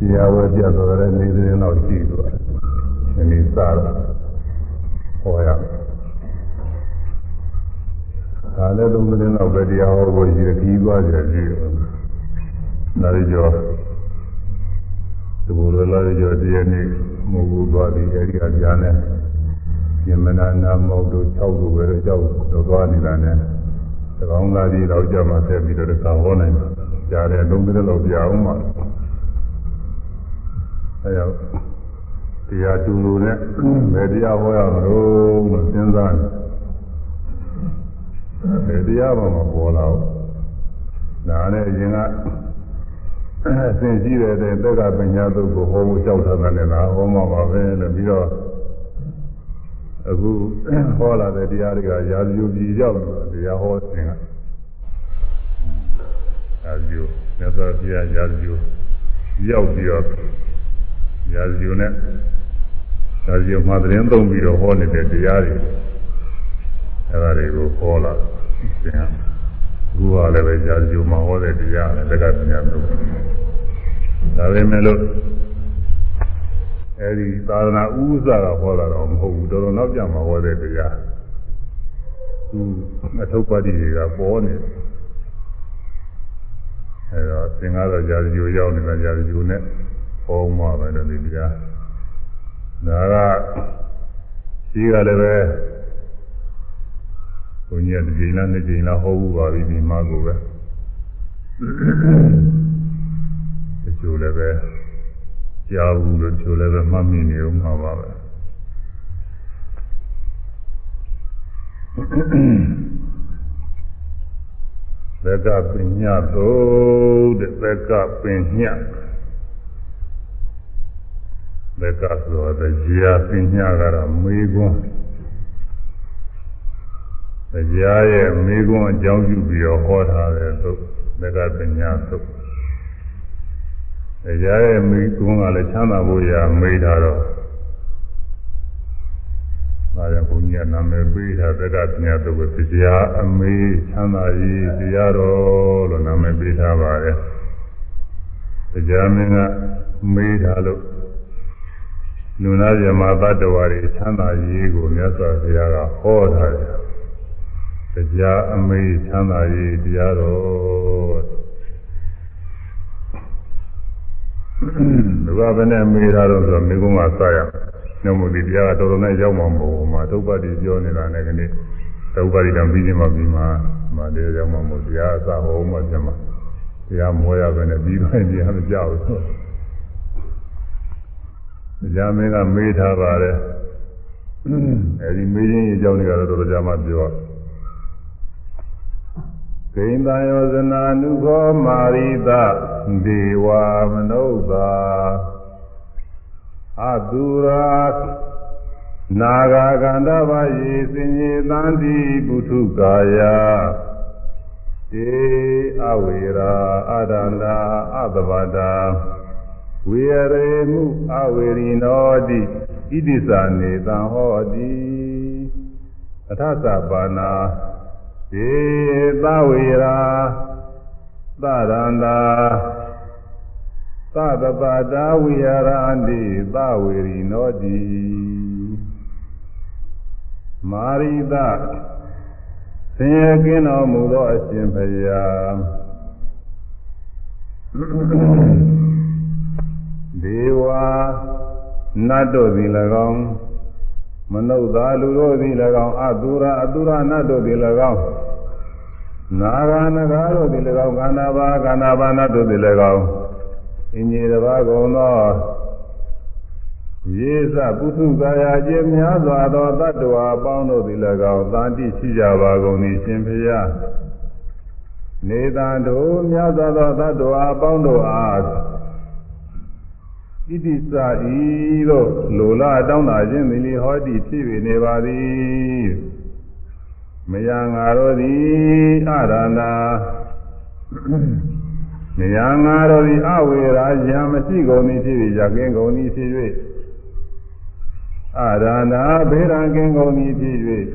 တရားဝဲပြတော်တဲ့နေသတင်းလောက်ရှိသွားတယ်ဒီနေ့စတော့ဟောရဒါလည်းသုံးသတင်းလောက်ပဲတရားဟောဖို့ရှိတယ်ခီးသွားကြတယ်ကြည့်တော့နာရီကျော်ဒီဘုရားလာကျော်တရားနေ့မဟုတ်ဘူးသွားပြီးအဲဒီအပြားနဲ့ယမနာနာမောက်တို့6တို့ပဲကြောက်တော့သွားနေတာနဲ့သကောင်းသားကြီးတော့ကြမှာဆက်ပြီးတော့တခါဟောနိုင်တယ်ကြားတယ်သုံးသတင်းလောက်ပြအောင်ပါ အဲရောက်တရားတူလို့နဲ့ဘယ်တရားဟောရမလို့လို့စဉ်းစားနေဘယ်တရားမှမပေါ်လာဘူးဒါနဲ့အရင်ကအစဉ်ရှိတဲ့တဲ့သက်ကပညာသုတ်ကိုဟောဖို့ကြောက်ထားတယ်လားဟောမှာပါပဲလို့ပြီးတော့အခုဟောလာတဲ့တရားတွေကရာဇယူပြည်ရောက်တရားဟောခြင်းကရာဇယူမြတ်စွာဘုရားရာဇယူရောက်ပြီးတော့ ရာဇယူနဲ့ရာဇယူမှာသတင်းသုံးပြီးတော့ဟောနေတဲ့တရားတွေအဲဒါတွေကိုဟောလာခြင်းအခုကလည်းပဲရာဇယူမှာဟောတဲ့တရားနဲ့တက္ကသိုလ်များတို့ဒါပေမဲ့လို့အဲဒီသာသနာဥစ္စာကဟောတာတော့မဟုတ်ဘူးတော်တော်နောက်ကြမှာဟောတဲ့တရားသူအထုပ်ပါတိတွေကပေါ်နေအဲတော့သင်္ကားတော့ရာဇယူရောက်နေတာရာဇယူနဲ့ ဟောမှပဲလို့ဒီတရားဒါကရှိကလည်းပဲဘုန်းကြီးကတစ်ချိန်လားနှစ်ချိန်လားဟောဘူးပါပြီဒီမှာကိုပဲတချို့လည်းပဲကြားဘူးလို့တချို့လည်းပဲမှတ်မိနေဦးမှာပါပဲဘက်ကပညာသုတ်တဲ့ဘက်ကပညာ ဘက်ကဆိုတော့တရားပညာကတော့မေးခွန်းတရားရဲ့မေးခွန်းအကြောင်းပြုပြီးတော့ဟောထားတယ်သုတ်ဘက်ကပညာသုတ်တရားရဲ့မေးခွန်းကလည်းချမ်းသာဖို့ရာမေးထားတော့ဒါကြောင့်ဘုန်းကြီးကနာမည်ပေးထားဘက်ကပညာသုတ်ကိုတရားအမေးချမ်းသာရေးတရားတော်လို့နာမည်ပေးထားပါတယ်တရားမင်းကမေးထားလို့ လူနာဇမသတ္တဝါတွေချမ်းသာရေးကိုမြတ်စွာဘုရားကဟောထားတယ်တရားအမေးချမ်းသာရေးတရားတော်လူကဘယ်နဲ့မေးထားတော့ဆိုမိကုံးကစရညမူဒီတရားကတော်တော်နဲ့ရောက်မှာမဟုတ်ဘူးမှာဒုက္ခတိပြောနေတာနဲ့ကနေ့ဒုက္ခတိတောင်ပြီးချင်းမှပြီးမှမှာတရားရောက်မှာမဟုတ်တရားအစဟောမှပြန်မှာတရားမောရပဲနဲ့ပြီးတော့တရားမကြောက်ဘူး တရားမင်းကမေးထားပါတယ်အဲဒီမေးခြင်းအကြောင်းတွေကတော့တော်တော်ကြာမှပြောဂိန္တယောဇနာနုခောမာရိတဒေဝမနုဿာအတုရာနာဂကန္တဗယေစင်ញေသန္တိပုထုကာယေအဝေရာအဒန္တာအတဗတာ ဝေရေမှုအဝေရိနောတိဣတိသနေတံဟောတိအထသပါနာေသဝေရာသရန္တာသတပတာဝိဟာရန္တိသဝေရိနောတိမာရိတဆင်းရဲကင်းတော်မူသောအရှင်ဘုရား ဒေဝနတ်တို့သည်၎င်းမနုဿာလူတို့သည်၎င်းအတုရအတုရနတ်တို့သည်၎င်းနာဂာနဂါတို့သည်၎င်းခန္ဓာဘာခန္ဓာဘာနတ်တို့သည်၎င်းအင်းကြီးတစ်ပါးကုန်သောရေစပုထုကာယခြင်းများစွာသောတ attva အပေါင်းတို့သည်၎င်းသာတိရှိကြပါကုန်၏ရှင်ဖျားနေတံတို့များစွာသောတ attva အပေါင်းတို့အား ဣတိစဤတို့လိုလားတောင်းတာခြင်းသည်လေဟောတိဖြစ်၍နေပါသည်မယငါတို့သည်အရန္တာမယငါတို့သည်အဝေရာယံမရှိကုန်သည်ဖြစ်၍ရကင်းကုန်သည်ဖြစ်၍အရန္တာဘေရကင်းကုန်သည်ဖြစ်၍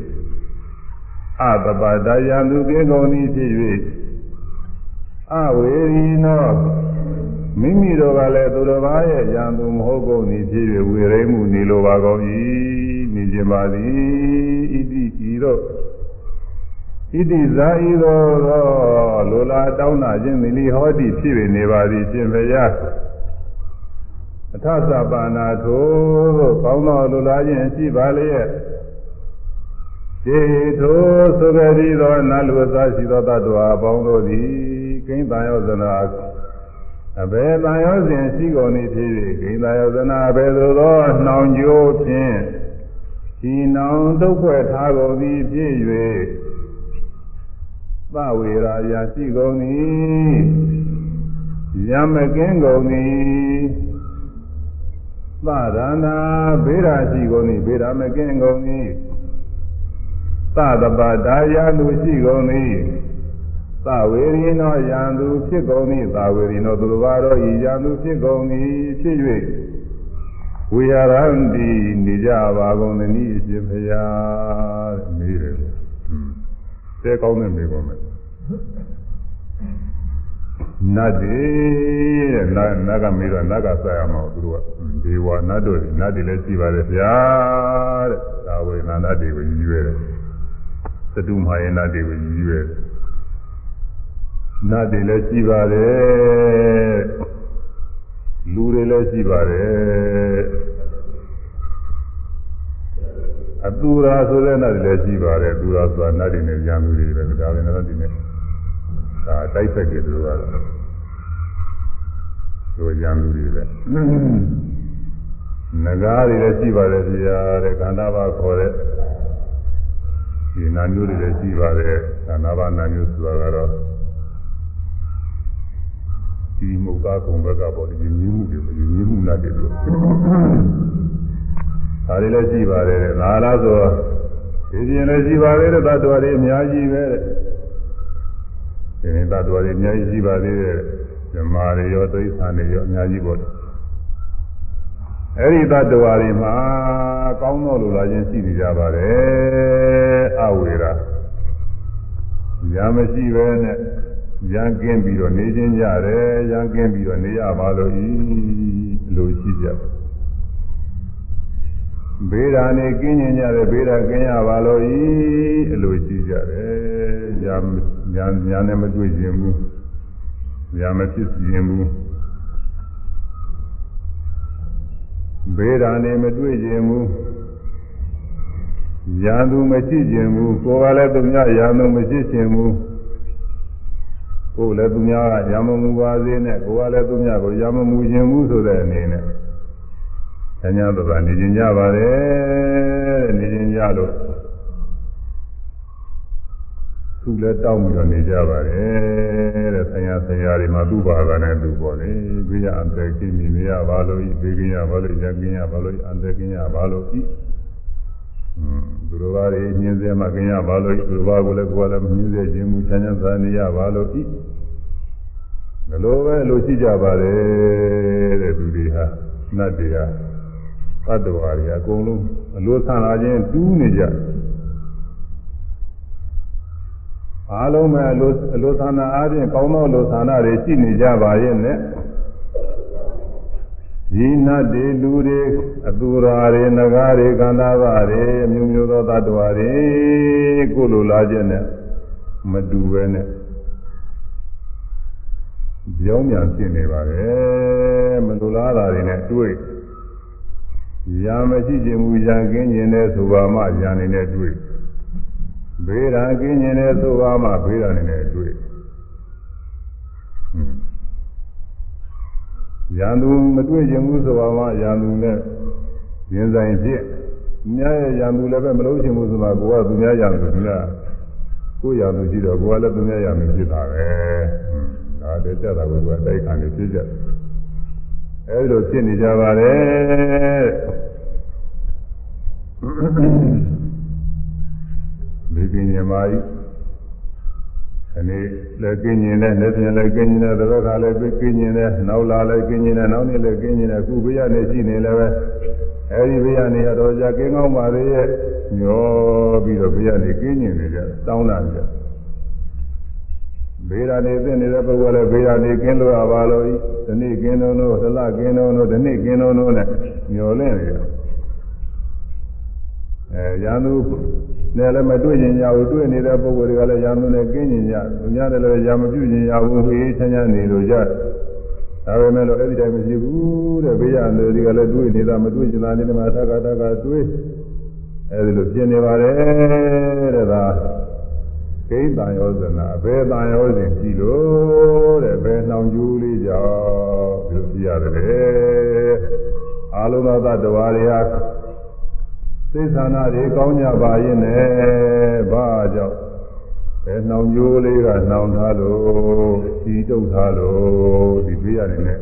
အပပဒယံသူကင်းကုန်သည်ဖြစ်၍အဝေရီနော မိမိတို့ကလည်းသူတော်ဘာရဲ့ရန်သူမဟုတ်ကုန်သည်ဖြစ်၍ဝေရိမှုနေလိုပါကုန်၏နေခြင်းပါသည်ဣတိဤတော့ဣတိဇာဤသောလိုလားတောင်းတာခြင်းမိလီဟောတိဖြစ်၍နေပါသည်ရှင်ဘုရားအထသပါဏာထိုကောင်းသောလိုလားခြင်းရှိပါလျက်ဒီထိုသုဂတိသောနတ်လူသားရှိသောတ attva အပေါင်းတို့သည်ကိန်းတန်ရောဇနာ အဘယ်တန်ရောစဉ်ရှိကုန်၏ဖြစ်၍ကိန်းတန်ရောဇနာအဘယ်သို့သောနှောင်ကြိုးဖြင့်ဒီနှောင်တုတ်ဖွဲ့ထားကုန်သည်ဖြစ်၍သဝေရာယာရှိကုန်၏ယမကင်းကုန်၏သရဏဗေဒရှိကုန်၏ဗေဒမကင်းကုန်၏သတပဒါယာလူရှိကုန်၏သ ဝေရိနောယံသူဖြစ်ကုန်၏သဝေရိနောသူတော်ဘာတော်ဤယံသူဖြစ်ကုန်၏ဖြစ်၍ဝိဟာရန္တိနေကြပါကုန်သည်အရှင်ဖျားတဲ့မေးတယ်တဲကောင်းတဲ့မေးပါမယ်နတ်တွေတဲ့နတ်နတ်ကမေးတော့နတ်ကဆက်ရမှာသူတို့ကဒေဝနတ်တို့နတ်တွေလည်းရှိပါတယ်ဗျာတဲ့သာဝေနနတ်တွေကိုရည်ရွယ်တယ်သတုမဟာယနတ်တွေကိုရည်ရွယ်တယ် နတ်တွေလည်းရှိပါတယ်လူတွေလည်းရှိပါတယ်အတူရာဆိုတဲ့နတ်တွေလည်းရှိပါတယ်အတူရာဆိုတာနတ်တွေနဲ့ရံလူတွေပဲဒါပဲနတ်တွေနဲ့ဒါတိုက်ဆက်ကြတယ်သူတို့ကတော့တို့ရံလူတွေပဲနဂါးတွေလည်းရှိပါတယ်ပြရာတဲ့ခန္ဓာပါခေါ်တဲ့ဒီနာမျိုးတွေလည်းရှိပါတယ်ခန္ဓာပါနာမျိုးဆိုတာကတော့ ဒီမုတ်သားကုံဘက်ကပေါ့ဒီမြင်းမှုတွေမြင်းမှုနဲ့တည်းလို့ဒါတွေလည်းရှိပါတယ်တဲ့ငါလားဆိုဒီပြင်လည်းရှိပါတယ်တဲ့သတ္တဝါတွေအများကြီးပဲတဲ့ဒီရင်သတ္တဝါတွေအများကြီးရှိပါသေးတယ်ဓမ္မာတွေရောသိစ္စာတွေရောအများကြီးပေါ့အဲ့ဒီသတ္တဝါတွေမှာကောင်းသောလူလာခြင်းရှိနေကြပါတယ်အဝေရာညာမရှိပဲနဲ့ ရန်ကင်းပြီးတော့နေခြင်းကြတယ်ရန်ကင်းပြီးတော့နေရပါလို့ဤလို့ရှိကြဘေးဓာနေကင်းကျင်ကြတယ်ဘေးဓာကင်းရပါလို့ဤအလိုရှိကြတယ်ညာညာညာနဲ့မတွေ့ခြင်းဘူးညာမဖြစ်ခြင်းဘူးဘေးဓာနေမတွေ့ခြင်းဘူးညာသူမရှိခြင်းဘူးကိုယ်ကလည်းသူများညာသူမရှိခြင်းဘူး ကိုယ်လည်းသူများကရမမှုပါစေနဲ့ကိုယ်ကလည်းသူများကိုရမမှုခြင်းမှုဆိုတဲ့အနေနဲ့ဆညာသဘာနေခြင်းကြပါတယ်နေခြင်းကြလို့သူလည်းတောင်းပြီးတော့နေကြပါတယ်တဲ့ဆညာဆရာတွေမှာသူ့ဘာသာနဲ့သူပေါ့လေဘေးရအန္တရာယ်ကိမိမရပါလို့ဤဘေးကင်းရပါလို့ရကင်းရပါလို့အန္တရာယ်ကင်းရပါလို့ဤอืม သူတို့ဘာတွေညင်းစေမှကင်းရပါလို့သူတို့ဘာကိုလည်းကိုယ်ကလည်းမညင်းစေခြင်းမူချမ်းချမ်းသာနေရပါလို့ဤဘယ်လိုပဲလို့ရှိကြပါတယ်တဲ့သူတွေဟာနတ်တွေဟာသတ္တဝါတွေအကုန်လုံးအလိုဆန်လာခြင်းတူးနေကြအားလုံးပဲအလိုအလိုဆန္ဒအားဖြင့်ကောင်းသောအလိုဆန္ဒတွေရှိနေကြပါရဲ့နဲ့ ဒီနတ်တွေလူတွေအသူရာတွေနဂါတွေကန္တာဘာတွေအမျိုးမျိုးသောသတ္တဝါတွေကိုလိုလားခြင်းနဲ့မတူပဲနဲ့ကြောင်းမြန်ဖြစ်နေပါတယ်မလိုလားတာတွေနဲ့တွေ့ရာမရှိခြင်းမူရာကင်းခြင်းနဲ့ဆိုပါမှရာနေနဲ့တွေ့ဘေးရာကင်းခြင်းနဲ့ဆိုပါမှဘေးရာနေနဲ့တွေ့ ရန်သူမတွေ့ခြင်းဘူးဆိုပါမှရန်သူနဲ့ရင်ဆိုင်ဖြစ်မြတ်ရဲ့ရန်သူလည်းပဲမလို့ခြင်းဘူးဆိုမှကိုကသူများရန်သူသူများကိုရန်သူရှိတော့ကိုကလည်းသူများရန်သူဖြစ်တာပဲဒါတည်းကြတာကသူကတိုက်ခံနေဖြစ်ကြအဲဒီလိုဖြစ်နေကြပါတယ်ဒီပင်ညမာကြီး အနေလည်းကင်းကျင်တယ်လက်ပြင်လည်းကင်းကျင်တယ်တစ်ခါလည်းကင်းကျင်တယ်နောက်လာလည်းကင်းကျင်တယ်နောက်နေ့လည်းကင်းကျင်တယ်အခုဘေးကနေရှိနေလည်းပဲအဲဒီဘေးကနေရတော့ကြကင်းကောင်းပါလေရဲ့ညောပြီးတော့ဘေးကနေကင်းကျင်နေကြတောင်းလာကြဘေးရာနေသိနေတဲ့ပုဂ္ဂိုလ်လည်းဘေးရာနေကင်းလို့ရပါလို့ဤဒီနေ့ကင်းတော့လို့သလကင်းတော့လို့ဒီနေ့ကင်းတော့လို့နဲ့မျောလင့်နေတယ်အဲရန်သူ နဲ့လည်းမတွေ့ရင်ရဘူးတွေ့နေတဲ့ပုဂ္ဂိုလ်တွေကလည်းရန်သူနဲ့ကင်းရင်ရသူများတယ်လည်းရံမပြုရင်ရဘူးဟေးချမ်းချမ်းနေလို့ရတယ်ဒါပေမဲ့လို့အဲ့ဒီတိုင်းမရှိဘူးတဲ့ဘေးရန်သူတွေကလည်းတွေ့နေတာမတွေ့ချင်တာနဲ့မှသက္ကတကတွေ့အဲ့ဒီလိုပြင်နေပါတယ်တဲ့ဒါကိဋ္တံယောဇနာဘယ်တန်ယောဇဉ်ကြည့်လို့တဲ့ဘယ်နှောင်ကျူးလေးကြောင့်ဒီလိုကြည့်ရတယ်အာလုံးသောတ attva တွေဟာ သိသနာတွေကောင်းကြပါရဲ့နဲ့ဘာကြောင့်ဘယ်နှောင်ကျိုးလေးကနှောင်ထားလို့စီတုပ်ထားလို့ဒီတွေ့ရတယ်နဲ့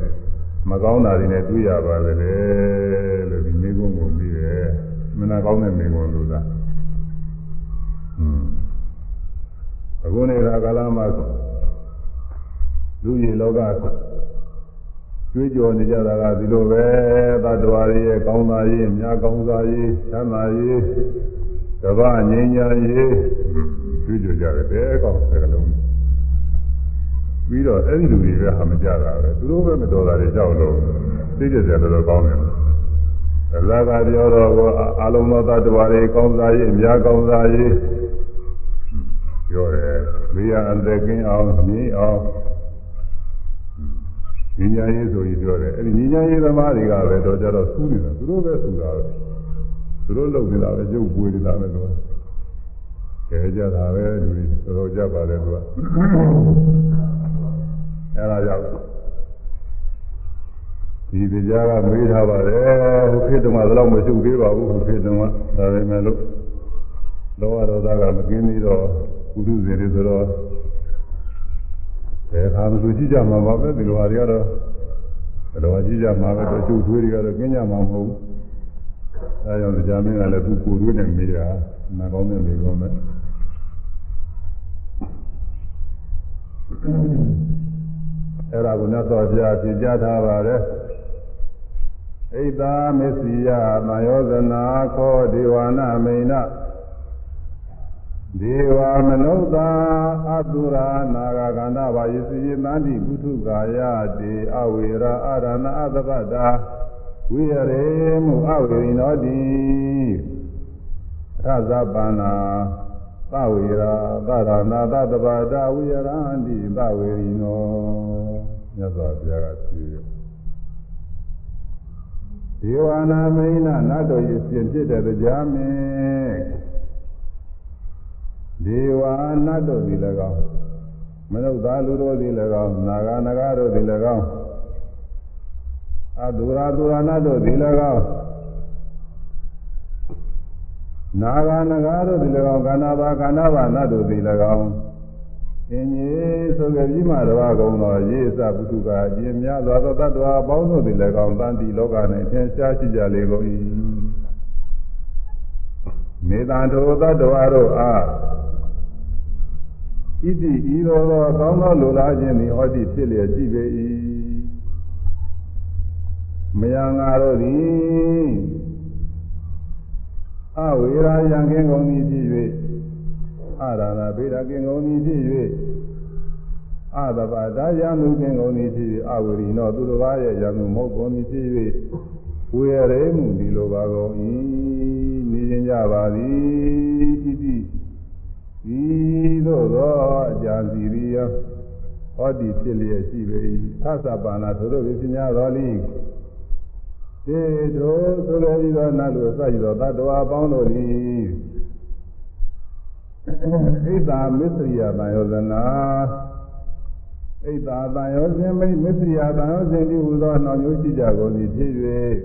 မကောင်းတာတွေနဲ့တွေ့ရပါပဲလေလို့ဒီမိကုန်းကိုပြီးတယ်မနာကောင်းတဲ့မိကုန်းလို့သာอืมအခုနေတာကာလမှာလူကြီးလောက ကျွေးကြော်နေကြတာကဒီလိုပဲသတ္တဝါတွေရဲ့ကောင်းသာရေးမြားကောင်းသာရေးချမ်းသာရေးကဘာငြိမ်းချမ်းရေးကျွေးကြော်ကြတယ်တဲကောင်းစကလုံးပြီးတော့အဲ့ဒီလူတွေပဲဟာမကြတာပဲသူတို့ပဲမတော်တာတွေကြောက်လို့သိကြတယ်တော်တော်ကောင်းတယ်အလကားပြောတော့အလုံးသောသတ္တဝါတွေကောင်းစားရေးအများကောင်းစားရေးပြောတယ်မိယာအသက်ကင်းအောင်မြည်အောင် ညီညာရေးဆိုပြီးပြောတယ်အဲ့ဒီညီညာရေးသမားတွေကပဲတော့ကြတော့ဆူးနေတာသူတို့ပဲဆူတာပဲသူတို့လုပ်နေတာပဲရုပ်ပွေနေတာပဲလို့ခဲကြတာပဲလူတွေတော်တော်ကြပါတယ်သူကအဲ့ဒါကြောင့်ဒီတရားကမေးထားပါတယ်ဟိုခေတ္တမှာတော့မရှုပ်သေးပါဘူးဟိုခေတ္တမှာဒါပေမဲ့လို့လောဘဒေါသကမကင်းသေးတော့ကုသစေတွေဆိုတော့ ဘယ်ခါမှသူကြည့်ကြမှာပါပဲဒီလိုဟာတွေကတော့ဘယ်လိုကြည့်ကြမှာပဲတော့ရှုပ်ထွေးတွေကတော့ကင်းကြမှာမဟုတ်ဘူးအဲကြောင့်ကြာမင်းကလည်းသူကိုယ်တွေးနေမိတာနာကောင်းတဲ့မိကောင်းမဲ့အဲ့ဒါကိုမြတ်စွာဘုရားပြင်ကြားထားပါတယ်ဣဒ္ဓမစ္စည်းယသံယောဇနာခောဒေဝနာမိန်နာ ဒေဝမနုဿာအတုရာနာဂကန္တဘာယစီယသန္တိပုထုကာယတေအဝေရာအာရဏအသဗ္ဗတာဝိရရေမုအဝေရိနောတိသဇပန္နာသဝေရာသရဏသတ္တဗတာဝိရန္တိသဝေရိနောမြတ်စွာဘုရားကဖြေဒေဝနာမိန်နာနတ်တော်ရဲ့ပြင်ဖြစ်တဲ့တရားမင်း ဒေဝနတ်တို့သည်၎င်းမနုဿာလူတို့သည်၎င်းနာဂနဂတို့သည်၎င်းအဒုရာဒုရနတ်တို့သည်၎င်းနာဂနဂတို့သည်၎င်းကန္နာဘာကန္နာဘာနတ်တို့သည်၎င်းအင်းကြီးဆိုကြပြီးမှတပါးကုံတော်ရေစပုထုကအကျဉ်များသောသောတ attva အပေါင်းတို့သည်၎င်းတန်တိလောက၌ထင်ရှားရှိကြလေကုန်၏မေတ္တာထိုတ attva တို့အား ဣတိဤသောသောကောင်းသောလူလားခြင်းသည်ဟောတိဖြစ်လျက်ရှိပေ၏မယံငါတို့သည်အဝေရာယံကင်းကုန်သည်ဖြစ်၍အရာနာဗေဒကင်းကုန်သည်ဖြစ်၍အသဘာဒါယံမှုကင်းကုန်သည်ဖြစ်၍အဝေရီနောသူတစ်ပါးရဲ့ယံမှုမဟုတ်ကုန်သည်ဖြစ်၍ဝေရေမှုဒီလိုပါကုန်၏နေခြင်းကြပါသည်ဣတိ ဤသို့သောအကြံစီရိယဟောဒီဖြစ်လျက်ရှိပေ၏သသပါဏသို့တို့ပညာတော်လိတေတို့ဆိုလိုပြီးသောနတ်လူစိုက်သောတတ္တဝါပေါင်းတို့သည်ဣဒ္ဓမစ္စရိယတန်ယောဇနာဣဒ္ဓတန်ယောဇင်မိမစ္စရိယတန်ယောဇင်ဒီဟူသောနှောင်မျိုးရှိကြကုန်သည်ဖြစ်၍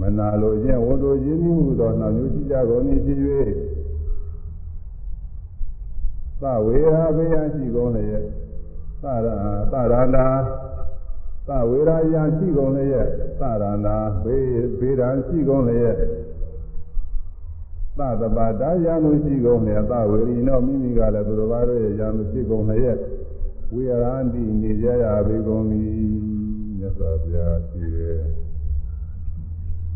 မနာလိုခြင်းဝတ္တုခြင်းဒီဟူသောနှောင်မျိုးရှိကြကုန်သည်ဖြစ်၍ သဝေရာဘေယရှိကုန်လျက်သရသရလာသဝေရာယရှိကုန်လျက်သရလာဘေဘေရန်ရှိကုန်လျက်သတပတာယံလို့ရှိကုန်လျက်သဝေရီနောမိမိကလည်းသူတော်ဘာတို့ရဲ့ယံလို့ရှိကုန်လျက်ဝေရန္တိနေကြရပေကုန်ပြီမြတ်စွာဘုရားရှိတယ်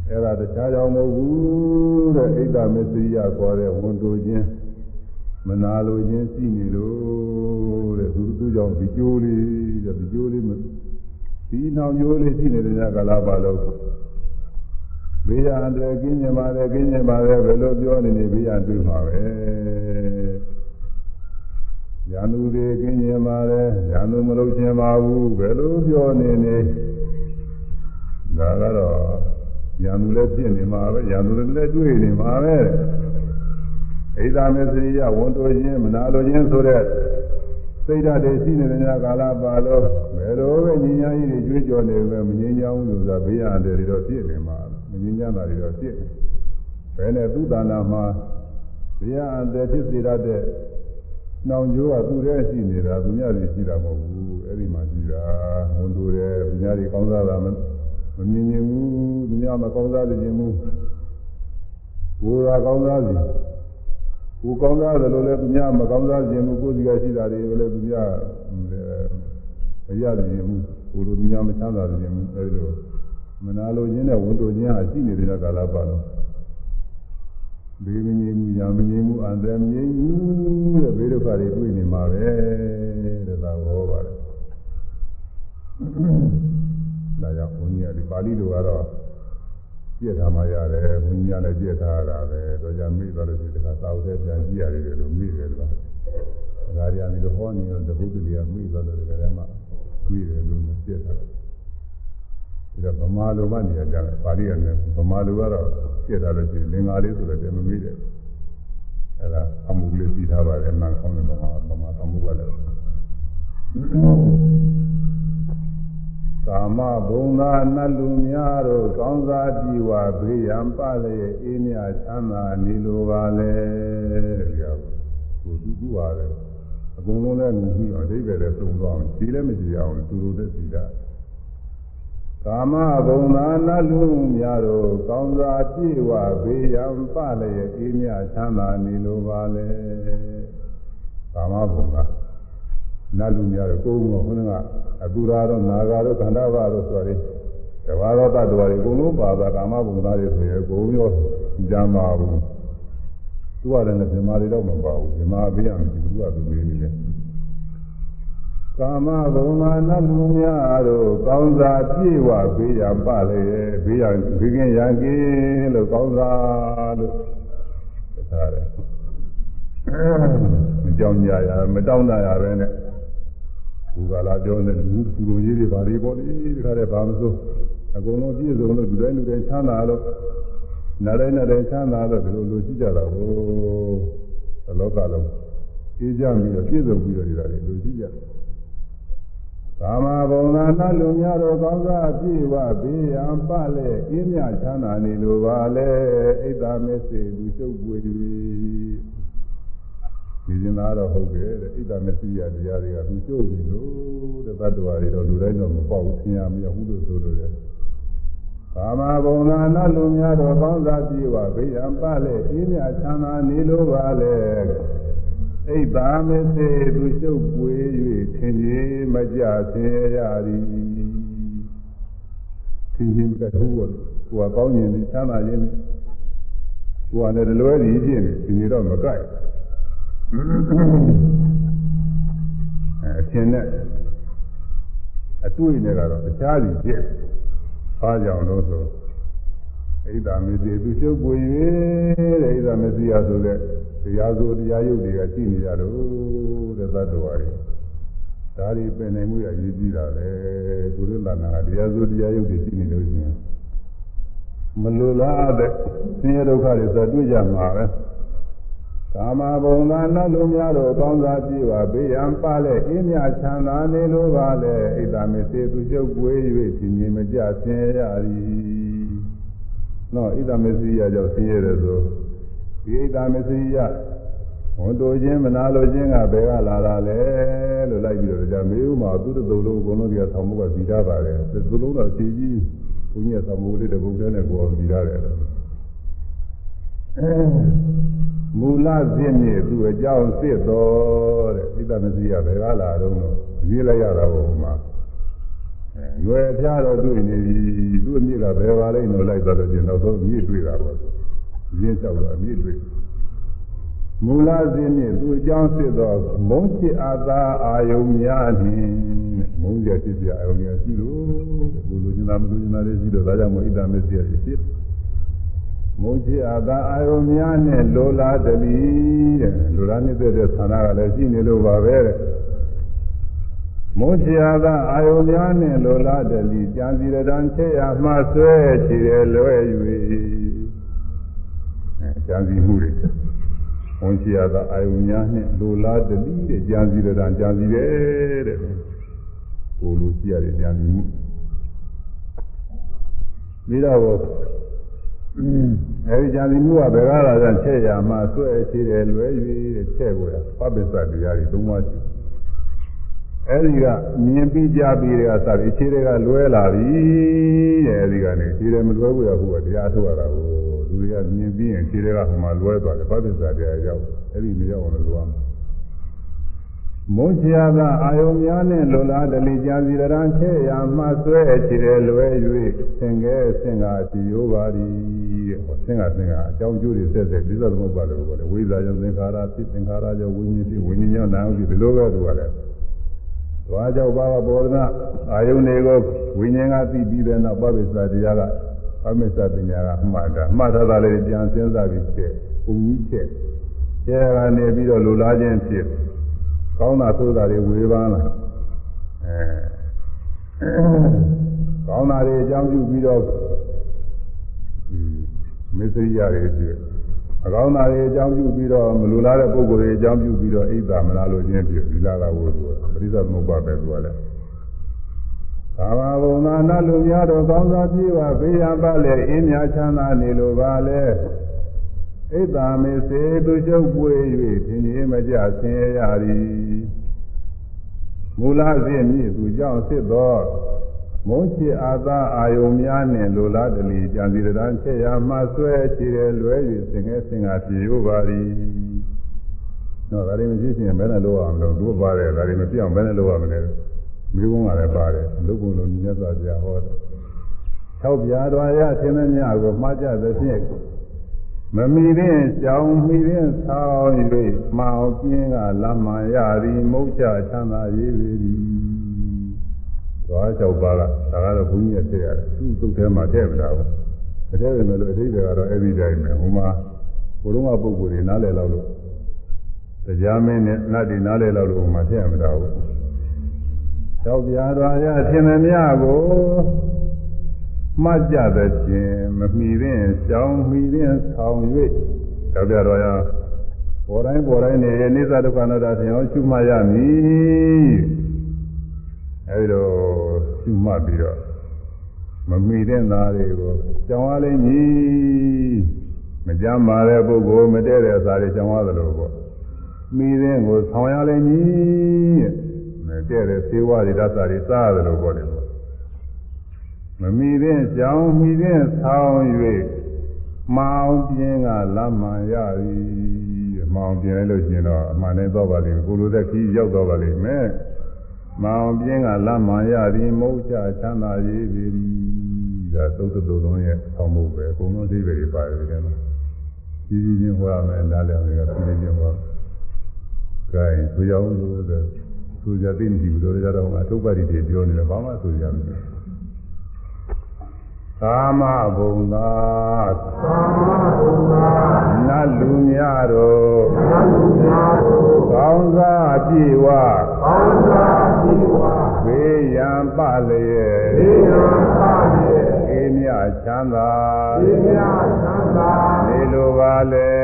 အဲ့ဒါတခြားကြောင့်မဟုတ်ဘူးတဲ့ဣဒ္ဓမစ္စရိယခေါ်တဲ့ဝန်တိုခြင်း မနာလိုခြင်းရှိနေလို့တဲ့သူသူကြောင့်ဒီကြိုးလေးတဲ့ဒီကြိုးလေးမဒီနှောင်ကြိုးလေးရှိနေတဲ့ကာလပါလို့ဘေးရန်တဲ့ကင်းညင်ပါတယ်ကင်းညင်ပါတယ်ဘယ်လိုပြောနေနေဘေးရန်တွေ့မှာပဲရန်သူတွေကင်းညင်ပါတယ်ရန်သူမလုပ်ချင်ပါဘူးဘယ်လိုပြောနေနေဒါကတော့ရန်သူလည်းဖြစ်နေမှာပဲရန်သူလည်းတွေ့နေမှာပဲ ဣဒာမေစရိယဝန်တိုခြင်းမနာလိုခြင်းဆိုတဲ့စိတ်ဓာတ်တွေရှိနေတဲ့ညကာလပါလို့ဘယ်လိုပဲညီညာကြီးတွေကြွေးကြော်နေပဲမငြင်းချောင်းလို့ဆိုတာဘေးရန်တွေတော့ဖြစ်နေမှာမငြင်းချမ်းတာတွေတော့ဖြစ်နေဘယ်နဲ့သူ့တဏ္ဍာမှာဘေးရန်တွေဖြစ်စေတတ်တဲ့နှောင်ကြိုးကသူ့ရဲ့ရှိနေတာသူများတွေရှိတာမဟုတ်ဘူးအဲ့ဒီမှာရှိတာဝန်တိုတယ်သူများတွေကောင်းစားတာမမမြင်ရင်ဘူးသူများမကောင်းစားခြင်းဘူးကိုယ်သာကောင်းစားခြင်း ကိုကောင်းစားတယ်လို့လည်းသူများမကောင်းစားခြင်းဘူးကိုယ်စီကရှိတာတွေလည်းသူများမရခြင်းဘူးကိုလိုသူများမချမ်းသာခြင်းဘူးအဲဒီလိုမနာလိုခြင်းနဲ့ဝန်တိုခြင်းဟာရှိနေတဲ့ကာလပါတော့ဘေးမငြိမ်ဘူးညာမငြိမ်ဘူးအန္တရာယ်မငြိမ်ဘူးတဲ့ဘေးဒုက္ခတွေတွေ့နေမှာပဲတဲ့ဒါဟောပါတယ်ဒါကြောင့်ဘုန်းကြီးကဒီပါဠိလိုကတော့ ပြည့်ထားမှရတယ်ဘုန်းကြီးကလည်းပြည့်ထားရတာပဲတော့ကြမိသွားလို့ဒီတခါသာဝတ်ပြန်ကြည့်ရတယ်လို့မိတယ်လို့ဒါကြရတယ်လို့ဟောနေတော့တပုဒ္ဒလီကမိသွားလို့ဒီကနေ့မှမိတယ်လို့ပြည့်ထားတယ်ဒါဗမာလိုမှနေရကြတယ်ပါဠိရတယ်ဗမာလိုကတော့ပြည့်ထားလို့ရှိရင်လင်္ကာလေးဆိုတော့တည်းမမိတယ်အဲ့ဒါအမှုလေးပြီးထားပါတယ်အမှန်ကောင်းတယ်ဗမာဗမာအမှုကလည်း ကာမဘုံသာနတ်လူများတို့ကောင်းစားကြည်ဝဘေးရန်ပလည်းအေးမြချမ်းသာနေလိုပါလေတဲ့ဗျာကိုသူကူပါလေအကုန်လုံးလည်းငူပြီးအဓိပ္ပာယ်လည်းသုံးသွားအောင်ဒီလည်းမရှိအောင်သူတို့လည်းသိတာကာမဘုံသာနတ်လူများတို့ကောင်းစားကြည်ဝဘေးရန်ပလည်းအေးမြချမ်းသာနေလိုပါလေကာမဘုံသာ နတ်လူများတော့ကိုယ်ကခုနကအတူရာတော့နာဂါတော့ခန္ဓာဘာတော့ဆိုရယ်တဘာသောတ attva တွေအကုန်လုံးပါတာကာမဘုံသားတွေဆိုရင်ကိုယ်ရောကြမ်းပါဘူးသူကလည်းဇမားတွေတော့မပါဘူးဇမားပေးရမယ်သူကသူလေးနေတယ်ကာမဘုံမာနတ်လူများတို့ကောင်းစားပြည့်ဝပေးရပါလေဘေးရဘေးကင်းရန်ကင်းလို့ကောင်းစားလို့သာတယ်မကြောင်ကြရမတောင်းတရပဲနဲ့ ဘူကလာပြောနေလူပူလိုကြီးတွေဘာတွေပေါ့လေဒီခါတည်းဘာမစိုးအကုန်လုံးပြည့်စုံလို့လူတိုင်းလူတိုင်းချမ်းသာလို့နားတိုင်းနားတိုင်းချမ်းသာလို့ဒီလိုလိုရှိကြတာကိုလောကလုံးအေးကြပြီးတော့ပြည့်စုံပြီးတော့ဒီလာတွေလိုရှိကြတယ်ကာမဘုံသာနတ်လူများတို့ကောင်းစားပြည့်ဝဘေးရန်ပလဲအင်းမြချမ်းသာနေလိုပါလေဣဒ္ဓမေစေလူရှုပ်ပွေ၍ဒီ ရင်သားတော့ဟုတ်တယ်တဲ့ဣဒ္ဓမစီယတရားတွေကသူကျုပ်ပြီလို့တဲ့တတ္တဝါတွေတော့လူတိုင်းတော့မပေါ့ဘူးသင်ရမရဘူးလို့ဆိုလို့ရတယ်။ကာမဘုံသာနလူများတော့ကောင်းစားပြေဝဘေးရန်ပါလေအေးမြချမ်းသာနေလို့ပါလေ။ဣဒ္ဓမစေသူကျုပ်ပွေ၍သင်ကြီးမကြဆင်းရသည်။သင်ကြီးမကထူးဘူး။ကိုယ်ကကောင်းရင်ချမ်းသာရင်ကိုယ်ကလည်းလွယ်ရည်ဖြစ်နေဒီတော့မကြိုက်ဘူး။ အဲအချင်းနဲ့အတွေ့နဲ့ကတော့တခြားစီဖြစ်အားကြောင့်လို့ဆိုဣဒ္ဓမေစီသူရှုပ်ပွေ၍တဲ့ဣဒ္ဓမေစီရဆိုတဲ့တရားဆိုတရားယုတ်တွေကရှိနေကြလို့တဲ့သတ္တဝါတွေဒါတွေပင်နိုင်မှုရရည်ကြည့်တာပဲကုသလနာကတရားဆိုတရားယုတ်တွေရှိနေလို့ရှိရင်မလိုလားတဲ့ဆင်းရဲဒုက္ခတွေဆိုတွေ့ကြမှာပဲ ကာမဘုံသာနတ်လူများတို့ကောင်းစားကြည့်ပါဘေးရန်ပါလေအင်းမြချမ်းသာနေလိုပါလေဣဒ္ဓမေစေသူချုပ်ပွေး၍ရှင်ကြီးမကြဆင်းရသည်နော်ဣဒ္ဓမေစီရကြောင့်ဆင်းရဲတယ်ဆိုဒီဣဒ္ဓမေစီရဝန်တိုခြင်းမနာလိုခြင်းကဘယ်ကလာတာလဲလို့လိုက်ပြီးတော့ကြာမေးဥမှာသူတို့သုံးလုံးအကုန်လုံးဒီကဆောင်းမှုကပြီးသားပါတယ်သူလုံးတော့ခြေကြီးဘုန်းကြီးကဆောင်းမှုလေးတစ်ပုဒ်တည်းနဲ့ကိုယ်ပြီးသားတယ် မူလဇင်းမြေသူအကြောင်းစစ်တော်တဲ့ဣဒ္ဓမစီရဘယ်ကလာတော့ရေးလိုက်ရတာဘုံမှာရွယ်ဖျားတော့တွေ့နေပြီသူ့အမြစ်ကဘယ်ပါလိမ့်လို့လိုက်သွားလို့ကျင်တော့သူအမြစ်တွေ့တာပေါ့ရင်းလျှောက်တော့အမြစ်တွေ့မူလစင်းနှင့်သူအကြောင်းဖြစ်သောမုန်းချစ်အားသာအာယုံများနှင့်မုန်းရဖြစ်ပြအာယုံများရှိလို့ဘုလိုချင်တာမလိုချင်တာလေးရှိလို့ဒါကြောင့်မို့ဣဒ္ဓမစ္စရိယဖြစ် မုန်းချစ်အားသာအာယုံများနဲ့လိုလားတလီတဲ့လိုလားနေတဲ့တဲ့ဌာနကလည်းရှိနေလို့ပါပဲတဲ့မုန်းချအားသာအာယုံများနဲ့လိုလားတလီကြံစီရတံချေရမှဆွဲချီရလွယ်၍အဲကြံစီမှုတွေဝန်ရှိရသာအာယုများနဲ့လိုလားတတိတဲ့ကြာစီရတာကြာစီတယ်တဲ့ကိုလိုရှိရတယ်ကြာစီမှုပြီးတော့ အဲဒီကြာစီမှုကဘယ်ကားလာတဲ့ချက်ရမှာဆွဲရှိတယ်လွယ်၍တဲ့ချက်ကိုရပပစ္စတရားတွေသုံးပါးရှိအဲဒီကမြင်ပြီးကြပြီးတဲ့အခါစပြီးခြေတွေကလွဲလာပြီတဲ့အဲဒီကနေခြေတွေမလွဲဘူးရဘူးကတရားထုတ်ရတာကိုလူတွေကမြင်ပြီးရင်ခြေတွေကဟိုမှာလွဲသွားတယ်ပဋိစ္စတရားရောက်အဲ့ဒီမရောက်အောင်လို့လုပ်ရမယ် မုန်းချာသာအာယုံများနဲ့လိုလားတလီကြာစီရံချဲ့ရမှဆွဲချေတယ်လွဲ၍သင်္ကဲသင်္ကာစီယောပါရီတဲ့ဟောသင်္ကာသင်္ကာအကြောင်းကျိုးတွေဆက်ဆက်ပြီးတော့သမုပ္ပါလို့ပြောတယ်ဝိဇ္ဇာကြောင့်သင်္ခါရဖြစ်သင်္ခါရကြောင့်ဝိညာဉ်ဖြစ်ဝိညာဉ်ကြောင့်နာမ်ဖြစ်ဒီလိုပဲသူကလည်းသွားကြောက်ပါဘောဓနာအာယုန်တွေကိုဝိညာဉ်ကသိပြီးတဲ့နောက်ပဋိစ္စတရားကအမစ္စပညာကမှတ်တာမှတ်ထားတာလေးပြန်စဉ်းစားပြီးချက်ဘုံကြီးချက်ကျဲကနေပြီးတော့လူလားခြင်းဖြစ် ကောင်းတာဆိုးတာတွေဝေဖန်လာအဲကောင်းတာတွေအကြောင်းပြုပြီးတော့မစ္စရိယတွေဖြစ်အကောင်းတာတွေအကြောင်းပြုပြီးတော့မလူလားတဲ့ပုဂ္ဂိုလ်တွေအကြောင်းပြုပြီးတော့အိတ်တာမလားလို့ခြင်းဖြစ်ဒီလာကဝို့သူပရိသတ်မုပ္ပါပဲသူကလည်းသာဝဘုံသာနတ်လူများတို့ကောင်းစွာပြေဝဘေးရန်ပါလေအင်းများချမ်းသာနေလိုပါလေ ဣဒ္ဓာမေစေသူချုပ်ပွေ၍သင်ကြီးမကြဆင်းရဲရသည်မူလစင်းမြည်သူကြောင့်ဖြစ်သောမုန်းချစ်အာသာအာယုံများနှင့်လိုလားတလီကြံစီရန်ချက်ရမှဆွဲချီရလွဲ၍စင်ငယ်စင်ကပြေရပါသည်တော့ဒါတွေမရှိရင်ဘယ်နဲ့လုပ်အောင်လို့သူပါတယ်ဒါတွေမပြောင်းဘယ်နဲ့လုပ်ရမလဲမိဘုံကလည်းပါတယ်လုတ်ပုံလုံးမြတ်စွာဘုရားဟောတယ်၆ပြားတော်ရသင်္မညကိုမှားကြသဖြင့် မမီရင်ကြောင်မီရင်ဆောင်း၍မောင်ပြင်းကလမ်းမှန်ရသည်မုတ်ချချမ်းသာရေးပေသည်သွား၆ပါးကဒါကတော့ဘုန်းကြီးရဲ့ဆက်ရတယ်သူ့သုတ်ထဲမှာထည့်မတာဘူးတကယ်ပဲလို့အတိတ်ကတော့အဲ့ဒီတိုင်းပဲဟိုမှာဘုရုံးကပုဂ္ဂိုလ်တွေနားလည်လောက်လို့တရားမင်းနဲ့နတ်တွေနားလည်လောက်လို့ဟိုမှာထည့်မတာဘူးကြောက်ပြားတော်ရသင်္မညကို မှတ်ကြသဖြင့်မမီရင်ကြောင်းမီရင်ဆောင်၍ကြောက်ပြားတော်ရပေါ်တိုင်းပေါ်တိုင်းနေနေသဒုက္ခနာတာဆင်အောင်ရှုမှတ်ရမည်အဲဒီတော့ရှုမှတ်ပြီးတော့မမီတဲ့သားတွေကိုကြောင်းရလိမ့်မည်မကြမ်းပါတဲ့ပုဂ္ဂိုလ်မတည့်တဲ့သားတွေကြောင်းရသလိုပေါ့မိတဲ့ကိုဆောင်ရလိမ့်မည်တဲ့တဲ့သေဝတွေဓာတ်စာတွေစားရတယ်လို့ပြောတယ် မမီတဲ့ကြောင်မီတဲ့ဆောင်း၍မောင်ပြင်းကလမ်းမှန်ရသည်မောင်ပြင်းလို့ရှင်တော့အမှန်နဲ့တော့ပါလိမ့်ကိုလိုတဲ့ခီးရောက်တော့ပါလိမ့်မယ်မောင်ပြင်းကလမ်းမှန်ရသည်မဟုတ်ချချမ်းသာရေးသည်ဒါသုတ်တုံလုံးရဲ့ဆောင်းမှုပဲအကုန်လုံးအသေးပဲပါတယ်တဲ့မှာကြီးကြီးချင်းဟောရမယ်နားလည်အောင်ကပြည်ချင်းဟော gain ဆိုရအောင်လို့ဆိုကြသိမရှိဘူးတို့ကြတော့အထုပ်ပါတိတွေပြောနေတယ်ဘာမှဆိုကြမလို့ ကာမဘုံသာကာမဘုံသာနတ်လူများတို့နတ်လူများတို့ကောင်းစားပြေဝကောင်းစားပြေဝဘေးရန်ပလျက်ဘေးရန်ပလျက်အေးမြချမ်းသာအေးမြချမ်းသာနေလိုပါလေ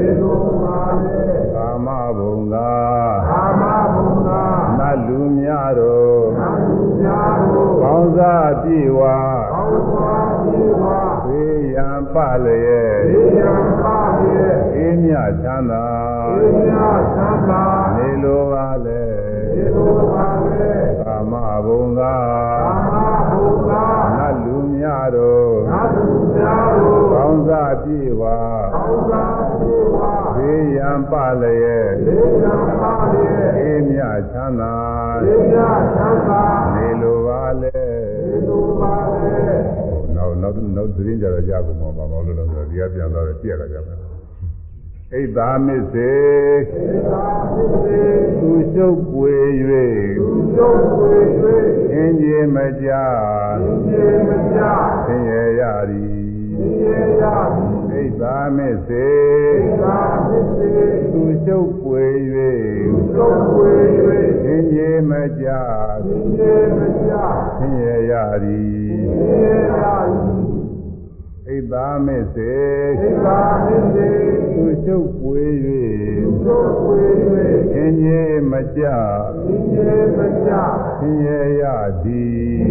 နေလိုပါလေကာမဘုံသာကာမဘုံသာနတ်လူများတို့နတ်လူများတို့ကောင်းစားပြေဝကောင်းစားပြေ ဝဘေးရန်ပလျက်ဘေးရန်ပလျက်အေးမြချမ်းသာအေးမြချမ်းသာနေလိုပါလေနေလိုပါလေကာမဘုံသာကာမဘုံသာနတ်လူများတို့နတ်လူများတို့ကောင်းစားပြေဝကောင်းစားပြေဝဘေးရန်ပလျက်ဘေးရန်ပလျက်အေးမြချမ်းသာအေးမြချမ်းသာနေလိုပါလေနေလိုပါလေ နောက်နောက်နောက်သတင်းကြတော့ကြာကုန်မှာပါဘာလို့လဲဆိုတော့ဒီကပြန်သွားတော့ကြည့်ရတာကြပါဣဒ္ဓာမစ္စေသူရှုပ်ပွေ၍အင်းကြီးမကြဆင်းရဲရသည်ဣဒ္ဓာမစ္စေသူရှုပ်ပွေ၍အင်းကြီးမကြဆင်းရဲရသည်ဣဒ္ဓာမစ္စေသူရှုပ်ပွေ၍အင်းကြီးမကြဆင်းရဲရသည်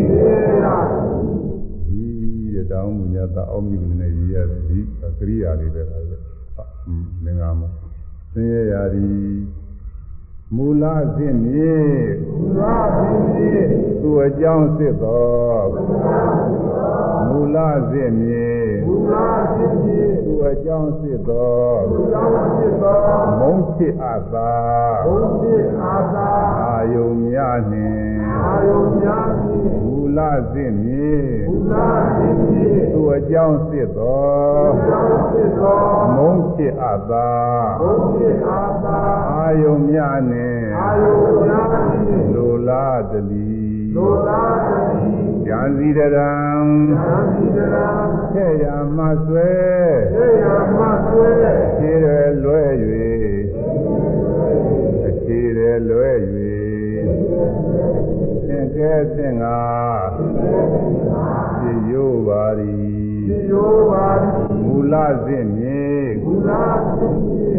ဒီတဲ့တောင်းမူညာတာအောက်မြင့်နေရရသည်ကရိယာလေးပဲဒါပဲလင်္ကာမဆင်းရဲရသည်မူလအဖြစ်မြည်သူအကြောင်းစစ်သောမူလအဖြ စ်မြည်သူအကြောင်းစစ်သောမုန်းချစ်အပ်သာအာယုံများနှင့်မူလအဖြစ်မြည်သူအကြောင်းစစ်သောမုန်းချစ်အပ်သာအာယုံများနှင့်လိုလားတလီ ဉာဏ်စီတရံထဲ့ရမဆွဲခြေရလွဲ၍အခြေရလွဲ၍သင်ကဲသင်္ဃာပြရိုးပါသည်မူလစဉ်မြေ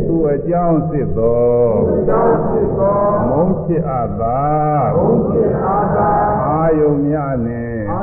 သူအကြောင်းစစ်သောမုန်းချစ်အပ်သာအာယုံများနှင့်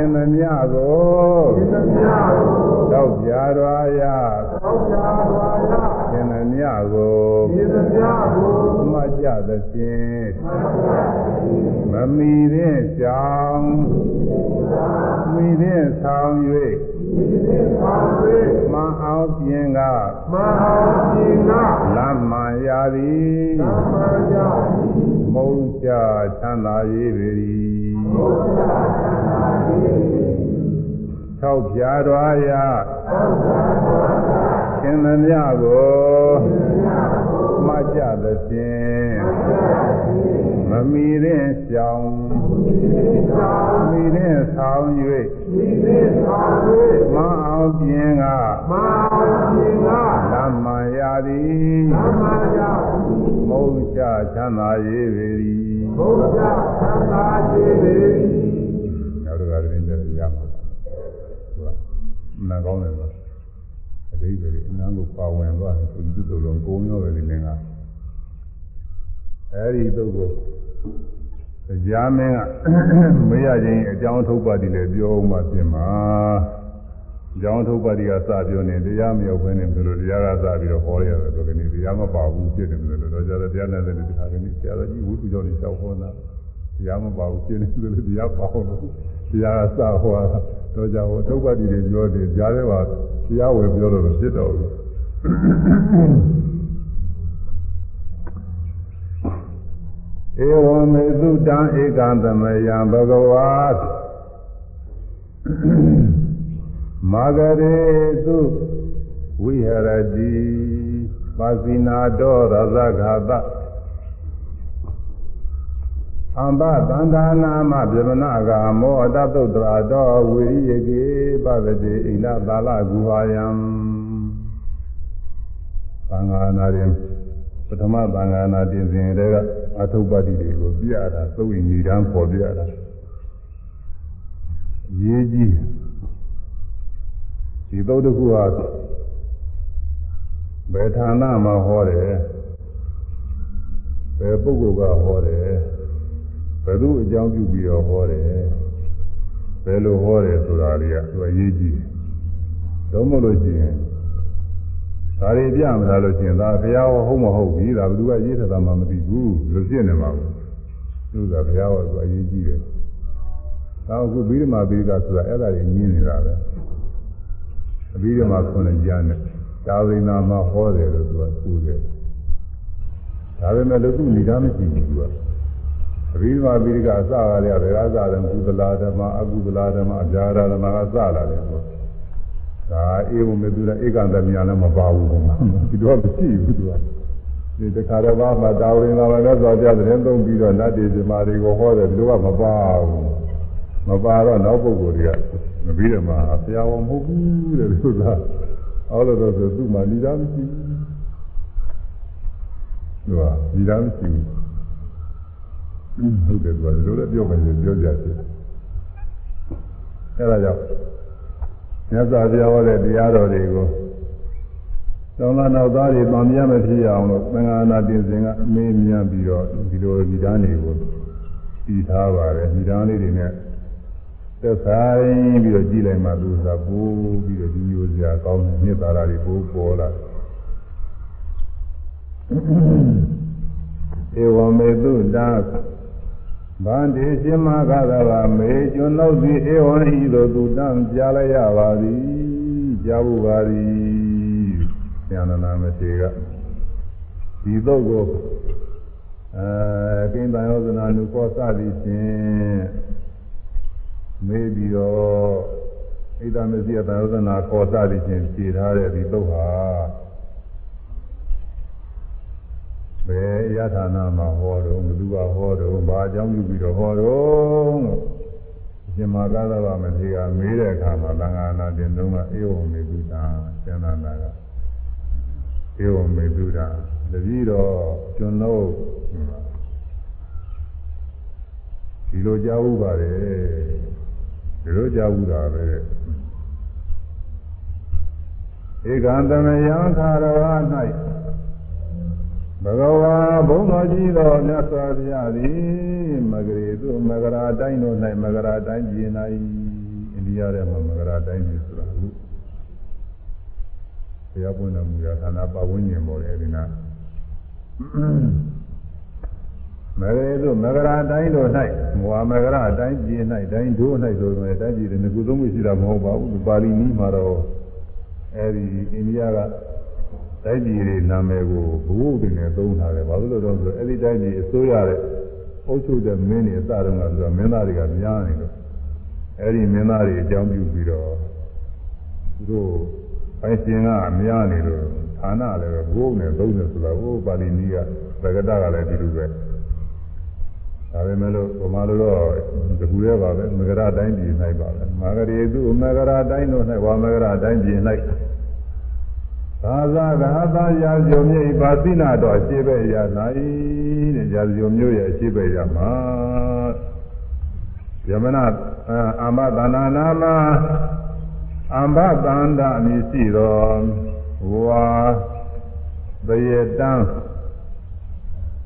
င်မမြကိုသောက်ပြရွာရသင်မမြကိုမကြသဖြင့်မမီတဲ့ကြောင်းမိတဲ့ဆောင်၍မအောင်ပြင်ကလမ်းမှန်ရသည်မုန်း ချချမ်းသာရေးပေ၏သောက်ပြတော်ရသင်မမြကိုမကြသဖြင့်မမီတဲ့ကြောင်းမိတဲ့ဆောင်၍မအောင်ပြင်ကလမ်းမှန်ရသည် မုန်းချချမ်းသာရေးပေ၏နောက်တစ်ခါတည်းတည်းရမှာဟုတ်နာကောင်းတယ်ကွာအတိတ်တွေအနမ်းကိုပါဝင်သွားတယ်သူတို့တို့လုံးကုန်းရောပဲဒီလင်းကအဲဒီတုတ်ကိုတရားမင်းကမေးရခြင်းအကြောင်းထုတ်ပါတိလည်းပြောမှပြင်မှာအ ကြောင်းထုတ်ပါတိကစပြောနေတရားမရောက်ဘဲနဲ့ဘယ်လိုတရားကစပြီးတော့ဟောရတယ်ဆိုကနေတရားမပါဘူးဖြစ်တယ်လို့တော့ကြတော့တရားနဲ့လည်းဒီခါကနေဆရာတော်ကြီးဝိသုကြောင့်လျှောက်ဟောတာတရားမပါဘူးဖြစ်နေတယ်လို့တရားပါအောင်လို့တရားကစဟောတာတော့ကြောင့်ထုတ်ပါတိတွေပြောတယ်ကြားထဲမှာတရားဝယ်ပြောလို့ဖြစ်တော့ဘူးဧဝမေသုတံဧကံသမယံဘဂဝါ မာဂရေသုဝိဟရတိပါစီနာတောရဇဂါတအမ္ဘသန္တာနာမပြမနာကမောအတသုတ္တရာတောဝိရိယကေပဗတိဣန္ဒသာလဂုဟာယံသံဃာနာရင်ပထမသံဃာနာတင်စဉ်တွေကအထုပ္ပတ္တိတွေကိုပြရတာသုတ်ဉ္ဇီတန်းပေါ်ပြရတာရေးကြီး ဒီသုတ်တစ်ခုဟာဘယ်ဌာနမှာဟောတယ်ဘယ်ပုဂ္ဂိုလ်ကဟောတယ်ဘယ်သူအကြောင်းပြုပြီးတော့ဟောတယ်ဘယ်လိုဟောတယ်ဆိုတာတွေကသူအရေးကြီးတယ်တော့မလို့ရှိရင်ဒါတွေပြမလားလို့ရှိရင်ဒါဘုရားဟုတ်မဟုတ်ပြီဒါဘယ်သူကရေးထတာမှမသိဘူးလို့ဖြစ်နေမှာဘူးသူကဘုရားဟောသူအရေးကြီးတယ်နောက်အခုဘိဓမ္မာဘိဓကဆိုတာအဲ့ဒါကြီးညင်းနေတာပဲ အဘိဓမ္မာခုနှစ်ကျမ်းနဲ့ဒါဝိနာမှာဟောတယ်လို့သူကပူတယ်ဒါပေမဲ့လို့သူဏိဒာမရှိဘူးသူကအဘိဓမ္မာဘိဓကအစကားလေးကဘယ်ကစတယ်ကုသလာဓမ္မအကုသလာဓမ္မအပြာဓမ္မကစလာတယ်ဆိုဒါအေဝမေသူကဧကံတမြာလည်းမပါဘူးကွာဒီတော့မရှိဘူးသူကဒီတခါတော့မှတာဝိနာမှာလည်းဆိုကြတဲ့သုံးပြီးတော့နတ်တေဇမာတွေကိုဟောတယ်သူကမပါဘူးမပါတော့နောက်ပုဂ္ဂိုလ်တွေက မပြီးတော့မှဆရာဝန်မဟုတ်ဘူးတဲ့သူကအော်လို့တော့ဆိုသူ့မှာဏိဒာမရှိဘူးသူကဏိဒာမရှိဘူးဟုတ်တယ်သူကလိုလည်းပြောမယ်ပြောကြတယ်အဲဒါကြောင့်မြတ်စွာဘုရားဟောတဲ့တရားတော်တွေကိုသောလာနောက်သားတွေတန်မြတ်မဖြစ်အောင်လို့သံဃာနာတင်စဉ်ကအမေးမြန်းပြီးတော့ဒီလိုဒီဓာတ်တွေကိုပြီးထားပါတယ်ဒီဓာတ်လေးတွေနဲ့ သက်ဆိုင်ပြီးတော့ကြည်လိုက်မှသူသာပိုးပြီးတော့ဒီမျိုးစရာကောင်းတဲ့မြစ်သာရတွေပိုးပေါ်လာဧဝမေတုတာဗန္တိရှင်မကသဗ္ဗမေကျွန်ုပ်သည်ဧဝံဤသို့သူတံကြားလိုက်ရပါသည်ကြားဖို့ပါသည်ဉာဏနာမထေကဒီသို့ကိုအဲကိဉ္တယောဇနာနုကောစသည်ဖြင့် မေးပြီးတော့ဣဒ္ဓမစီယတယောဇနာကောစသည်ဖြင့်ဖြေထားတဲ့ဒီသို့ဟာဘယ်ယထာနာမှာဟောတော့ဘသူကဟောတော့ဘာအကြောင်းပြုပြီးတော့ဟောတော့ရှင်မာကသဗ္ဗမထေရမေးတဲ့အခါမှာသံဃာနာတင်တုံးကအေဝံမေတုတာသင်္နန္တာကဧဝံမေတုတာတပည့်တော်ကျွန်တော်ဒီလိုကြားဥပါတယ် ဒီလိုကြားဥတာပဲဧကံတမယံခါရဝ၌ဘဂဝါဘုံတော်ကြီးတော်မြတ်စွာဘုရားသည်မဂရေသူမဂရာတိုင်းတို့၌မဂရာတိုင်းပြည်၌အိန္ဒိယထဲမှာမဂရာတိုင်းပြည်ဆိုတာအခုဘုရားပွင့်တော်မူရာဌာနပတ်ဝန်းကျင်ပေါ်လေဒီနာ မဂရေသူမဂရာတိုင်းတို့၌မဝမဂရာတိုင်းပြည်၌တိုင်းတို့၌ဆိုရင်တိုင်းပြည်တွေငကုသုံးမှုရှိတာမဟုတ်ပါဘူးပါဠိနည်းမှာတော့အဲဒီအိန္ဒိယကတိုင်းပြည်တွေနာမည်ကိုဘုဟုတွေနဲ့သုံးထားတယ်ဘာလို့လဲတော့ဆိုအဲ့ဒီတိုင်းပြည်အစိုးရတဲ့အုပ်ချုပ်တဲ့မင်းတွေအစတုန်းကဆိုတော့မင်းသားတွေကများနေလို့အဲ့ဒီမင်းသားတွေအကြောင်းပြုပြီးတော့သူတို့ပိုင်ရှင်ကများနေလို့ဌာနလည်းဘုဟုနဲ့သုံးတယ်ဆိုတော့ဟိုပါဠိနည်းကသက္ကတကလည်းဒီလိုပဲ ဒါပေမဲ့လို့ဗမာလိုတော့တခုတည်းပါပဲမဂရတိုင်းပြည်၌ပါပဲမဂရေသူမဂရတိုင်းတို့၌ဝါမဂရတိုင်းပြည်၌သာသာဂဟာသာရာဇုံမြေပါသိနာတော်အရှိပဲ့ရနိုင်တဲ့ရာဇုံမျိုးရဲ့အရှိပဲ့ရမှာယမနာအာမသနာနာမအမ္ဘသန္တာအမည်ရှိတော်ဝါတယေတံ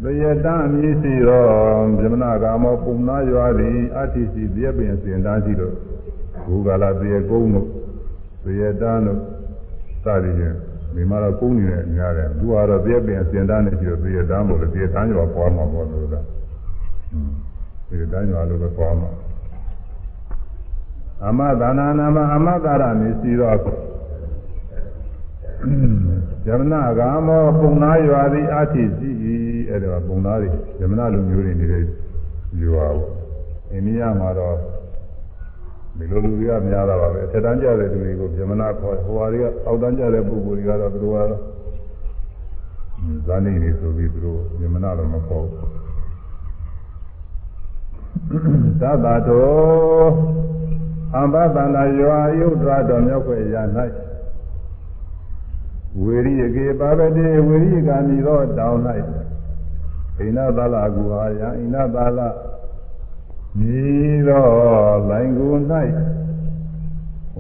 တယေတံအမည်ရှိတော်ယမနာကာမောပုံနာရွာသည်အတ္တိရှိပြည့်ပင်စင်တန်းရှိတော်ဘူဂလာတယေကုန်းတို့တယေတံတို့စသည်ဖြင့်ဒီမှာတော့ကုန်းနေတယ်များတယ်သူကတော့ပြည့်ပင်စင်တန်းနေပြီးတော့ပြည့်တန်းပေါ်လို့ပြည့်တန်းရွာပွားမှာပေါ့လို့လားပြည့်တန်းရွာလို့ပဲပွားမှာအမသာနာနာမအမသာရနေစီတော့ ယမနာဂါမောပုံနာရွာသည်အထိရှိအဲ့ဒါပုံနာတွေယမနာလူမျိုးတွေနေတဲ့ရွာပေါ့အိန္ဒိယမှာတော့ဒီလိုလူတွေကများတာပါပဲထက်တန်းကြတဲ့လူတွေကိုဗြဟ္မဏခေါ်ဟိုဟာတွေကအောက်တန်းကြတဲ့ပုဂ္ဂိုလ်တွေကတော့သူတို့ကတော့ဇာနေနေဆိုပြီးသူတို့ဗြဟ္မဏတော့မခေါ်ဘူးသဗ္ဗတောအမ္ဘတန္တယောအယုဒ္ဓတော်မြောက်ွယ်ရ၌ ဝေရိယကေပါပတိဝေရိယကာမိသောတောင်း၌ဣနသလကူဟာယဣနသလမြည်သောလိုင်ကို၌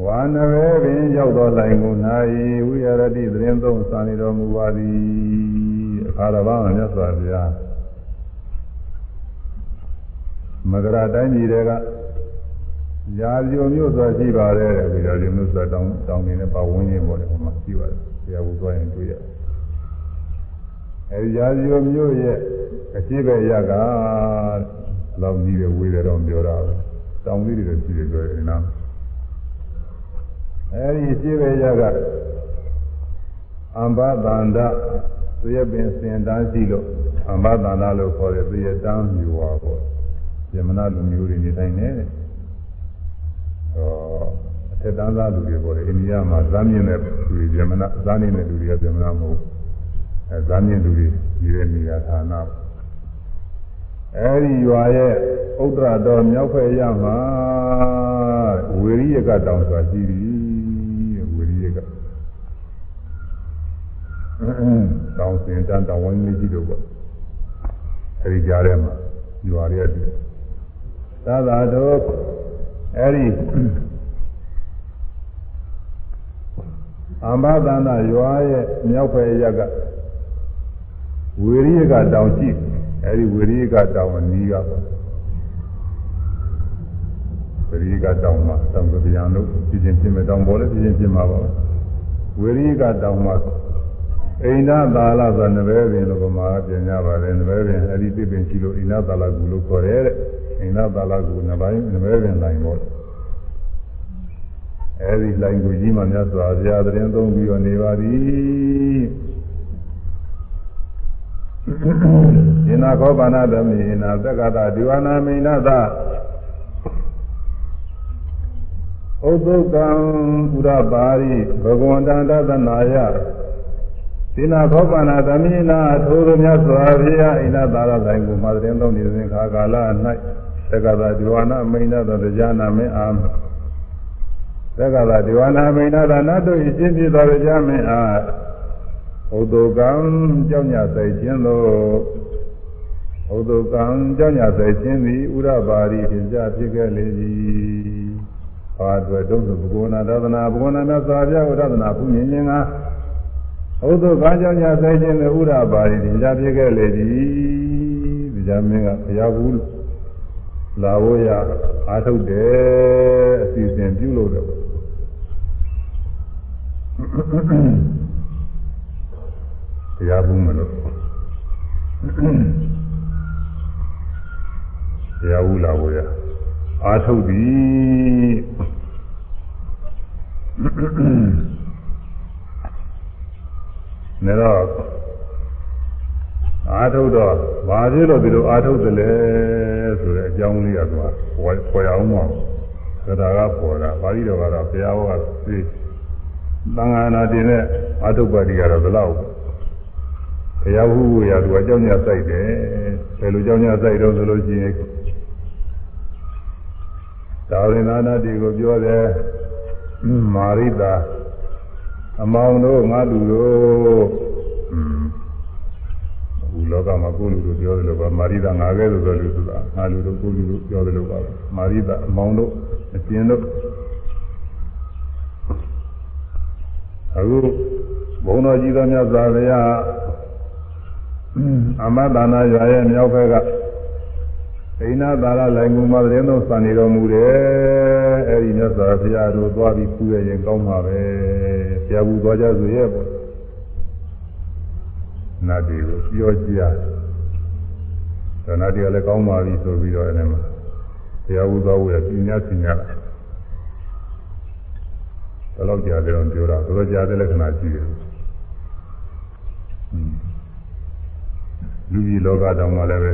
ဝါနဝေပင်ရောက်သောလိုင်ကို၌ဝိရတိသတင်းသုံးစာနေတော်မူပါသည်အခါတော်ဘာမြတ်စွာဘုရားမဂရတိုင်းကြီးတွေကရာဇိုမျိုးဆိုရှိပါတယ်တဲ့ရာဇိုမျိုးဆိုတောင်းတောင်းနေတဲ့ပါဝန်းကျင်ပေါ်တယ်ဟိုမှာရှိပါတယ် ဆရာဘူးသွားရင်တွေ့ရတယ်အဲဒီရာဇိုမျိုးရဲ့အရှိပဲရကလောက်ကြီးပဲဝေးတယ်တော့ပြောတာပဲတောင်လေးတွေရှိတယ်ပြောရင်နော်အဲဒီရှိပဲရကအမ္ဘသန္တသူရဲ့ပင်စင်တန်းရှိလို့အမ္ဘသန္တလို့ခေါ်တဲ့သူရဲ့တန်းမြူပါပေါ့ယမနာလူမျိုးတွေနေတိုင်းနေတယ်ဟောအ ထက်တန်းသားလူတွေပေါ့လေအိန္ဒိယမှာဇာမြင့်တဲ့လူတွေယမနာဇာနေတဲ့လူတွေကယမနာမဟုတ်အဲဇာမြင့်လူတွေနေတဲ့နေရာဌာနအဲဒီရွာရဲ့ဥဒ္ဒရတော်မြောက်ဖက်ရမှာဝေရိယကတောင်ဆိုတာရှိသည်ဝေရိယကတောင်စင်တန်တောင်ဝင်းလေးကြီးတို့ပေါ့အဲဒီကြားထဲမှာရွာရဲ့တူသာသာတို့အဲဒီ အမ္ဘသန္တရွာရဲ့မြောက်ဖက်ရကဝေရိယကတောင်ရှိအဲဒီဝေရိယကတောင်အနီးကပေါ့ဝေရိယကတောင်မှာတောင်ကဗျာလို့ပြင်းပြင်းပြင်းတောင်ပေါ်လည်းပြင်းပြင်းပြင်းမှာပါဝေရိယကတောင်မှာအိန္ဒသာလဆိုနဘဲပင်လို့ဗမာကပြင်ကြပါတယ်နဘဲပင်အဲဒီပြပင်ရှိလို့အိန္ဒသာလကူလို့ခေါ်တယ်တဲ့အိန္ဒသာလကူနဘိုင်းနဘဲပင်လိုင်းပေါ့ အဲဒီလိုင်းကိုကြီးမှမြတ်စွာဘုရားတရင်သုံးပြီးတော့နေပါသည်ဣနာခောပါဏဓမေနာသက္ကတာဒီဝနာမိနသဥဒုက္ကံဥရပါရိဘဂဝန္တန္တသနာယသီနာခောပါဏဓမေနာထိုးသောမြတ်စွာဘုရားဣနာသာရတိုင်းကိုမှာတဲ့သုံးနေစဉ်ခါကာလ၌သက္ကတာဒီဝနာမိနသတရားနာမင်းအာ သက္ကတာဒီဝနာမိနသနတ်တို့ရှင်းပြတော်ကြမင်းအားဥဒုကံကြောင့်ညသိခြင်းသောဥဒုကံကြောင့်ညသိခြင်းသည်ဥရပါရီဖြစ်ကြဖြစ်ခဲ့လေသည်။ဘာအတွက်တုံးဘဂဝနာသဒနာဘဂဝနာမြတ်စွာဘုရားဝဒနာဘုညင်ခြင်းကဥဒုကံကြောင့်ညသိခြင်းသည်ဥရပါရီဖြစ်ကြဖြစ်ခဲ့လေသည်။ဒီကြမင်းကဘုရားဘူးလာဝရအာထုတ်တယ်အစီအစဉ်ပြုလို့တယ် တရားဘူးမလို့တရားဘူးလာဖို့ရအာထုတ်သည်နေတော့အာထုတ်တော့ဘာဖြစ်လို့ဒီလိုအာထုတ်တယ်လဲဆိုတဲ့အကြောင်းလေးကသူကပေါ်ရအောင်ပါသဒ္ဒါကပေါ်တာပါဠိတော်ကတော့ဘုရားဟောကသိ သံဃာနာတင်တဲ့အာထုတ်ပါတိကတော့ဘယ်လောက်ဘုရားဟုရာသူအကြောင်းညစိုက်တယ်ဘယ်လိုကြောင်းညစိုက်တော့ဆိုလို့ရှိရင်သာဝရဏနာတိကိုပြောတယ်မာရိတာအမောင်တို့ငါလူတို့ဟူလောကမှာကိုလူတို့ပြောတယ်လို့ပါမာရိတာငါကဲဆိုတော့လူဆိုတာငါလူတို့ကိုလူတို့ပြောတယ်လို့ပါမာရိတာအမောင်တို့အကျဉ်တို့ အခုဘုံတော်ကြီးသောမြတ်စွာဘုရားအမတနာရွာရဲ့မြောက်ဘက်ကအိနာသာရလိုင်ငူမှာသတင်းတော်စံနေတော်မူတယ်အဲဒီမြတ်စွာဘုရားတို့သွားပြီးပူရရင်ကောင်းပါပဲဆရာဘူးသွားကြဆိုရဲ့ပေါ့နတ်တွေကိုပြောကြည့်ရတယ်နတ်တွေကလည်းကောင်းပါပြီဆိုပြီးတော့အဲ့မှာဆရာဘူးသွားဖို့ရပြညာပြညာလာဘ ယ်လောက်ကြာတယ်တော့ပြောတာတော်တော်ကြာတဲ့လက္ခဏာရှိတယ်လူကြီးလောကတောင်မှလည်းပဲ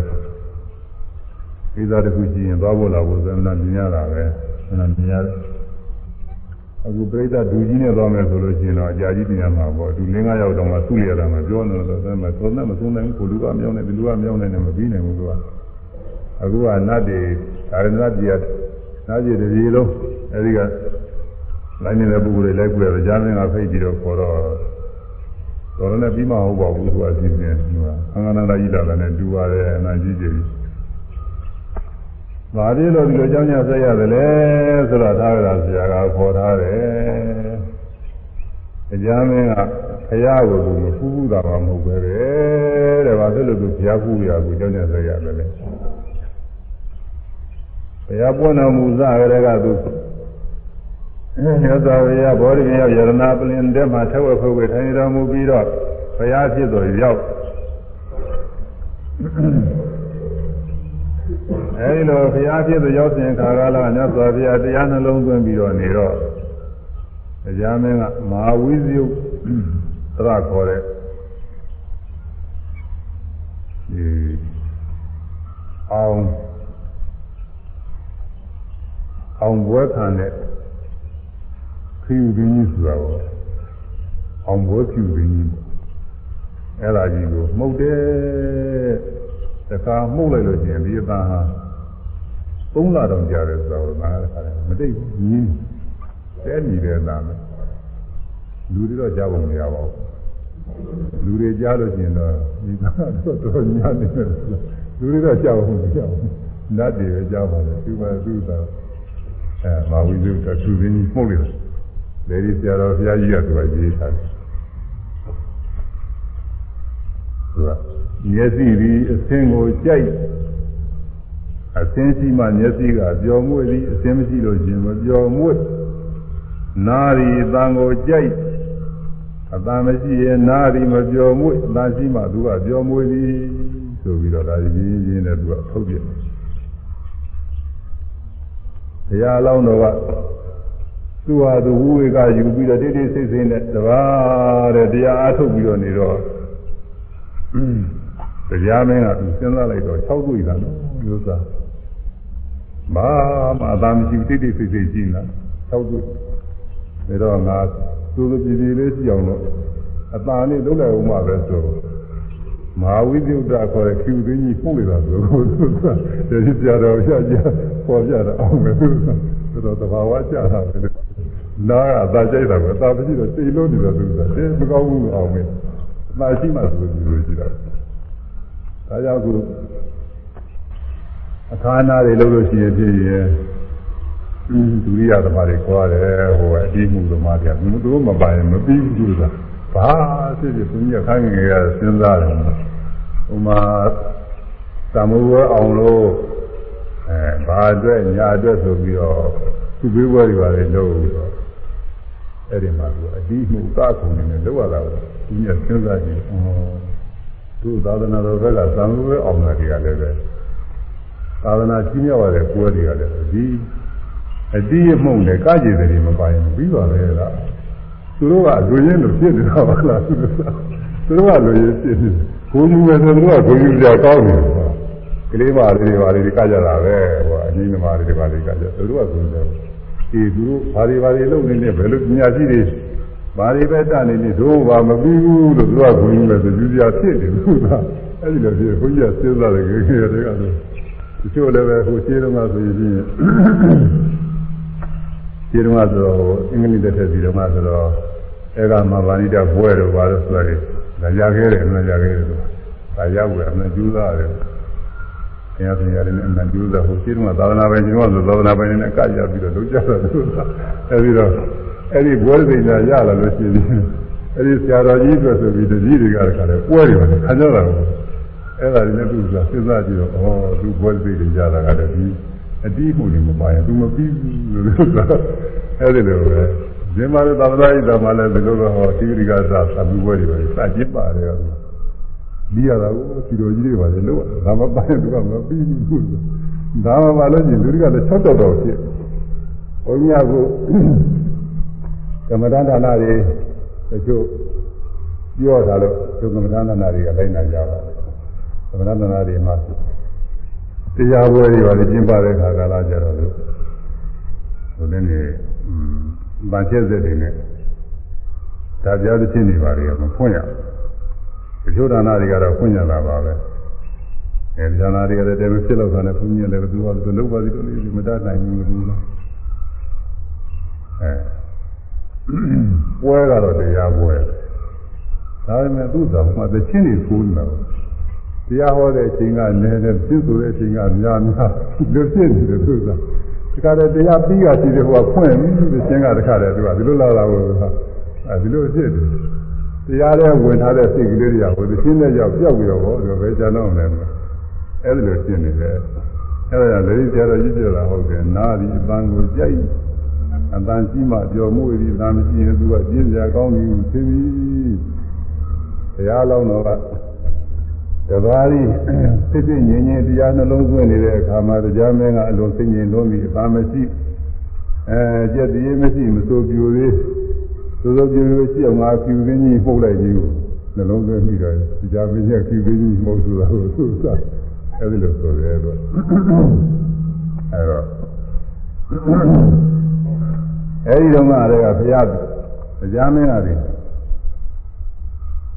ကိစ္စတစ်ခုကြည့်ရင်သွားဖို့လာဖို့သမဏမြင်ရတာပဲသမဏမြင်ရတယ်အခုပြိဿဒူကြီးနဲ့သွားမယ်ဆိုလို့ရှိရင်တော့အကြာကြီးပြင်ရမှာပေါ့သူလင်းကားရောက်တော့မှသူ့ရတာမှပြောနေတော့သမသုံးနဲ့မသုံးနိုင်ဘူးကိုလူကမြောင်းနေဒီလူကမြောင်းနေတယ်မပြီးနိုင်ဘူးသူကအခုကနတ်တွေဒါရဏတ်ကြီးကနတ်ကြီးတကြီးလုံးအဲဒီက လိုင်းနေတဲ့ပုဂ္ဂိုလ်တွေလိုက်ပြရကြားမင်းကဖိတ်ပြီးတော့ခေါ်တော့တော်လည်းပြီးမဟုတ်ပါဘူးသူအစီအစဉ်သူကအင်္ဂနာကြီးလာတယ်နဲ့တူပါတယ်အနာကြီးကြီး။ဘာဖြစ်လို့ဒီလိုကြောင်းကြဆက်ရတယ်လဲဆိုတော့သာဝရဆရာကခေါ်ထားတယ်။တရားမင်းကဘုရားကိုမဖူးဘူးတာမှမဟုတ်ပဲတဲ့။ဘာဖြစ်လို့သူဘုရားဖူးရကိုကြောင်းကြဆက်ရတယ်လဲ။ဘုရားပွင့်တော်မူစရတဲ့ကသူ မြတ်စွာဘုရားဘောဓိမြောက်ယရနာပလင်တဲ့မှာထက်ဝက်ဖုတ်ဝေထိုင်တော်မူပြီးတော့ဘုရားဖြစ်တော်ရောက်အဲဒီလိုဘုရားဖြစ်သူရောက်စဉ်ခါကာလကမြတ်စွာဘုရားတရားနှလုံးသွင်းပြီးတော့နေတော့တရားမင်းကမဟာဝိဇယုသရခေါ်တဲ့ဒီအောင်အောင်ဘွဲခံတဲ့ ခီယူရင်းကြီးဆိုတာပေါ့အောင်ဘွဲခီယူရင်းကြီးအဲ့ဒါကြီးကိုမှုတ်တယ်တခါမှုတ်လိုက်လို့ကျင်ဒီအသားဟာသုံးလတောင်ကြာတယ်ဆိုတော့ငါကခါတယ်မတိတ်ဘူးညင်းတဲမြည်တဲ့အသားမယ်လူတွေတော့ကြားဖို့မရပါဘူးလူတွေကြားလို့ကျင်တော့ဒီကတော့တော်ညာနေတယ်လူတွေတော့ကြားဖို့မကြောက်ဘူးနတ်တွေပဲကြားပါလေသူပါသူသာအဲမာဝိဇုတသူရင်းကြီးမှုတ်လိုက်တယ် လေဒီဆရာတော်ဘုရားကြီးကသူကရေးထားတယ်သူကမျက်စိဒီအစင်းကိုကြိုက်အစင်းရှိမှမျက်စိကပျော်မွေ့သည်အစင်းမရှိလို့ရှင်မပျော်မွေ့နာရီအတန်ကိုကြိုက်အတန်မရှိရင်နာရီမပျော်မွေ့အတန်ရှိမှသူကပျော်မွေ့သည်ဆိုပြီးတော့ဒါကြီးရင်းနဲ့သူကထုတ်ပြတယ်ဘုရားအလောင်းတော်က သူဟာသူဝိဝေကယူပြီးတော့တိတိစိတ်စိတ်နဲ့တပါးတဲ့တရားအားထုတ်ပြီးတော့နေတော့တရားမင်းကစဉ်းစားလိုက်တော့6တွေ့တာနော်မျိုးစားဘာမှအသာမရှိတိတိစိတ်စိတ်ရှိနေတာ6တွေ့ဒါတော့ငါသူသူပြည်ပြည်လေးရှိအောင်လို့အသာနဲ့လုံးလိုက်အောင်မှပဲဆိုမဟာဝိသုဒ္ဓခေါ်တဲ့ကျူသိကြီးပုံနေတာဆိုတော့သူကဒီပြတော်ပြကြပေါ်ပြတာအောင်ပဲသူကတော်သဘာဝကျတာပဲ နားကအသာကြိုက်တာပဲအသာမရှိတော့စိတ်လုံးနေတော့သူကတည်းမကောင်းဘူးအောင်မယ်အသာရှိမှဆိုလို့ဒီလိုရှိတာဒါကြောင့်ခုအခါနာတွေလုပ်လို့ရှိရင်ဖြစ်ရင်ဒုရိယသမားတွေခေါ်ရတယ်ဟိုအတိမှုသမားတွေကသူတို့မပိုင်မပြီးဘူးဆိုတာဘာဖြစ်ဖြစ်ဘုရားခိုင်းငယ်ရစဉ်းစားတယ်ဟိုမှာသမုဝဲအောင်လို့အဲဘာအတွက်ညာအတွက်ဆိုပြီးတော့သူ့ဘေးဘွဲတွေပါလေလုပ်ပြီးတော့ အဲ့ဒီမှာသူအတိမှုကခုန်နေတယ်လောက်ရတာကိုသူကစဉ်းစားကြည့်ဩသူသာသနာတော်ဘက်ကသမုဝဲအောင်တာတွေကလည်းပဲသာသနာကြီးမြောက်ရတဲ့ပွဲတွေကလည်းဒီအတိအမှုန့်နဲ့ကကြည်တယ်မပိုင်ဘူးပြီးပါလေလားသူတို့ကလူရင်းလို့ဖြစ်နေတာပါလားသူတို့ကသူတို့ကလူရင်းဖြစ်နေဘုံမှုပဲဆိုသူတို့ကဘုံမှုကြောက်ကောင်းနေတယ်ကလေးပါလေးတွေပါလေးတွေကကြတာပဲဟိုအနည်းနည်းပါလေးတွေပါလေးကကြသူတို့ကဘုံတယ် ဒီသူတို့ဘာတွေဘာတွေလုပ်နေနေဘယ်လိုပညာရှိတွေဘာတွေပဲတနေနေတို့ဘာမပြီးဘူးလို့သူတို့ကဘုံမှုပဲဆိုယူပြဖြစ်နေဘူးလားအဲ့ဒီလိုဖြစ်ဘုန်းကြီးကစဉ်းစားတယ်ခေခေတွေကဆိုတချို့လည်းပဲဟိုရှင်းတော့မှဆိုရင်ဒီတော့ဆိုတော့အင်္ဂလိပ်တက်တဲ့ဒီတော့မှဆိုတော့အဲကမဘာဏိတဘွဲတော့ဘာလို့ဆိုရတယ်ဒါရခဲ့တယ်အမှန်ရခဲ့တယ်ဒါရောက်ွယ်အမှန်ကျူးသားတယ် ဘုရားရှင်ရတယ်နဲ့အမှန်ကျူးသားဟိုရှင်းတော့သာသနာပိုင်ကျွန်တော်ဆိုသာသနာပိုင်နဲ့အကရပြီးတော့လုပ်ကြတာသူကအဲဒီတော့အဲ့ဒီဘွဲစိတ်ညာရလာလို့ရှိရင်အဲ့ဒီဆရာတော်ကြီးဆိုဆိုပြီးတကြီးတွေကတခါလဲပွဲတွေပါခံကြတာအဲ့ဒါတွေနဲ့သူကစဉ်းစားကြည့်တော့ဩသူဘွဲစိတ်တွေရလာတာဒီအတိမှုတွေမပါရင်သူမပြီးဘူးလို့ဆိုတာအဲ့ဒီလိုပဲဇင်မာရသာသနာ့ဣဒ္ဓမှာလည်းဒီလိုပဲဟောတိရိကသာသဘူးပွဲတွေပဲစကျင်းပါတယ်ကွာ ပြီးရတာကိုဒီလိုကြီးတွေပါလေလို့ဒါမပါရင်သူကမပြီးဘူးဒါမှမလို့ချင်းလူတွေကလည်း၆တောက်တော့ဖြစ်ဘုန်းကြီးကကမ္မဋ္ဌာန်းဌာနတွေတချို့ပြောတာလို့ဒီကမ္မဋ္ဌာန်းဌာနတွေကလိုက်နိုင်ကြပါကမ္မဋ္ဌာန်းဌာနတွေမှာတရားပွဲတွေပါလေကျင်းပတဲ့ခါကလာကြတော့လို့ဟိုနေ့နေဗန်ချက်စစ်တွေနဲ့ဒါပြသချင်းတွေပါတွေကမဖွင့်ရဘူးတ ချို့ဒါနတွေကတော့ဖွင့်ရတာပါပဲအဲဒီဒါနတွေကလည်းတည်းမဖြစ်တော့တာနဲ့ဘုန်းကြီးလည်းသူကသူလုပ်ပါသေးတယ်ဒီမတတ်နိုင်ဘူးလို့လားအဲပွဲကတော့တရားပွဲဒါပေမဲ့သူ့တော်မှာတချင်းတွေထိုးနေတာတရားဟောတဲ့အချိန်ကလည်းပြည့်စုံတဲ့အချိန်ကများများလွတ်ပြည့်နေတယ်သူကဒီကတည်းတရားပြီးရရှိတယ်ဟိုကဖွင့်ပြီးရှင်းကတခါတည်းသူကဒီလိုလာတာကိုအဲဒီလိုဖြစ်တယ် တရားထဲဝင်ထားတဲ့စိတ်ကလေးတွေကဟိုသင်းနဲ့ရောက်ပြောက်ပြီးတော့ဟောဒီပဲကျန်တော့မယ်အဲဒီလိုရှင်းနေတယ်အဲဒါကြောင့်လေတရားတော်ကြီးပြောတာဟုတ်တယ်နာဒီအပန်းကိုကြိုက်အပန်းကြီးမှကြော်မှုဒီသာမရှိရင်သူကပြင်းစရာကောင်းပြီသိပြီတရားလောင်းတော့ကတပါးကြီးစိတ်စိတ်ငြိမ်ငြိမ်တရားနှလုံးသွင်းနေတဲ့အခါမှာတရားမင်းကအလုံးစိတ်ငြိမ်လုံးပြီးအသာမရှိအဲကြက်တည်းမရှိမစိုးပြိုသေး စိုးစိုးပြိုပြိုရှိအောင်ငါဖြူရင်းကြီးမှုတ်လိုက်ကြီးကိုနှလုံးသွင်းပြီးတော့တရားမင်းကဖြူရင်းကြီးမှုတ်ဆိုတာကိုသူကအဲဒီလိုဆိုရဲတော့အဲတော့အဲဒီတော့ကလည်းဘုရားတရားမင်းကတည်း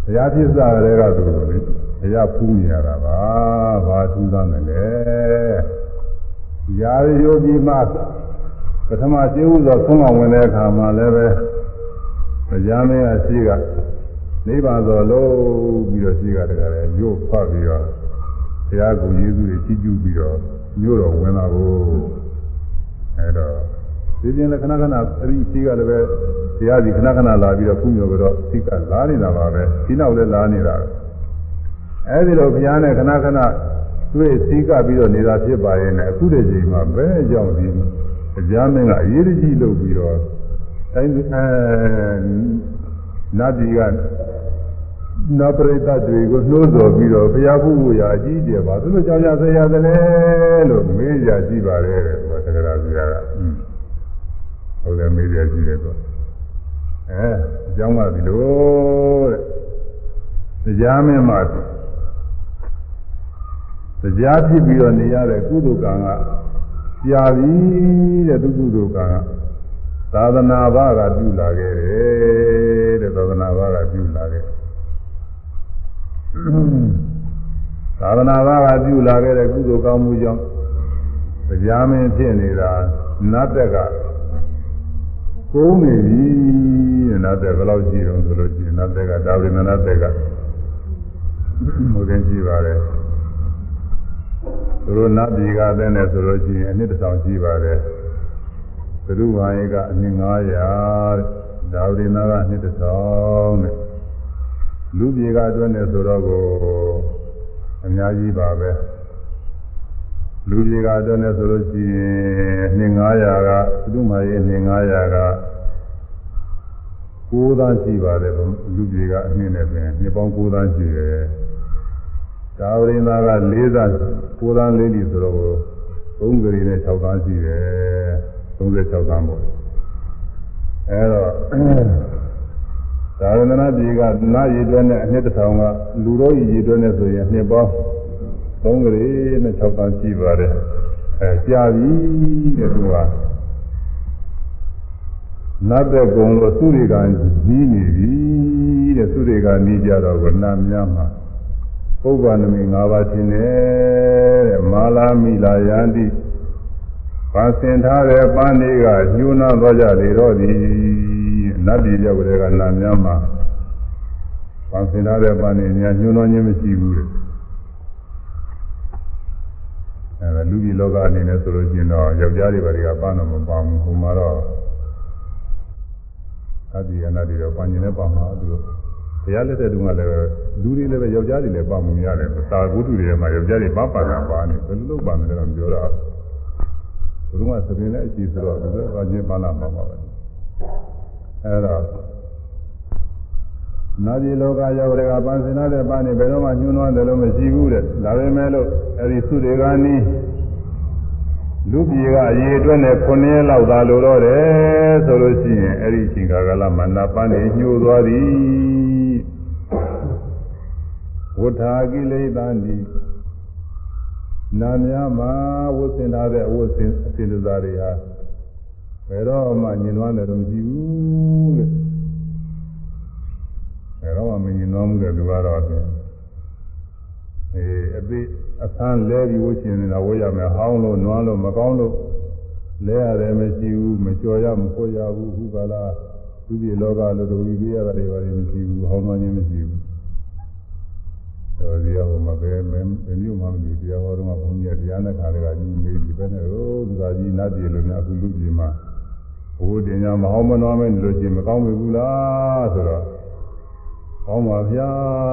ဘုရားဖြစ်စားတဲ့ကသူတို့လေဘုရားဖူးနေရတာပါဘာထူးဆန်းတယ်လဲရာဇယောကြီးမှပထမရှိဥသောဆုံးမဝင်တဲ့အခါမှာလည်းပဲဘု ရားမင်းကရှိကနိဗ္ဗာန်တော်လို့ပြီးတော့ရှိကတကယ်ညို့ဖတ်ပြီးတော့ဘုရားကိုယေရှုတွေကြီးကျူးပြီးတော့ညို့တော်ဝင်လာဖို့အဲတော့ဒီပြင်လည်းခဏခဏအဲ့ဒီရှိကလည်းပဲတရားစီခဏခဏလာပြီးတော့ကုညိုတော့ရှိကလာနေတာပါပဲဒီနောက်လည်းလာနေတာအဲဒီလိုဘုရားနဲ့ခဏခဏတွေ့စည်းကပြီးတော့နေတာဖြစ်ပါရဲ့နဲ့အခုတည်းချိန်မှာဘယ်ကြောင့်ဒီတရားမင်းကအရေးကြီးလုပ်ပြီးတော့ တိုင်းအဲနတ်ပြည်ကနပရိသတ်တွေကိုနှိုးဆော်ပြီးတော့ဘုရားပုဂ္ဂိုလ်ရာအကြီးကျယ်ပါသူတို့ကြောင့်ရဆရာတယ်လို့မေးကြကြည့်ပါလေတဲ့ဟောတက္ကရာကြီးကဟုတ်တယ်မေးကြကြည့်တယ်ဆိုအဲအကြောင်းကဒီလိုတဲ့တရားမင်းမှာတရားဖြစ်ပြီးတော့နေရတဲ့ကုသိုလ်ကံကကြာပြီတဲ့သူကုသိုလ်ကံက သာသနာ့ဘာကပြုလာခဲ့တယ်တဲ့သာသနာ့ဘာကပြုလာခဲ့သာသနာ့ဘာကပြုလာခဲ့တဲ့ကုသိုလ်ကောင်းမှုကြောင့်တရားမင်းဖြစ်နေတာနတ်တက်ကကုန်းနေပြီတဲ့နတ်တက်ဘယ်လောက်ကြည့်တော့ဆိုလို့ရှိရင်နတ်တက်ကဒါဝိနနတ်တက်ကဟိုတင်ကြည့်ပါလေသူတို့နတ်ပြည်ကတဲ့နဲ့ဆိုလို့ရှိရင်အနှစ်တစ်ဆောင်ရှိပါတယ် သရုဝါယေကအနှစ်900တဲ့ဒါဝိနာကအနှစ်တစ်ဆောင်တဲ့လူပြည်ကအတွက်နဲ့ဆိုတော့ကိုအများကြီးပါပဲလူကြီးကအတွက်နဲ့ဆိုလို့ရှိရင်နှစ်900ကသူ့မှာရေးနှစ်900က9သန်းရှိပါတယ်လူကြီးကအနှစ်နဲ့ပြင်နှစ်ပေါင်း9သန်းရှိတယ်ဒါဝရိန္ဒာက4သန်း9သန်းလေးလီဆိုတော့3ဂရီနဲ့6သန်းရှိတယ် 36သန်းပေါ့အဲတော့သာဝန္ဒနာပြည်ကနာရည်တွဲနဲ့အနှစ်တစ်ထောင်ကလူတော်ရည်တွဲနဲ့ဆိုရင်နှစ်ပေါင်းသုံးကလေးနဲ့6ပါးရှိပါတယ်အဲကြာပြီတဲ့သူကနတ်တဲ့ကုံလို့သူတွေကနီးနေပြီတဲ့သူတွေကနီးကြတော့ကနာများမှာပုဗ္ဗနမိ၅ပါးတင်တယ်တဲ့မာလာမိလာယန္တိ ပါစင်ထားတဲ့ပန်းလေးကညှိုးနှောသွားကြလေတော့သည်နတ်ပြည်ရောက်တဲ့ကနာများမှာပါစင်ထားတဲ့ပန်းလေးများညှိုးနှောခြင်းမရှိဘူးတဲ့အဲလူကြီးလောကအနေနဲ့ဆိုလို့ရှိရင်တော့ယောက်ျားတွေဘာတွေကပန်းတော့မပါဘူးဟိုမှာတော့အတ္တိယနာတွေတော့ပန်းကျင်နဲ့ပါမှာသူတို့ဘုရားလက်ထက်တုန်းကလည်းလူတွေလည်းပဲယောက်ျားတွေလည်းပါမှုရတယ်သာဂုတုတွေမှာယောက်ျားတွေပါပါတာပါနေဘယ်လိုလုပ်ပါမလဲတော့ပြောတာ ဘုရုံကသပင်နဲ့အကြည့်ဆိုတော့ဘယ်လိုပါချင်းပါလာမှာပါပဲအဲဒါနာဒီလောကရောက်တဲ့ကပန်းစင်နာတဲ့ပန်းနေဘယ်တော့မှညှိုးနှွားတယ်လို့မရှိဘူးတဲ့ဒါပေမဲ့လို့အဲဒီသုတွေကနီးလူပြေကအရေးအတွက်နဲ့9ရက်လောက်သာလိုတော့တယ်ဆိုလို့ရှိရင်အဲ့ဒီအချိန်ကာလမန္တပန်းနေညှိုးသွားသည်ဝဋ္ဌာကိလေသာနိ နာများမှာဝတ်ဆင်ထားတဲ့အဝတ်ဆင်အစဉ်စားတွေဟာဘယ်တော့မှညှဉ်းနှွားတယ်လို့မရှိဘူးတဲ့ဘယ်တော့မှမညှဉ်းနှွားမှုတဲ့လူကတော့အဲအသေးအဆန်းလဲပြီးဝှရှင်နေတာဝှရမယ်ဟောင်းလို့နွားလို့မကောင်းလို့လဲရတယ်မရှိဘူးမကြော်ရမခွရဘူးခုကလာသူပြည်လောကလို့တို့ပြီးရတာတွေပါမရှိဘူးဟောင်းနှွားခြင်းမရှိဘူး တော်ဒီဟောမှာပဲမင်းမျိုးမှမသိတရားဟောတော့ဘုန်းကြီးတရားနဲ့ခါတွေကကြီးမေးပြီးပဲနဲ့ဟိုသူကကြီးနတ်ပြည်လို့များအခုလူပြည်မှာဘိုးတင်ညာမဟောင်းမနှွားမဲလို့ချင်းမကောင်းဘူးလားဆိုတော့ကောင်းပါဗျာ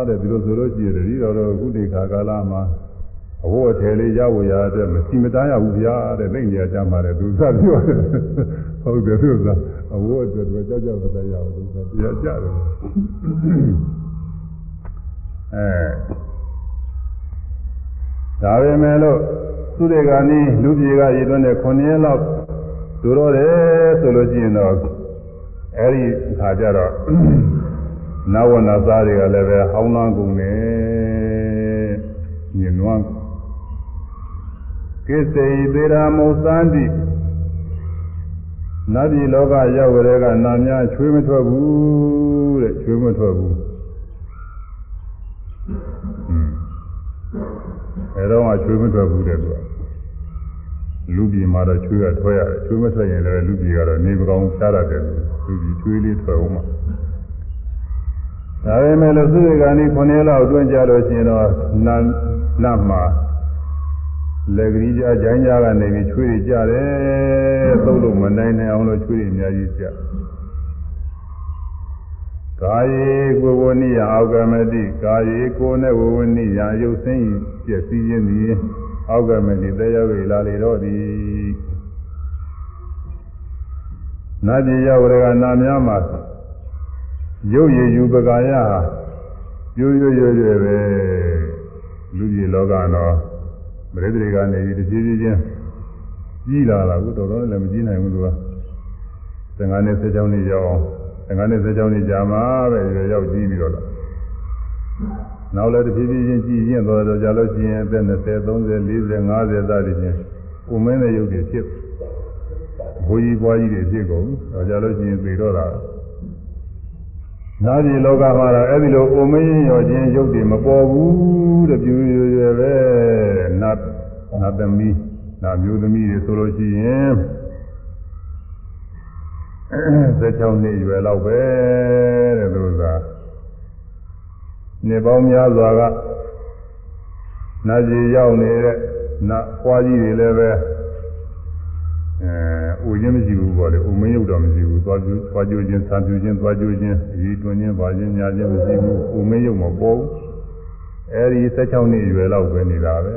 တဲ့ဒီလိုဆိုလို့ရှိရင်တတိတော်တော့ကုဋေခါကာလမှာအဝတ်အထည်လေးရဝရတဲ့မရှိမသားရဘူးဗျာတဲ့သိနေကြမှာတဲ့သူစပြောတယ်ဟုတ်တယ်သူကအဝတ်အတွက်တော့ကြောက်ကြောက်သက်ရအောင်သူကတရားကြတယ် အဲဒါပဲမဲ့လို့သူတွေကနီးလူပြေကရည်သွန်းတဲ့9ရက်လောက်သူတော့တယ်ဆိုလို့ရှိရင်တော့အဲ့ဒီခါကျတော့နဝနာသားတွေကလည်းပဲဟောင်းလန်းကုန်နေညင်နွမ်းကိစေသေရာမုသန္တိနတ်ပြည်လောကရောက်ကြတဲ့ကနာများချွေးမထွက်ဘူးတဲ့ချွေးမထွက်ဘူး အဲတော့ကချွေးမထွက်ဘူးတဲ့သူကလူပြည်မှာတော့ချွေးကထွက်ရတယ်ချွေးမထွက်ရင်လည်းလူပြည်ကတော့နေပကောင်းရှားရတယ်လူပြည်ချွေးလေးထွက်အောင်မှာဒါပေမဲ့လို့သူတွေကနေ့9ရက်လောက်အတွင်းကြလို့ရှိရင်တော့နာနာမှာလက်ကလေးကြားဂျိုင်းကြားကနေပြီးချွေးတွေကြတယ်သုတ်လို့မနိုင်နိုင်အောင်လို့ချွေးတွေအများကြီးကြ ကာယေကိုဝနိယအောက်ကမတိကာယေကိုနဲ့ဝဝနိယရုပ်ဆင်းပြည့်စည်ခြင်းသည်အောက်ကမတိတရားဝေလာလေတော့သည်နတ်ပြည်ရောက်ရကနာများမှာရုပ်ရည်ယူပကာယဟာရွရွရွရွပဲလူကြီးလောကတော့မရိဒတွေကနေပြီးတဖြည်းဖြည်းချင်းကြီးလာတာကိုတော်တော်လည်းမကြီးနိုင်ဘူးသူက15နှစ်16နှစ်ရောက်အောင် 15နှစ်16နှစ်ကြာမှပဲရွရောက်ကြီးပြီးတော့လာနောက်လည်းတဖြည်းဖြည်းချင်းကြီးရင်တော့ကြာလို့ရှိရင်အသက်20 30 40 50သားတွေချင်းကိုမင်းတဲ့ရုပ်တွေဖြစ်ဘိုးကြီးပွားကြီးတွေဖြစ်ကုန်တော့ကြာလို့ရှိရင်သေတော့တာနာပြည်လောကမှာတော့အဲ့ဒီလိုအိုမင်းရောခြင်းရုပ်တွေမပေါ်ဘူးတဲ့ပြူရွရွပဲနတ်နတ်သမီးနာမျိုးသမီးတွေဆိုလို့ရှိရင် 16နှစ်ရွယ်လောက်ပဲတဲ့သူကနေပေါင်းများစွာကနာကြီးရောက်နေတဲ့နတ်ဖွားကြီးတွေလည်းပဲအဲဥခြင်းမရှိဘူးပေါ့လေဥမင်းရုပ်တော့မရှိဘူးသွားပြသွားကြိုးခြင်းဆံပြူခြင်းသွားကြိုးခြင်းအကြီးတွင်ခြင်းပါခြင်းညာခြင်းမရှိဘူးဥမင်းရုပ်မပေါ်ဘူးအဲဒီ16နှစ်ရွယ်လောက်ပဲနေတာပဲ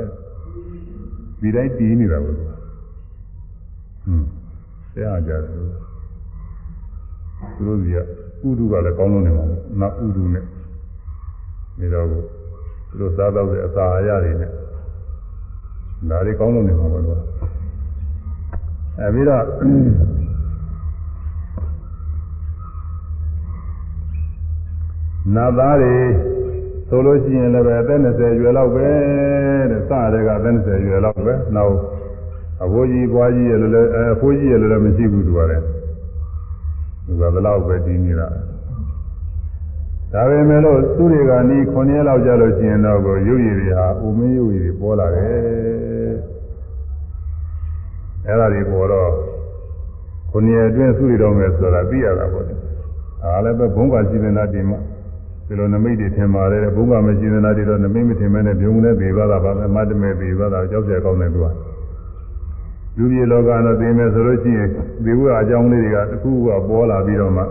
ဒီတိုင်းတည်နေတာပဲဟွန်းတရားကြတယ် သူတို့ကြီးကဥဒုကလည်းကောင်းလုံးနေမှာနာဥဒုနဲ့နေတော့သူတို့စားတော့တဲ့အစာအရတွေနဲ့ဒါတွေကောင်းလုံးနေမှာပေါ့ကွာအဲပြီးတော့နာသားတွေဆိုလို့ရှိရင်လည်းပဲအသက်20ရွယ်လောက်ပဲတဲ့စတဲ့ကအသက်20ရွယ်လောက်ပဲနောက်အဖိုးကြီးဘွားကြီးရလည်းအဖိုးကြီးရလည်းမရှိဘူးသူကလည်း သူကဘယ်လောက်ပဲတည်နေတာဒါပေမဲ့လို့သူတွေကနီး9ရက်လောက်ကြာလို့ရှိရင်တော့ကိုရုပ်ရည်တွေဟာဥမင်းရုပ်ရည်တွေပေါ်လာတယ်အဲ့ဒါတွေပေါ်တော့ခုနှစ်ရက်အတွင်းသူတွေတော့မယ်ဆိုတာသိရတာပေါ့လေဒါလည်းပဲဘုံကရှိနေတာဒီမှာဒီလိုနမိတ်တွေထင်ပါတယ်ဘုံကမရှိနေတာတွေတော့နမိတ်မထင်မဲနဲ့ဘုံနဲ့သေသွားတာပါပဲမတ်တမဲသေသွားတာကြောက်ကြကောင်းတယ်သူက လူကြီးလောကတော့သိမယ်ဆိုလို့ရှိရင်ဒီဘုရားအကြောင်းလေးတွေကတစ်ခုကပေါ်လာပြီးတော့မှ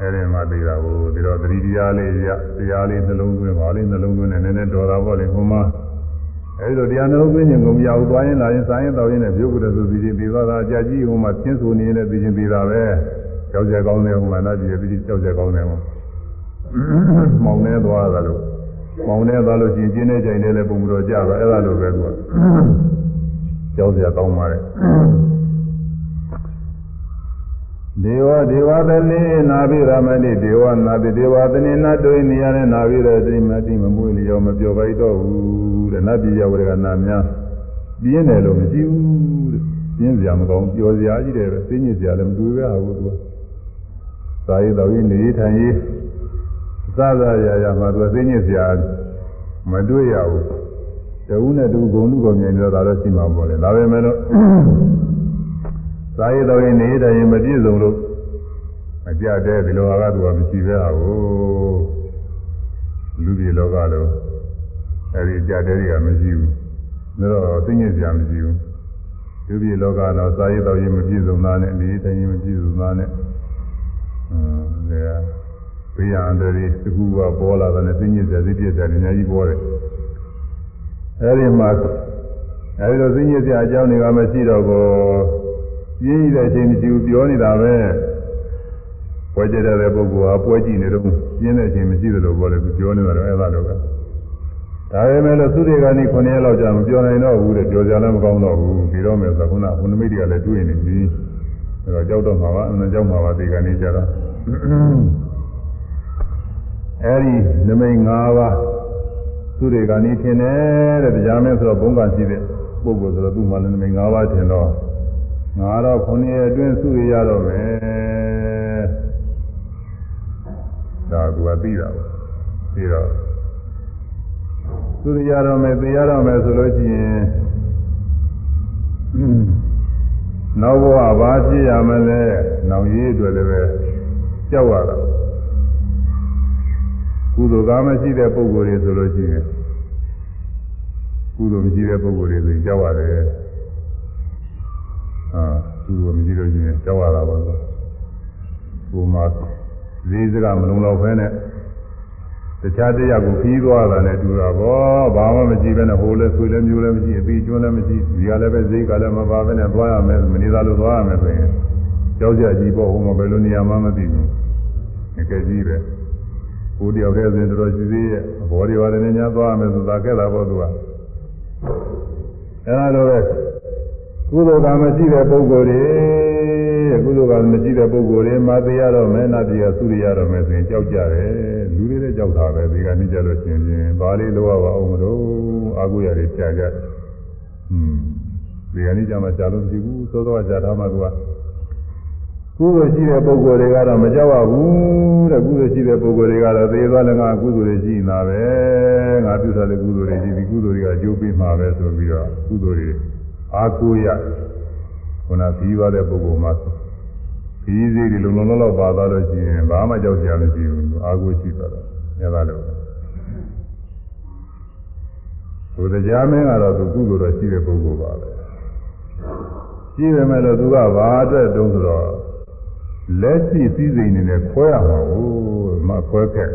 အဲ့ဒီမှာသိတာကိုဒီတော့သတိတရားလေးရတရားလေးနှလုံးသွင်းပါလေးနှလုံးသွင်းနေနည်းနည်းတော်တာပေါ့လေဟိုမှာအဲဒီလိုတရားနှလုံးသွင်းခြင်းကိုမရဘူးသွားရင်လာရင်စားရင်တောက်ရင်လည်းပြုတ်ကြတယ်ဆိုပြီးပြီးသွားတာအကြကြီးဟိုမှာသင်ဆိုနေနေတဲ့ပြီးချင်းပြီးတာပဲကြောက်ကြကောင်းတယ်ဟိုမှာနားကြည့်ပြီးကြောက်ကြကောင်းတယ်ဟိုမောင်နေသွားတာလို့မောင်နေသွားလို့ရှိရင်ကျင်းနေကြိုင်နေလည်းပုံမတော်ကြပါအဲ့ဒါလိုပဲကွာ ကြောက်ကြကောင်းပါလေဒေဝဒေဝသနေနာဘိရမတိဒေဝနာတိဒေဝသနေနတ်တို့နေရတဲ့နာဘိရတိမတိမမွေးလျောမပြောပါတော့ဘူးတဲ့နတ်ပြည်ရောက်တဲ့ကနာများပြင်းတယ်လို့မရှိဘူးတဲ့ပြင်းစရာမကောင်းပျော်စရာကြီးတယ်ပဲသိညစ်စရာလည်းမတွေ့ရဘူးသူကသာရေးတော်ကြီးနေထိုင်ရေးစသရာရာမှာသူကသိညစ်စရာမတွေ့ရဘူး တဝုနဲ့တူဂုံလူကောင်မြင်တော့ဒါတော့ရှိမှာပေါ့လေဒါပဲမဲ့လို့သာရေးတော်ရင်နေတိုင်းမပြည့်စုံလို့အကြတဲ့ဒီလိုဟာကသူကမရှိပဲဟာကိုလူပြည်လောကတော့အဲဒီကြတဲ့တွေကမရှိဘူးဒါတော့သိငြိစရာမရှိဘူးလူပြည်လောကတော့သာရေးတော်ရင်မပြည့်စုံတာနဲ့နေတိုင်းမပြည့်စုံတာနဲ့အင်းဒါဘေးရန်တွေတခုကပေါ်လာတဲ့သိငြိစရာသိပြည့်စရာအများကြီးပေါ်တယ် အဲဒီမှာအဲဒီလိုသိငြိစရာအကြောင်းတွေကမရှိတော့ဘူးပြင်းရတဲ့အချိန်မရှိဘူးပြောနေတာပဲပွဲကြတဲ့ပုဂ္ဂိုလ်ဟာပွဲကြည့်နေတော့ပြင်းတဲ့အချိန်မရှိသလိုပေါ့လေသူပြောနေတာတော့အဲ့ဒါလိုပဲဒါပေမဲ့လို့သုတေဂာနိ9ရက်လောက်ကြာမပြောနိုင်တော့ဘူးတဲ့ပြောကြလည်းမကောင်းတော့ဘူးပြီးတော့မယ်ဆိုခုနဘုနမိတ်တွေကလည်းတွေ့နေပြီအဲတော့ကြောက်တော့မှာပါအမှန်ကြောက်မှာပါဒီကနေ့ကျတော့အဲဒီနမိတ်၅ပါး သုတေဂာနိထင်တယ်တဲ့တရားမင်းဆိုတော့ဘုံကရှိတဲ့ပုဂ္ဂိုလ်ဆိုတော့သူ့မှာလည်းနမိတ်၅ပါးထင်တော့ငါတော့9ရက်အတွင်းသုရရတော့မယ်ဒါကသူကသိတာပေါ့ပြီးတော့သူရတော့မယ်သိရတော့မယ်ဆိုလို့ရှိရင်နောက်ဘဝဘာဖြစ်ရမလဲနောက်ရေးအတွက်လည်းပဲကြောက်ရတာ ကုသိုလ်ကားမရှိတဲ့ပုဂ္ဂိုလ်တွေဆိုလို့ရှိရင်ကုသိုလ်မရှိတဲ့ပုဂ္ဂိုလ်တွေဆိုရင်ကြောက်ရတယ်အာကုသိုလ်မရှိလို့ရှိရင်ကြောက်ရတာပါဆိုကိုယ်မှာလေးစကားမလုံလောက်ဖဲနဲ့တခြားတရားကိုခီးသွားတာနဲ့တူတာပေါ့ဘာမှမရှိဘဲနဲ့ဟိုလည်းဆွေလည်းမျိုးလည်းမရှိအပြီးကျွန်းလည်းမရှိဒီကလည်းပဲဈေးကလည်းမပါဘဲနဲ့သွားရမယ်မနေသာလို့သွားရမယ်ဆိုရင်ကြောက်ကြကြီးပေါ့ဟိုမှာဘယ်လိုနေရာမှမသိဘူးငကကြီးပဲ ကိုတယောက်တည်းဆိုရင်တော်တော်ရှိသေးရဲ့ဘောတွေပါတယ်နဲ့ညာသွားရမယ်ဆိုတာခဲ့တာပေါ့သူကအဲဒါတော့ပဲကုသိုလ်ကမရှိတဲ့ပုဂ္ဂိုလ်တွေကုသိုလ်ကမရှိတဲ့ပုဂ္ဂိုလ်တွေမာသေးရတော့မယ်နာတိယသုရိယတော့မယ်ဆိုရင်ကြောက်ကြတယ်လူတွေလည်းကြောက်တာပဲဒီကနေ့ကြလို့ရှင်ချင်းဘာလေးလိုရပါအောင်မလို့အာဟုရတွေကြာကြတယ်ဟွန်းဒီကနေ့ကြမှာကြာလို့မရှိဘူးသောသောကြာထားမှသူက ကုသိုလ်ရှိတဲ့ပုဂ္ဂိုလ်တွေကတော့မကြောက်ရဘူးတဲ့ကုသိုလ်ရှိတဲ့ပုဂ္ဂိုလ်တွေကတော့သေသွားလည်းငါကုသိုလ်တွေရှိနေတာပဲငါပြုထားတဲ့ကုသိုလ်တွေရှိဒီကုသိုလ်တွေကအကျိုးပေးမှာပဲဆိုပြီးတော့ကုသိုလ်တွေအာကိုရခုနပြီးသွားတဲ့ပုဂ္ဂိုလ်မှာခီးစည်းတွေလုံလုံလောက်လောက်ပါသွားလို့ရှိရင်ဘာမှကြောက်စရာမရှိဘူးအာကိုရှိသွားတော့ညသာလို့ဘုရားကြားမင်းကတော့သူကုသိုလ်တော်ရှိတဲ့ပုဂ္ဂိုလ်ပါပဲရှိပေမဲ့လို့သူကဘာအတွက်တုံးဆိုတော့ လက်ရှိစည်းစိမ်နေနဲ့ခွဲရမှာဟုတ်မခွဲခဲ့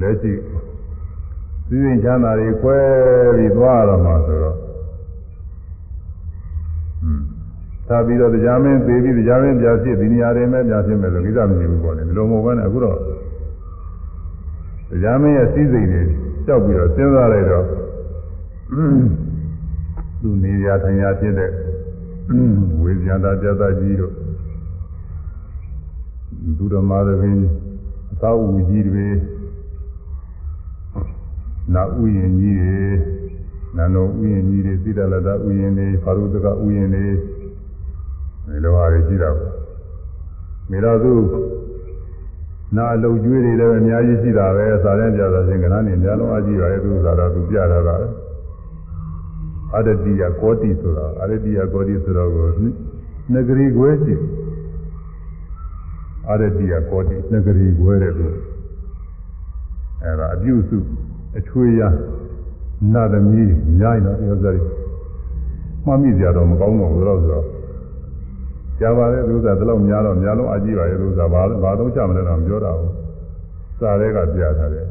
လက်ရှိစည်းစိမ်ချမ်းသာတွေခွဲပြီးသွားရတော့မှာဆိုတော့သာပြီးတော့တရားမင်းသေးပြီးတရားမင်းပြဖြစ်ဒီနေရာတွေမဲ့ပြဖြစ်မယ်ဆိုကိစ္စမရှိဘူးပေါ့လေဒီလိုမဟုတ်ဘဲနဲ့အခုတော့တရားမင်းရဲ့စည်းစိမ်တွေကြောက်ပြီးတော့စဉ်းစားလိုက်တော့သူနေရာထိုင်ရာဖြစ်တဲ့ဝေဇာတာပြတာကြီးတို့ သူတော်မာသဘင်အသာဝူကြီးတွေနာဥယျင်ကြီးတွေနာနောဥယျင်ကြီးတွေသီတလတဥယျင်တွေဖာရုတကဥယျင်တွေဒီလိုဟာတွေရှိတာပေါ့မိတော့သူနာအလုံကျွေးတွေလည်းအများကြီးရှိတာပဲစာရင်းပြတာချင်းကဏ္ဍနေအများလုံးအကြည့်ပါရဲ့သူသာတော့သူပြတာကအရတိယကောတိဆိုတာအရတိယကောတိဆိုတော့ကိုနဂရီခွဲရှိ အရတိယကောတိနဂရီခွဲတဲ့သူအဲ့ဒါအပြုစုအချွေးရနာသမီးညာရင်တော့ပြောစရာမှမိစရာတော့မကောင်းတော့ဘူးတော့ဆိုတော့ကြားပါလေသူကတလောက်များတော့များလုံးအကြည့်ပါရဲ့သူကဘာဘာတော့ချမလဲတော့ပြောတာဘူးစာတွေကပြထားတယ်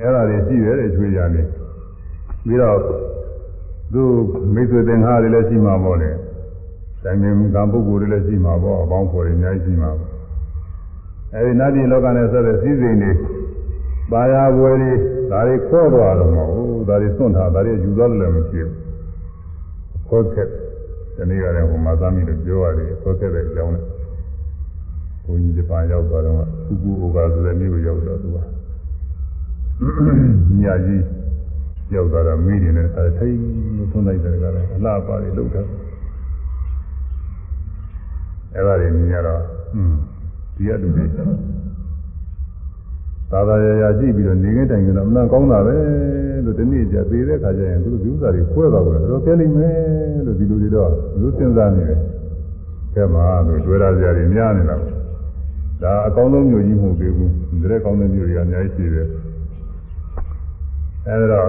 အဲ့ဒါတွေရှိတယ်တဲ့ချွေးရနေပြီးတော့သူမိတ်ဆွေသင်္ဃာတွေလည်းရှိမှာပေါ့လေ တိုင်ပင်ကံပုဂ္ဂိုလ်တွေလည်းရှိမှာပေါ့အပေါင်းဖော်တွေအများကြီးရှိမှာပေါ့အဲဒီနတ်ပြည်လောကနဲ့ဆက်တဲ့စည်းစိမ်တွေပါရဘွယ်တွေဒါတွေခေါ်တော့တော့မဟုတ်ဒါတွေစွန့်ထားဒါတွေယူသွားလို့လည်းမရှိဘူးခေါ်ခဲ့ဒီနေ့ကလည်းဟိုမှာသားမိလို့ပြောရတယ်ခေါ်ခဲ့တဲ့အကြောင်းနဲ့ဘုန်းကြီးဂျပန်ရောက်သွားတော့ဖူကူအိုကာဆိုတဲ့မြို့ကိုရောက်တော့သူကညကြီးရောက်သွားတော့မိတွေနဲ့အဲထိတ်သွန်းလိုက်တယ်ကလည်းအလားပါတွေလောက်တယ် အဲ့ဒါတွေမြင်ရတော့อืมဒီအတူတွေသာသာရရကြည့်ပြီးတော့နေငယ်တိုင်ကတော့အမှန်ကောင်းတာပဲလို့ဒီနေ့ကျသေးတဲ့ခါကျရင်သူတို့ဒီဥစ္စာတွေခွဲသွားတယ်တော့ပြလိမ့်မယ်လို့ဒီလိုတွေတော့လူစဉ်းစားနေတယ်ကဲမှာလို့တွေ့ရကြတယ်များနေတာဒါအကောင်းဆုံးမျိုးကြီးမဟုတ်သေးဘူးဒီတဲ့ကောင်းတဲ့မျိုးတွေကအများကြီးရှိတယ်အဲဒါ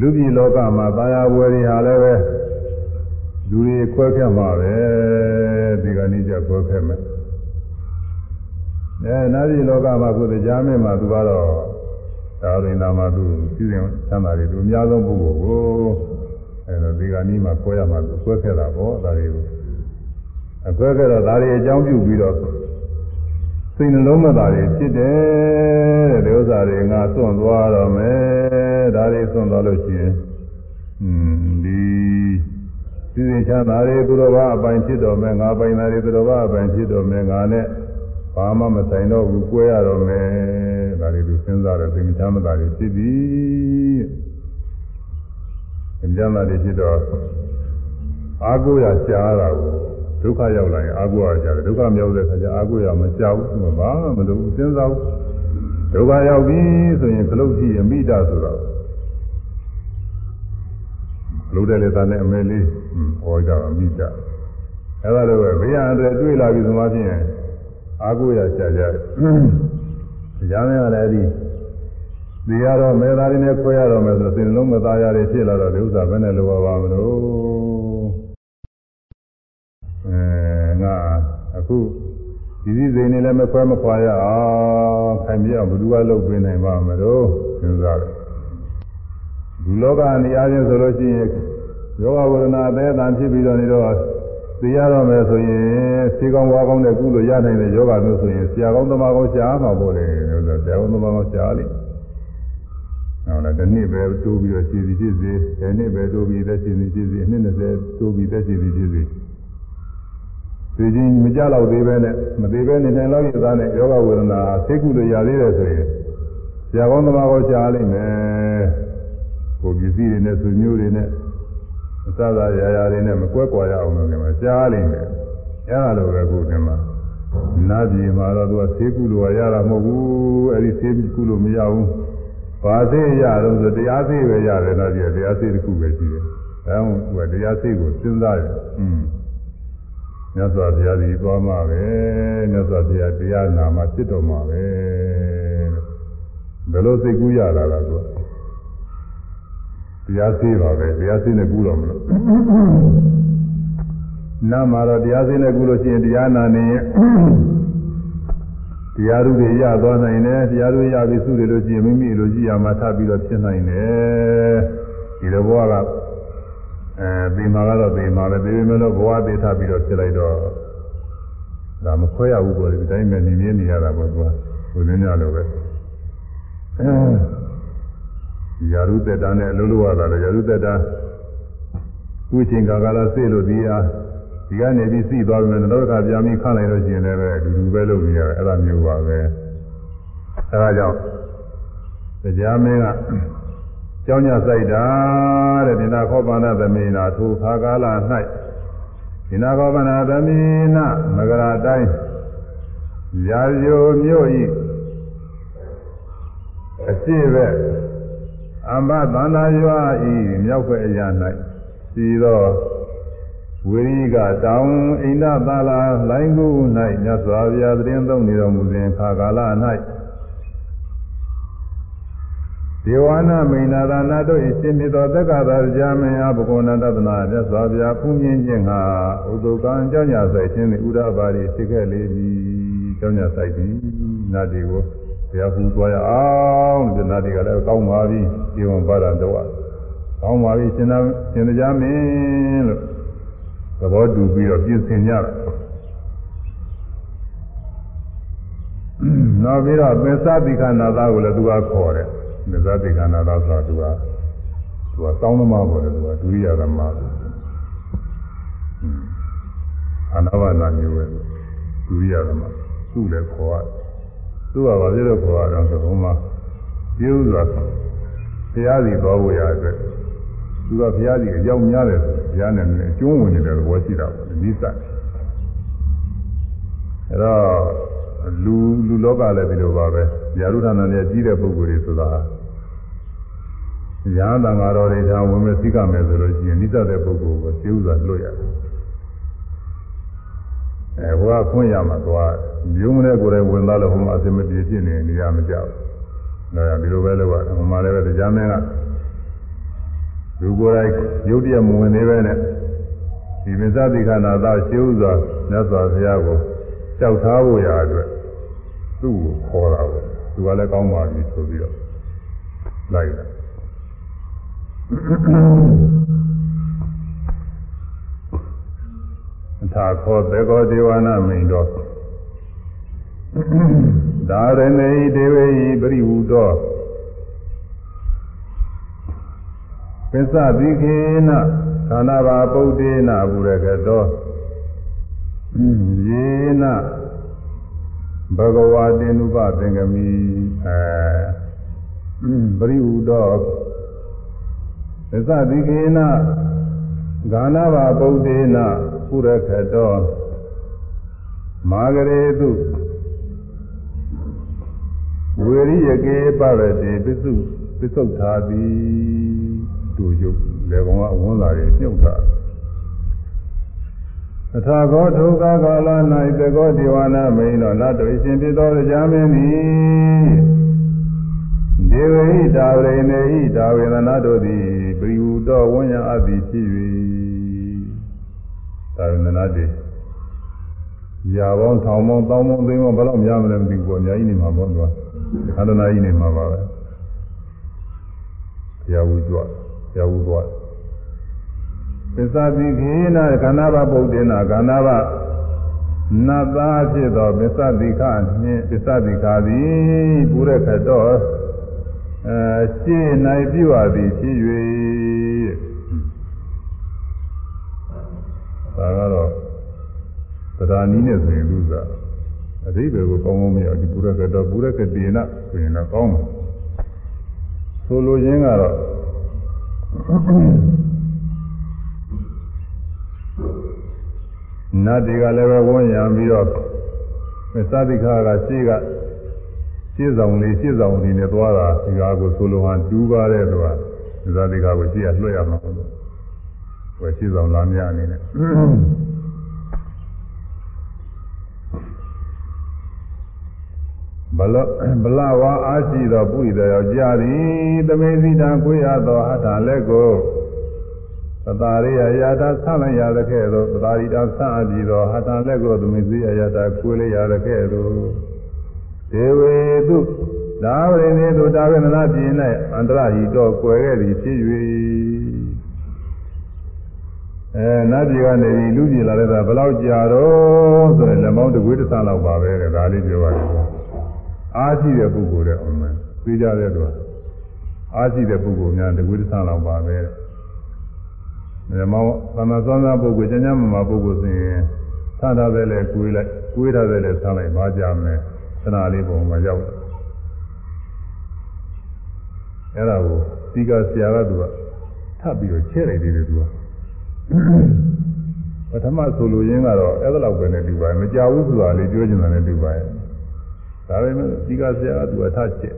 လူပြည်လောကမှာသာယာဝယ်တွေဟာလည်းပဲ လူတွေခွဲခက်မှာပဲဒီကနေ့ကျခွဲခက်မယ်အဲနာပြည်လောကမှာကိုယ်တရားမင်းမှာသူကတော့သာရိနာမှာသူစီစဉ်ချမ်းသာတွေသူအများဆုံးပုဂ္ဂိုလ်ကိုအဲတော့ဒီကနေ့မှာခွဲရမှာသူခွဲခက်တာပေါ့ဒါတွေကိုအခွဲခက်တော့ဒါတွေအကြောင်းပြုပြီးတော့စိတ်နှလုံးမသာတွေဖြစ်တယ်တဲ့ဒီဥစ္စာတွေငါစွန့်သွားတော့မယ်ဒါတွေစွန့်သွားလို့ရှိရင်อืม ဒီစိစဉ်ချမ်းသာတွေသူတော်ဘာအပိုင်ဖြစ်တော်မယ်ငါပိုင်တာတွေသူတော်ဘာအပိုင်ဖြစ်တော်မယ်ငါနဲ့ဘာမှမဆိုင်တော့ဘူးကိုယ်ရတော့မယ်ဒါတွေသူစဉ်းစားတော့စိတ်ချမ်းသာတွေဖြစ်ပြီစိတ်ချမ်းသာတွေဖြစ်တော့အာကိုရရှားတာကိုဒုက္ခရောက်လာရင်အာကိုရရှားတယ်ဒုက္ခမရောက်တဲ့ခါကျအာကိုရမကြောက်ဘူးဘာမှမလုပ်ဘူးစဉ်းစားဘူးဒုက္ခရောက်ပြီဆိုရင်ခလုတ်ကြည့်အမိတာဆိုတော့ လို့တယ်လေသားနဲ့အမဲလေးဟောကြအမိတာအဲ့ဒါတော့ဘေးရန်အတွက်တွေ့လာပြီဆိုမှဖြင့်အာကိုရရှားကြတယ်တရားမင်းကလည်းဒီဒီရတော့မေသားရင်းနဲ့ခွဲရတော့မယ်ဆိုတော့စိတ်လုံးမသားရတွေဖြစ်လာတော့ဒီဥစ္စာဘယ်နဲ့လိုပါပါမလို့အဲငါအခုဒီစည်းစိမ်နေလည်းမခွဲမခွာရအောင်ခိုင်ပြအောင်ဘယ်သူကလုပ်ပေးနိုင်ပါမလို့စဉ်းစားတယ် ဒီလောကနေအားဖြင့်ဆိုလို့ရှိရင်ယောဂဝရဏအသေးအတန်ဖြစ်ပြီးတော့နေတော့သိရတော့မယ်ဆိုရင်ခြေကောင်းဝါကောင်းတဲ့ကုလို့ရနိုင်တဲ့ယောဂမျိုးဆိုရင်ဆရာကောင်းသမားကောင်းရှားမှာပေါ့လေလို့ဆိုဆရာကောင်းသမားကောင်းရှားလိမ့်ဟုတ်လားဒီနှစ်ပဲတိုးပြီးတော့ခြေစီဖြစ်စေဒီနှစ်ပဲတိုးပြီးသက်ခြေစီဖြစ်စေအနှစ်20တိုးပြီးသက်ခြေစီဖြစ်စေဒီချင်းမကြတော့သေးပဲနဲ့မသေးပဲနေနိုင်တော့ရသားနဲ့ယောဂဝေဒနာသိကုလို့ရသေးတယ်ဆိုရင်ဆရာကောင်းသမားကောရှားလိမ့်မယ် ကိုပစ္စည်းတွေနဲ့ဆွေမျိုးတွေနဲ့အစသာရာရာတွေနဲ့မကွက်ကွာရအောင်လို့လည်းရှားလိမ့်မယ်အဲလိုပဲခုဒီမှာနာပြည်မှာတော့သူကသေကုလို့ရတာမဟုတ်ဘူးအဲဒီသေကုလို့မရဘူးဘာသေးရတော့ဆိုတရားသေးပဲရတယ်တော့ဒီတရားသေးတစ်ခုပဲရှိတယ်အဲဒါကသူကတရားသေးကိုစဉ်းစားတယ်อืมမြတ်စွာဘုရားကြီးသွားမှာပဲမြတ်စွာဘုရားတရားနာမှာဖြစ်တော်မှာပဲဘယ်လိုစိတ်ကူးရတာလဲသူ တရားသေးပါပဲတရားသေးနဲ့ကူးတော်မလို့နာမှာတော့တရားသေးနဲ့ကူးလို့ရှိရင်တရားနာနေရင်တရားဥတွေရသွားနိုင်တယ်တရားဥရပြီးစုတယ်လို့ရှိရင်မိမိလိုကြည့်ရမှာထပ်ပြီးတော့ဖြစ်နိုင်တယ်ဒီလိုဘဝကအဲဒီမှာကတော့ဒီမှာပဲဒီလိုမျိုးလို့ဘဝသေးထပ်ပြီးတော့ဖြစ်လိုက်တော့ဒါမခွဲရဘူးပေါ့ဒီတိုင်းပဲနေနေနေရတာပေါ့သူကကိုရင်းရလို့ပဲအဲ ရာရုသက်တာနဲ့အလုံးလို့ရတာလေရာရုသက်တာခုချိန်ကာကလာစေလို့ဒီအားဒီကနေပြီးစီးသွားပြီတော့ခါပြန်ပြီးခန့်လိုက်လို့ရှိရင်လည်းအတူတူပဲလုပ်နေရတယ်အဲ့ဒါမျိုးပါပဲအဲဒါကြောင့်တရားမင်းကကျောင်းညဆိုင်တာတဲ့ဒီနာခောပန္နသမိနာထိုခါကာလ၌ဒီနာခောပန္နသမိနာမဂရာတိုင်းရာဇိုမြို့ဤအရှိပဲ အမ္ဘသန္တာရွာဤမြောက်ွယ်အရာ၌စီသောဝိရိကတောင်အိန္ဒသာလာလိုင်းကူ၌မြတ်စွာဘုရားသတင်းသုံးနေတော်မူစဉ်ခါကာလ၌ဒေဝနာမိန်နာသာနာတို့၏ရှင်မြတ်သောတက္ကသာကြာမင်းအားဘဂဝန္တသနာမြတ်စွာဘုရားဖူးမြင့်ခြင်းဟာဥဒုကံကြောင့်ညာဆိုင်ခြင်းသည်ဥဒ္ဒပါရီဖြစ်ခဲ့လေသည်ကြောင့်ညာဆိုင်သည်နာတိကို ဘုရားဖူးသွားရအောင်ဒီနာတိကလည်းကောင်းပါပြီဒီဝန်ပါဒတော့ကောင်းပါပြီရှင်သာရှင်တရားမင်းလို့သဘောတူပြီးတော့ပြင်ဆင်ကြတာနောက်ပြီးတော့မေသတိခဏသားကိုလည်းသူကခေါ်တယ်မေသတိခဏသားဆိုတာသူကသူကတောင်းသမားပေါ်တယ်သူကဒုရိယသမားအနာဝနာမျိုးပဲဒုရိယသမားသူ့လည်းခေါ်ရ သူကဘာဖြစ်လို့ခေါ်ရတော့ဆိုဘုံမှာပြုဆိုတာတရားစီတော်ဖို့ရအတွက်သူကဘုရားကြီးအကြောင်းများတယ်ဆိုဘုရားနဲ့အကျုံးဝင်နေတဲ့သဘောရှိတာပေါ့နိစ္စအဲတော့လူလူလောကလည်းဒီလိုပါပဲญาရုဌာနနဲ့ကြီးတဲ့ပုဂ္ဂိုလ်တွေဆိုတာညာတန်ဃာတော်တွေဒါဝင်မဲ့သိကမယ်ဆိုလို့ရှိရင်နိစ္စတဲ့ပုဂ္ဂိုလ်ကိုကျေဥစွာလွတ်ရတယ် အဲဟိုကခွင့်ရမှာသွားမျိုးမနဲ့ကိုယ်တိုင်ဝင်သွားလို့ဟိုမှာအစမပြေဖြစ်နေနေရမကြောက်ဒါကြောင့်ဒီလိုပဲလုပ်ရတယ်ဟိုမှာလည်းပဲတရားမင်းကလူကိုယ်တိုင်ရုပ်တရက်မဝင်သေးပဲနဲ့ဒီမစ္စတိခဏသာရှင်းဥစွာမြတ်စွာဘုရားကိုကြောက်ထားဖို့ရာအတွက်သူ့ကိုခေါ်တာပဲသူကလည်းကောင်းပါပြီဆိုပြီးတော့လိုက်တာ အထာခောသေကောဒေဝနာမိန်တော်ဒါရမေဒေဝေပရိဝုတောပစ္စတိခေနခန္ဓာဘာပုဒ္ဒေနဘုရကတောယေနဘဂဝါတေနုပသင်္ကမိအဲပရိဝုတောပစ္စတိခေနဂာနာဘာပုဒ္ဒေန ဘုရကတောမာဂရေတုဝေရိယကေပရတိပစ္စုပစ္စုထာတိတို့ယုတ်လေကောင်ကအဝန်းလာတယ်မြုပ်တာအထာဂောဒုက္ခကာလ၌တကောဒေဝနာမိန်တော်နတ်တို့ရှင်ဖြစ်သောကြာမင်းသည်ဒေဝဟိတာဝရိနေဟိတာဝေဒနာတို့သည်ပရိဝုတော်ဝဉ္ဇအပ်သည်ဖြစ်၍ တာဝေဒနာတွေရာပေါင်းထောင်ပေါင်းတောင်းပေါင်းသိန်းပေါင်းဘယ်လောက်များမလဲမသိဘူးပေါ့အများကြီးနေမှာပေါ့ကွာခန္ဓနာကြီးနေမှာပါပဲဘုရားဝူကြွဘုရားဝူသွားပစ္စတိခေနခန္ဓာဘပုဒ္ဒေနာခန္ဓာဘနတ်သားဖြစ်သောပစ္စတိခနှင့်ပစ္စတိခသည်ပုရခတောအဲရှင်းနိုင်ပြုအပ်သည်ဖြစ်၍ ဒါကတော့သဒ္ဓါနီးနဲ့ဆိုရင်လူစားအဓိပ္ပာယ်ကိုကောင်းကောင်းမရဒီပုရကတောပုရကတိနာဆိုရင်တော့ကောင်းတယ်ဆိုလိုရင်းကတော့နတ်တွေကလည်းပဲဝန်းရံပြီးတော့သတိခါကရှေ့ကရှေ့ဆောင်လေးရှေ့ဆောင်လေးနဲ့သွားတာဒီကားကိုဆိုလိုဟန်တူးပါတဲ့သူကသတိခါကိုရှေ့ကလွှဲရမှာလို့ ဝယ်ရှေ့ဆောင်လာမြအနေနဲ့ဘလဘလဝါအားရှိသောပုရိသယောက်ျားသည်သမေဇိတံကိုရသောအထာလက်ကိုသတာရိယယာတာဆန့်လိုက်ရတဲ့ကဲ့သို့သတာရိတာဆန့်အပ်ပြီးသောအထာလက်ကိုသမေဇိယယာတာကိုလိုက်ရတဲ့ကဲ့သို့ဒေဝေတုဒါဝရိနေတုတာဝေနနာပြင်း၌အန္တရဟိတောကွယ်ခဲ့သည်ဖြစ်၍ အဲနတ်ပြည်ကနေပြီးလူပြည်လာတဲ့ကဘယ်လောက်ကြာတော့ဆိုရင်လက်မောင်းတစ်ခွေးတစ်ဆန်းလောက်ပါပဲတဲ့ဒါလေးပြောရတယ်အားရှိတဲ့ပုဂ္ဂိုလ်တဲ့အမှန်သိကြတဲ့တော့အားရှိတဲ့ပုဂ္ဂိုလ်များတကွေးတစ်ဆန်းလောက်ပါပဲတဲ့မောင်းသမသောသာပုဂ္ဂိုလ်ကျမ်းကျမ်းမာမာပုဂ္ဂိုလ်ဆိုရင်သတ်ထားတဲ့လဲကွေးလိုက်ကွေးထားတဲ့လဲဆန်းလိုက်ပါကြမယ်သနာလေးပုံမှာရောက်တယ်အဲ့ဒါကိုဒီကဆရာကသူကထပ်ပြီးတော့ချဲ့လိုက်သေးတယ်သူက ပထမဆိုလိုရင်းကတော့အဲ့ဒါလောက်ပဲနဲ့တူပါမကြဘူးဆိုတာလေးပြောချင်တာနဲ့တူပါရဲ့ဒါပေမဲ့ဒီကဆရာကသူအထချက်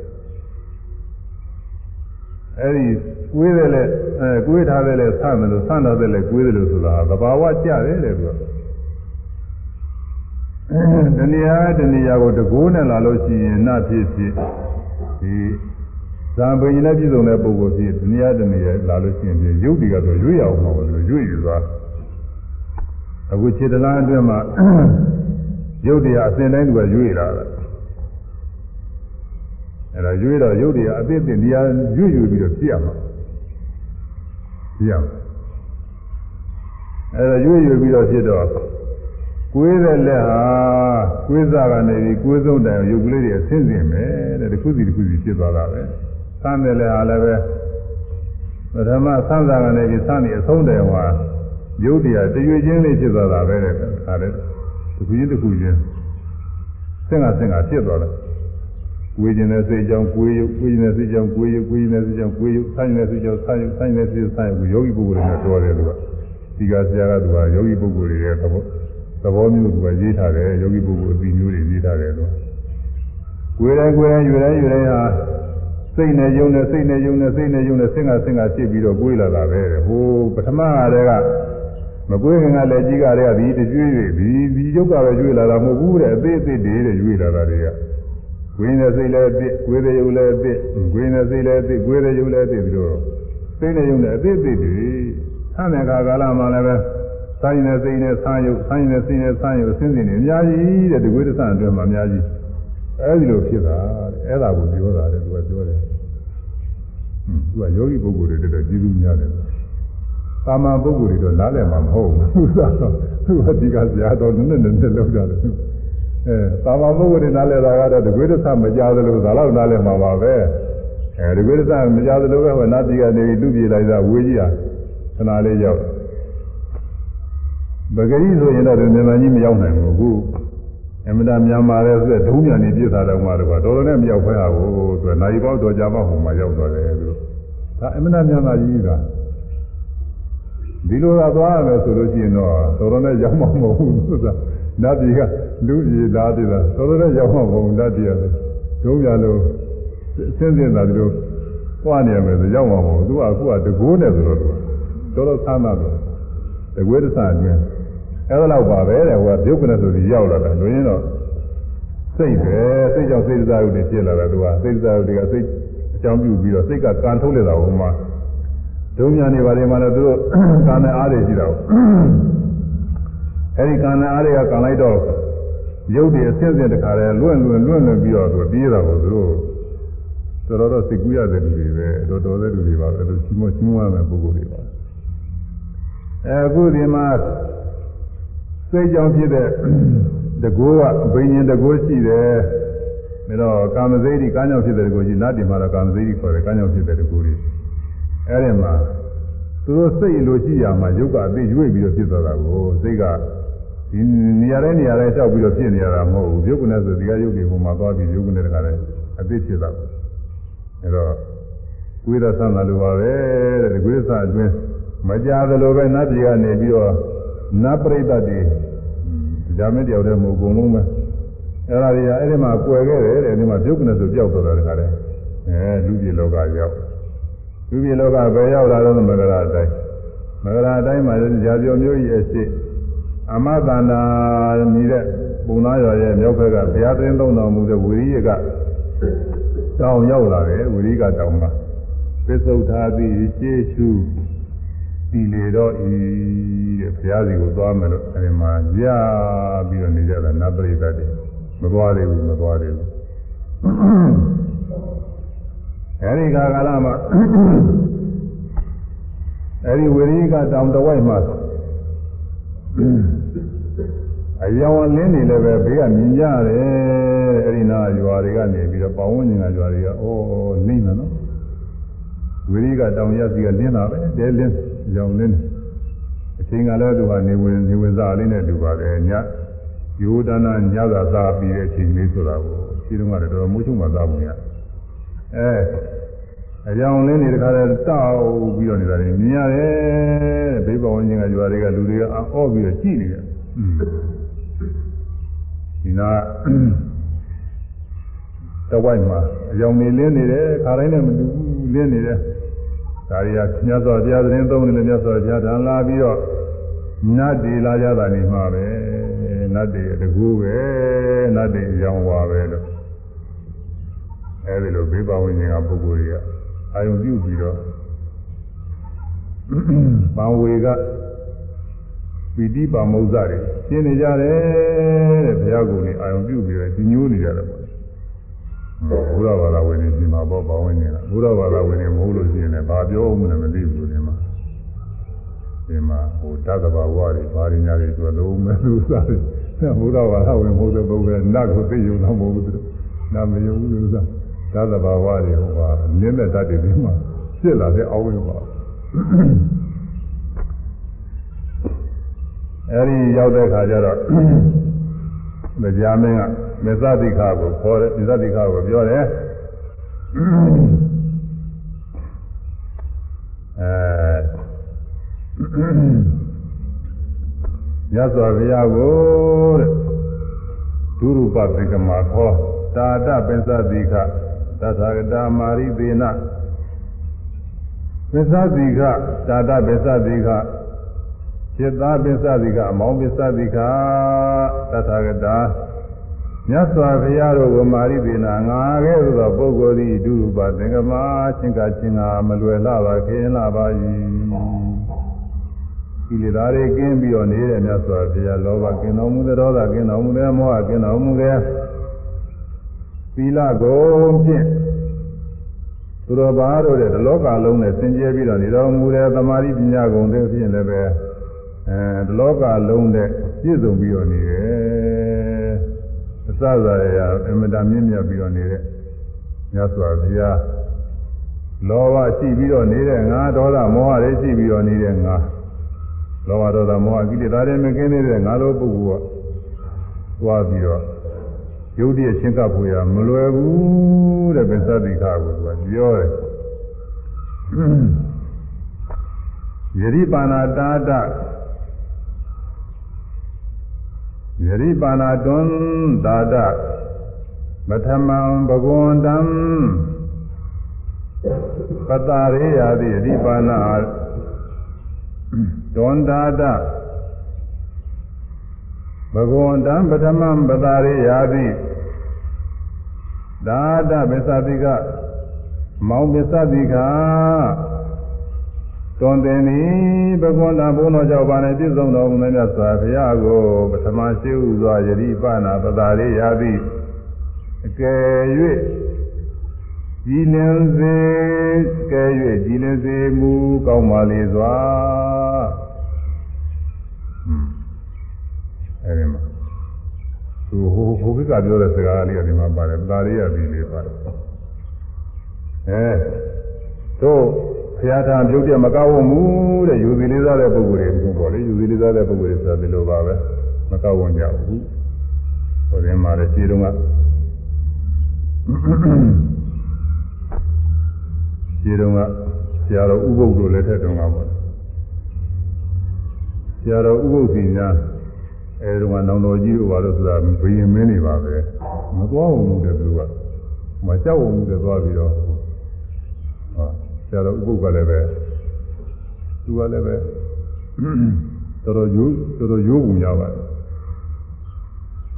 အဲ့ဒီကွေးတယ်လေအဲကွေးထားတယ်လေဆန့်တယ်လို့ဆန့်ထားတယ်လေကွေးတယ်လို့ဆိုတာသဘာဝကြတယ်တဲ့သူကတဏှာတဏှာကိုတကိုးနဲ့လာလို့ရှိရင်နဖြစ်ဖြစ်ဒီ ဇာပင်နဲ့ပြည်စုံတဲ့ပုဂ္ဂိုလ်ဖြစ်တဏှာတဏှာလာလို့ရှိရင်ရုပ်တွေကတော့ရွေ့ရအောင်မှာလို့ရွေ့ယူသွားအခုခြေတလားအတွင်းမှာရုပ်တွေအစဉ်တိုင်းသူကရွေ့လာတာအဲ့ဒါရွေးတော့ရုပ်တွေကအသေးသေးနေရာရွေ့ယူပြီးတော့ပြရမှာပြရမှာအဲ့ဒါရွေ့ယူပြီးတော့ဖြစ်တော့ကိုယ်တဲ့လက်ဟာကိုယ်စားကနေပြီးကိုယ်ဆုံးတိုင်ရုပ်ကလေးတွေအဆင်းဆင်းပဲတဲ့တစ်ခုစီတစ်ခုစီဖြစ်သွားတာပဲ ဆန်းတယ်လက်ဟာလည်းပဲပထမဆန်းစားကနေပြီးဆန်းနေအဆုံးတိုင်ဟောရုပ်တရားတရွေချင်းလေးဖြစ်သွားတာပဲတဲ့ဒါလည်းတစ်ခုချင်းတစ်ခုချင်းဆင့်ကဆင့်ကဖြစ်သွားတယ်ကိုယ်ကျင်တဲ့စိတ်ကြောင့်ကိုယ်ရုပ်ကိုယ်ကျင်တဲ့စိတ်ကြောင့်ကိုယ်ရုပ်ကိုယ်ကျင်တဲ့စိတ်ကြောင့်ကိုယ်ရုပ်ဆိုင်တဲ့စိတ်ကြောင့်ဆိုင်ရုပ်ဆိုင်တဲ့စိတ်ဆိုင်ကိုယောဂီပုဂ္ဂိုလ်တွေနဲ့တော်တယ်သူကဒီကဆရာကသူကယောဂီပုဂ္ဂိုလ်တွေရဲ့သဘောသဘောမျိုးသူကရေးထားတယ်ယောဂီပုဂ္ဂိုလ်အပြီးမျိုးတွေရေးထားတယ်သူကိုယ်တိုင်းကိုယ်တိုင်းယူတိုင်းယူတိုင်းဟာ စိတ်နဲ့ယုံနဲ့စိတ်နဲ့ယုံနဲ့စိတ်နဲ့ယုံနဲ့ဆင့်ကဆင့်ကဖြစ်ပြီးတော့ကိုယ်လာတာပဲဟိုပထမကတည်းကမကွေးခင်ကလည်းကြီးကတည်းကဒီတကျွေးတွေဒီဒီယုတ်ကပဲကျွေးလာတာမဟုတ်ဘူးတဲ့အသေးအသေးတွေတဲ့ကျွေးလာတာတွေကကွင်းတဲ့စိတ်လည်းအစ်ကွေးတဲ့ယုတ်လည်းအစ်ကွင်းတဲ့စိတ်လည်းအစ်ကွေးတဲ့ယုတ်လည်းအစ်ပြီးတော့စိတ်နဲ့ယုတ်နဲ့အစ်အစ်တွေဆန်းတဲ့ခါကာလမှာလည်းပဲဆိုင်တဲ့စိတ်နဲ့ဆန်းယုတ်ဆိုင်တဲ့စိတ်နဲ့ဆန်းယုတ်အစင်းစင်တွေအများကြီးတဲ့ဒီကွေးတစ်ဆန်းအတွင်းမှာအများကြီး အဲဒီလိုဖြစ်တာတဲ့အဲ့ဒါကိုပြောတာတဲ့သူကပြောတယ်ဟွန်းသူကယောဂီပုဂ္ဂိုလ်တွေတော်တော်ကျေးဇူးများတယ်သာမန်ပုဂ္ဂိုလ်တွေတော့နားလည်မှာမဟုတ်ဘူးသူကတော့သူကဒီကဇာတော်နည်းနည်းနည်းလောက်ကြတယ်အဲသာမန်ပုဂ္ဂိုလ်တွေနားလဲတာကတော့တကွေးတဆမကြသလိုဒါတော့နားလဲမှာပါပဲအဲတကွေးတဆမကြသလိုပဲဟောနာတိကနေပြီးလူပြေလိုက်တာဝေးကြီးอ่ะခဏလေးရောက်ပဂရိဆိုရင်တော့မြန်မာကြီးမရောက်နိုင်ဘူးအခု အမတာမြန်မာလဲဆိုတဲ့ဒုံးမြန်နေပြစ်တာတော့မှတော့တော်တော်နဲ့မရောက်ခွဲဟာကိုသူကနိုင်ပေါက်တော်ကြမှဟိုမှာရောက်တော့တယ်သူဒါအမတာမြန်မာကြီးကဒီလိုသာသွားရမယ်ဆိုလို့ရှိရင်တော့တော်တော်နဲ့ရောက်မှာမဟုတ်ဘူးဆိုတာနတ်ပြည်ကလူပြည်သားတွေလားတော်တော်နဲ့ရောက်မှာမဟုတ်ဘူးနတ်ပြည်ကဒုံးမြန်လို့ဆင်းဆင်းတာဒီလိုပွားနေရမယ်ဆိုရောက်မှာမဟုတ်ဘူးသူကအခုကတကိုးနဲ့ဆိုတော့သူတော်တော်ဆန်းတာတော့တကွေးတဆအတွင်း အဲ့ဒါတော့ပါပဲတဲ့ဟိုကပြုတ်ကနေဆိုပြီးရောက်လာတာလို့ရင်တော့စိတ်ပဲစိတ်ကြောင့်စိတ်စားရုပ်တွေဖြစ်လာတာသူကစိတ်စားရုပ်တွေကစိတ်အကြောင်းပြုပြီးတော့စိတ်ကကန်ထုတ်လိုက်တာဟိုမှာဒုံညာနေပါလေမှာလည်းသူတို့ကာနဲ့အားတွေရှိတာကိုအဲဒီကာနဲ့အားတွေကကန်လိုက်တော့ရုပ်တွေအဆင့်ဆင့်တခါလဲလွင့်လွင့်လွင့်လွင့်ပြီးတော့သူပြေးတာကိုသူတို့တော်တော်တော့စိတ်ကူးရတဲ့လူတွေပဲတော်တော်တဲ့လူတွေပါပဲသူချီးမွမ်းချီးမွမ်းရမယ့်ပုဂ္ဂိုလ်တွေပါအဲအခုဒီမှာ စိတ်ကြောင့်ဖြစ်တဲ့တကိုးကဘိညာဉ်တကိုးရှိတယ်ဒါတော့ကာမစိတ်ဒီကာကြောင့်ဖြစ်တဲ့တကိုးကြီးနတ်တင်မှာတော့ကာမစိတ်ဒီခေါ်တယ်ကာကြောင့်ဖြစ်တဲ့တကိုးကြီးအဲဒီမှာသူတို့စိတ်လိုရှိရမှာယုတ်ကအသိရွေ့ပြီးတော့ဖြစ်သွားတာကိုစိတ်ကဒီနေရာတိုင်းနေရာတိုင်းတောက်ပြီးတော့ဖြစ်နေရတာမဟုတ်ဘူးယုတ်ကနေဆိုဒီကယုတ်ဒီပုံမှာသွားပြီးယုတ်ကနေတခါလဲအသိဖြစ်တာကိုအဲတော့ကိုယ်သာဆန်းလာလို့ပါပဲတဲ့ကိုယ်သာအတွင်းမကြသလိုပဲနတ်ပြည်ကနေပြီးတော့ နတ်ပရိသတ်တွေဒါမင်းတယောက်တည်းမဟုတ်အကုန်လုံးပဲအဲ့ဒါတွေကအဲ့ဒီမှာကွယ်ခဲ့တယ်တဲ့ဒီမှာပြုတ်ကနေဆိုကြောက်သွားတာတခါတည်းအဲလူပြည်လောကရောက်လူပြည်လောကဘယ်ရောက်လာတော့မဂရာအတိုင်းမဂရာအတိုင်းမှာရာပြောမျိုးကြီးအရှိအမတန္တာမြည်တဲ့ပုံသားရွာရဲ့မြောက်ဘက်ကဘုရားသင်းသုံးတော်မူတဲ့ဝိရိယကတောင်ရောက်လာတယ်ဝိရိယကတောင်မှာပစ္စုထာတိရှေးရှု ဒီလေတော့ဤတဲ့ဘုရားစီကိုသွားမယ်လို့အဲဒီမှာရပြီးတော့နေကြတာနတ်ပရိသတ်တွေမသွားသေးဘူးမသွားသေးဘူးအဲဒီကာကာလမှာအဲဒီဝိရိကတောင်တဝိုက်မှာအယောင်လင်းနေလည်းပဲဘေးကမြင်ကြရတယ်အဲဒီနာရွာတွေကနေပြီးတော့ပေါဝန်းကျင်ကရွာတွေကအိုးလိမ့်မယ်နော်ဝိရိကတောင်ရက်စီကလင်းတာပဲတဲလင်း ရောင်လင်းအချိန်ကလည်းသူကနေဝင်နေဝင်စားလေးနဲ့တူပါတယ်ညယောဒနာညသာစားပြီးတဲ့အချိန်လေးဆိုတာကိုဒီတုန်းကလည်းတော်တော်မိုးချုံမှစားပုံရအဲအကြောင်းလင်းနေတခါတည်းတောက်ပြီးတော့နေတာမြင်ရတယ်ဘေးပဝန်းကျင်ကကြွားတွေကလူတွေကအော့ပြီးတော့ကြည့်နေတယ်ဒီနာတဝိုက်မှာအကြောင်းနေလင်းနေတယ်ခါတိုင်းနဲ့မတူဘူးလင်းနေတယ် ဒါရီကမြတ်စွာဘုရားသတင်းသုံးနေတယ်မြတ်စွာဘုရားတန်လာပြီးတော့နတ်တွေလာကြတာနေမှာပဲနတ်တွေတကူပဲနတ်တွေရောင်းသွားပဲလို့အဲဒီလိုဘေးပဝန်းကျင်ကပုဂ္ဂိုလ်တွေကအာယုံပြုပြီးတော့ပံဝေကပီတိပါမုဇ္ဇတွေရှင်းနေကြတယ်တဲ့ဘုရားကိုယ်နေအာယုံပြုပြီးတော့ဒီညိုးနေကြတယ်ပေါ့ ဘုရားဘာသာဝင်နေဒီမှာပေါ့ဘာဝင်နေတာဘုရားဘာသာဝင်နေမဟုတ်လို့ရှိရင်လည်းဘာပြောမှလည်းမသိဘူးဒီမှာဒီမှာဟိုတသဘာဝတွေဘာရင်းညာတွေဆိုတော့မဲလူစားတယ်ဘုရားဘာသာဝင်မဟုတ်တဲ့ပုဂ္ဂိုလ်ကနတ်ကိုသိယုံတော့မဟုတ်ဘူးသူနာမယုံဘူးလူစားသသဘာဝတွေဟိုပါလင်းတဲ့ဓာတ်တွေဒီမှာဖြစ်လာတဲ့အောင်းဝင်ပါအဲဒီရောက်တဲ့ခါကျတော့ကြာမင်းက မေသတိခါကိုခေါ်တယ်မေသတိခါကိုပြောတယ်အဲရသော်ဘုရားကိုတဲ့ဒုရူပသင်္ကမာခေါ်တာတပင်္စတိခသသဂတာမာရိသေနပင်္စတိခတာတပင်္စတိခจิตသားပင်္စတိကအမောင်းပင်္စတိခသသဂတာ မြတ်စွာဘုရားတို့ကိုမာရိသေနာငါကဲ့သို့သောပုဂ္ဂိုလ်သည်ဒုရူပသင်္ကမာချင်းကချင်းကမလွယ်လာပါခင်လာပါ၏ဒီလေသားတွေကင်းပြီးတော့နေတဲ့မြတ်စွာဘုရားလောဘကင်းတော်မူတဲ့ဒေါသကင်းတော်မူတဲ့မောဟကင်းတော်မူတဲ့သီလကုန်ဖြင့်သူတော်ဘာတို့တဲ့ဒီလောကလုံးနဲ့စင်ကြဲပြီးတော့နေတော်မူတဲ့သမာဓိပညာကုန်တဲ့ဖြင့်လည်းပဲအဲဒီလောကလုံးနဲ့ပြည့်စုံပြီးတော့နေတယ် စစရရအမတမြင့်မြတ်ပြီးတော့နေတဲ့မြတ်စွာဘုရားလောဘရှိပြီးတော့နေတဲ့ငါဒေါသမောဟတွေရှိပြီးတော့နေတဲ့ငါလောဘဒေါသမောဟကိလေသာတွေမကင်းသေးတဲ့ငါလိုပုဂ္ဂိုလ်ကသွားပြီးတော့ယုတ်တည်းချင်းကပ်ဖို့ရမလွယ်ဘူးတဲ့ပင်သတိခါကိုသူကပြောတယ်ယရိပါဏာတာတ ယရိပါဏာတွန်တာတပထမံဘဂဝန္တံပတာရေယာတိယရိပါဏာတွန်တာတဘဂဝန္တံပထမံပတာရေယာတိဒါတပစ္စတိကမောင်ပစ္စတိက တွန်တင်သည်ဘဂဝန္တဘုန်းတော်ကြောင့်ပါနေပြည့်စုံတော်မူတဲ့မြတ်စွာဘုရားကိုပထမရှိဥစွာယတိပနာပတာရေယာတိအကယ်၍ကြည်လင်စေအကယ်၍ကြည်လင်စေမူကောင်းပါလေစွာအဲဒီမှာသူဟိုဟိုကိကပြောတဲ့စကားလေးကဒီမှာပါတယ်ပတာရေယာတိလေးပါတယ်အဲတို့ ဘုရားထာပြုတ်ပြမကောက်ဝမှုတဲ့ယူစီလေးစားတဲ့ပုဂ္ဂိုလ်တွေပေါ့လေယူစီလေးစားတဲ့ပုဂ္ဂိုလ်တွေဆိုတာဒီလိုပါပဲမကောက်ဝင်ကြဘူးဟို दिन မှာလည်းခြေတုံးကခြေတုံးကဆရာတော်ဥပုပ်တို့လည်းထက်တုံးကပေါ့ဆရာတော်ဥပုပ်စီများအဲတုံးကနောင်တော်ကြီးတို့ဘာလို့ဆိုတာဘယင်မင်းနေပါပဲမသွားဘူးတဲ့သူကမကြောက်ဘူးတဲ့သွားပြီးတော့ ဆရာတော်ဥပုပ်ကလည်းပဲသူကလည်းပဲတော်တော်ရိုးတော်တော်ရိုးပုံရပါတယ်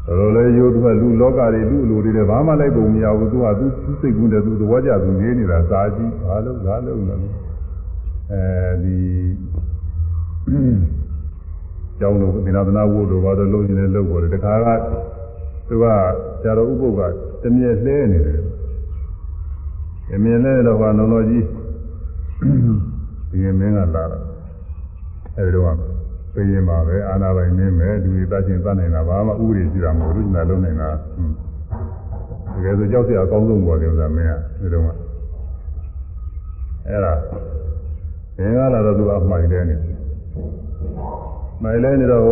တော်တော်လည်းရိုးသူကလူလောကတွေလူအလိုတွေလည်းဘာမှလိုက်ပုံမရဘူးသူကသူသူစိတ်ကူးတယ်သူသဘောကျသူနေနေတာစာကြည့်ဘာလို့ဘာလို့လဲအဲဒီကျောင်းတို့သင်္သာသနာဝုဒ္ဓဘာလို့လုံးနေလဲလုံးပေါ်တယ်တခါကသူကဆရာတော်ဥပုပ်ကတမြဲလှဲနေတယ်တမြဲလဲတော့ကလုံးတော်ကြီး ဒီမင်းကလာတော့အဲဒီတော့ပြရင်ပါပဲအာနာပိုင်မင်းပဲလူတွေတတ်ချင်းတတ်နိုင်တာဘာမှဥပဒေရှိတာမဟုတ်ဘူးညလုံးနိုင်တာတကယ်ဆိုကြောက်စရာအကောင်းဆုံးပေါ်တယ်ဥစ္စာမင်းကဒီတော့ကအဲဒါမင်းကလာတော့သူအမှိုင်တယ်နေမှိုင်လဲနေတော့က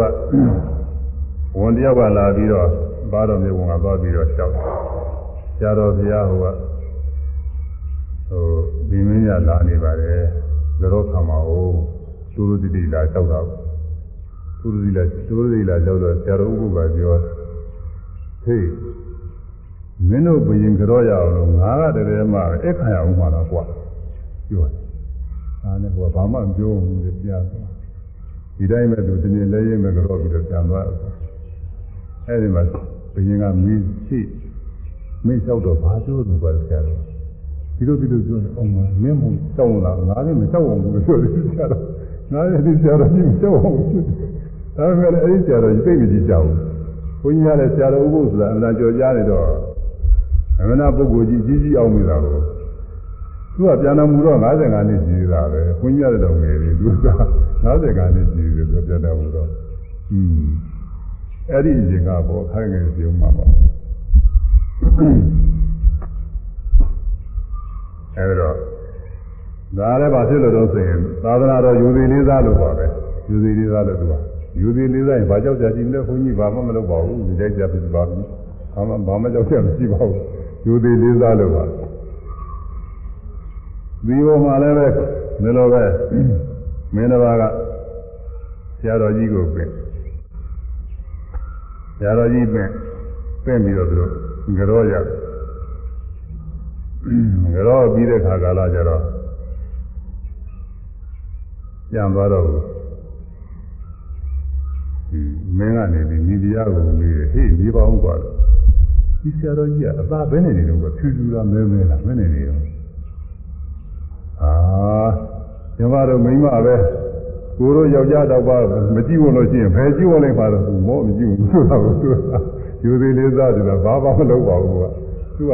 ဝန်တယောက်ကလာပြီးတော့ဘာတော်မြေဝန်ကသွားပြီးတော့ရှောက်ဆရာတော်ဘုရားဟိုကဟို ဒီမင်းရလာနေပါတယ်ကြောခံပါဦးသူတို့တိတိလာလျှောက်တာသူတို့တိလာသူတို့တိလာလျှောက်တော့ဆရာတော်ဥပုပ်ကပြောဟေးမင်းတို့ဘယင်ကြောရအောင်လို့ငါကတည်းကမှအခါရအောင်မှာတော့ကွာပြောတယ်ဒါနဲ့ဟိုဘာမှမပြောဘူးလေပြန်သွားဒီတိုင်းပဲသူတင်းလဲရင်ပဲကြောပြီးတော့ပြန်သွားအဲဒီမှာဘယင်ကမင်းရှိမင်းလျှောက်တော့ဘာပြောလို့ပါဆရာတော် ဒီလိုဒီလိုပြောနေအောင်မင်းမကြောက်လာငါလည်းမကြောက်အောင်ဘူးပြောတယ်ဆရာတော်ငါလည်းဒီဆရာတော်ကြီးမကြောက်အောင်ဘူးဒါပေမဲ့အဲ့ဒီဆရာတော်ကြီးသိမကြည့်ကြဘူးဘုန်းကြီးကလည်းဆရာတော်ဥပုသ်ဆိုတာအမှန်ကြော်ကြားနေတော့အမှန်ပုဂ္ဂိုလ်ကြီးကြီးကြီးအောင်နေတာကိုသူကပြန်တော်မူတော့55နှစ်ကြီးတာပဲဘုန်းကြီးရတော့ငယ်တယ်သူက55နှစ်ကြီးတယ်သူပြန်တော်မူတော့อืมအဲ့ဒီအချိန်ကပေါ့ခိုင်းငယ်ပြုံးမှာပါ အဲဒီတော့ဒါလည်းဘာဖြစ်လို့တော့ဆိုရင်သာသနာတော်ယူစီလေးစားလို့ပါပဲယူစီလေးစားလို့သူကယူစီလေးစားရင်ဘာကြောက်ကြရှိလဲခွန်ကြီးဘာမှမလုပ်ပါဘူးဒီတိုက်ကြဖြစ်ပါဘူးဘာမှဘာမှကြောက်ကြမရှိပါဘူးယူစီလေးစားလို့ပါဒီဘုံမှာလည်းပဲဒီလိုပဲမင်းတစ်ပါးကဆရာတော်ကြီးကိုပြင်ဆရာတော်ကြီးပြင်ပြင်ပြီးတော့သူတို့ကြောရ တယ်ကြောပြီးတဲ့ခါကာလကျတော့ပြန်သွားတော့ဘူးမင်းကနေပြီးမိဖုရားကိုမေးတယ်ဟေ့မိပါအောင်กว่าဒီဆရာတော်ကြီးကအသာဘယ်နေနေတော့ဖြူဖြူလားမဲမဲလားဘယ်နေနေတော့အာညီမတို့မိမပဲကိုတို့ယောက်ျားတော့ပါမကြည့်ဝင်လို့ရှိရင်ဘယ်ကြည့်ဝင်လိုက်ပါတော့ဘူးမောမကြည့်ဘူးဆိုတာကိုသူကယူသေးလေးစားတယ်ဘာမှမလုပ်ပါဘူးကသူက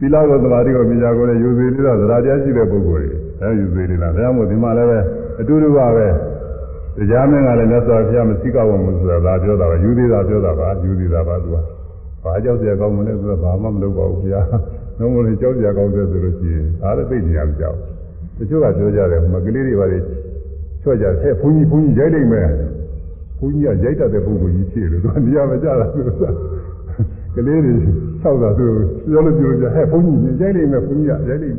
သီလကိုသမာဓိကိုမြင်ကြကိုလည်းယူသေးလေးတော့သရာတရားရှိတဲ့ပုဂ္ဂိုလ်တွေအဲယူသေးလေးလားဒါမှမဟုတ်ဒီမှာလည်းပဲအတူတူပါပဲတရားမင်းကလည်းမြတ်စွာဘုရားမသိကောက်ဝင်ဘူးဆိုတာဒါပြောတာပါယူသေးတာပြောတာပါယူသေးတာပါသူကဘာကြောက်စရာကောင်းမလဲဆိုတော့ဘာမှမလုပ်ပါဘူးဗျာနှုံးမလို့ကြောက်စရာကောင်းတယ်ဆိုလို့ရှိရင်ဒါလည်းသိနေရမကြောက်တချို့ကပြောကြတယ်မကလေးတွေပါလေချော့ကြတယ်ဘုန်းကြီးဘုန်းကြီးရိုက်လိုက်မယ်ဘုန်းကြီးကရိုက်တတ်တဲ့ပုဂ္ဂိုလ်ကြီးဖြစ်လို့သူကနေရာမကြတာသူက ကလေးတွေဆောက်တာသူပြောလို့ပြောကြဟဲ့ဘုန်းကြီးရိုက်လိုက်မယ်ဘုန်းကြီးကရိုက်လိုက်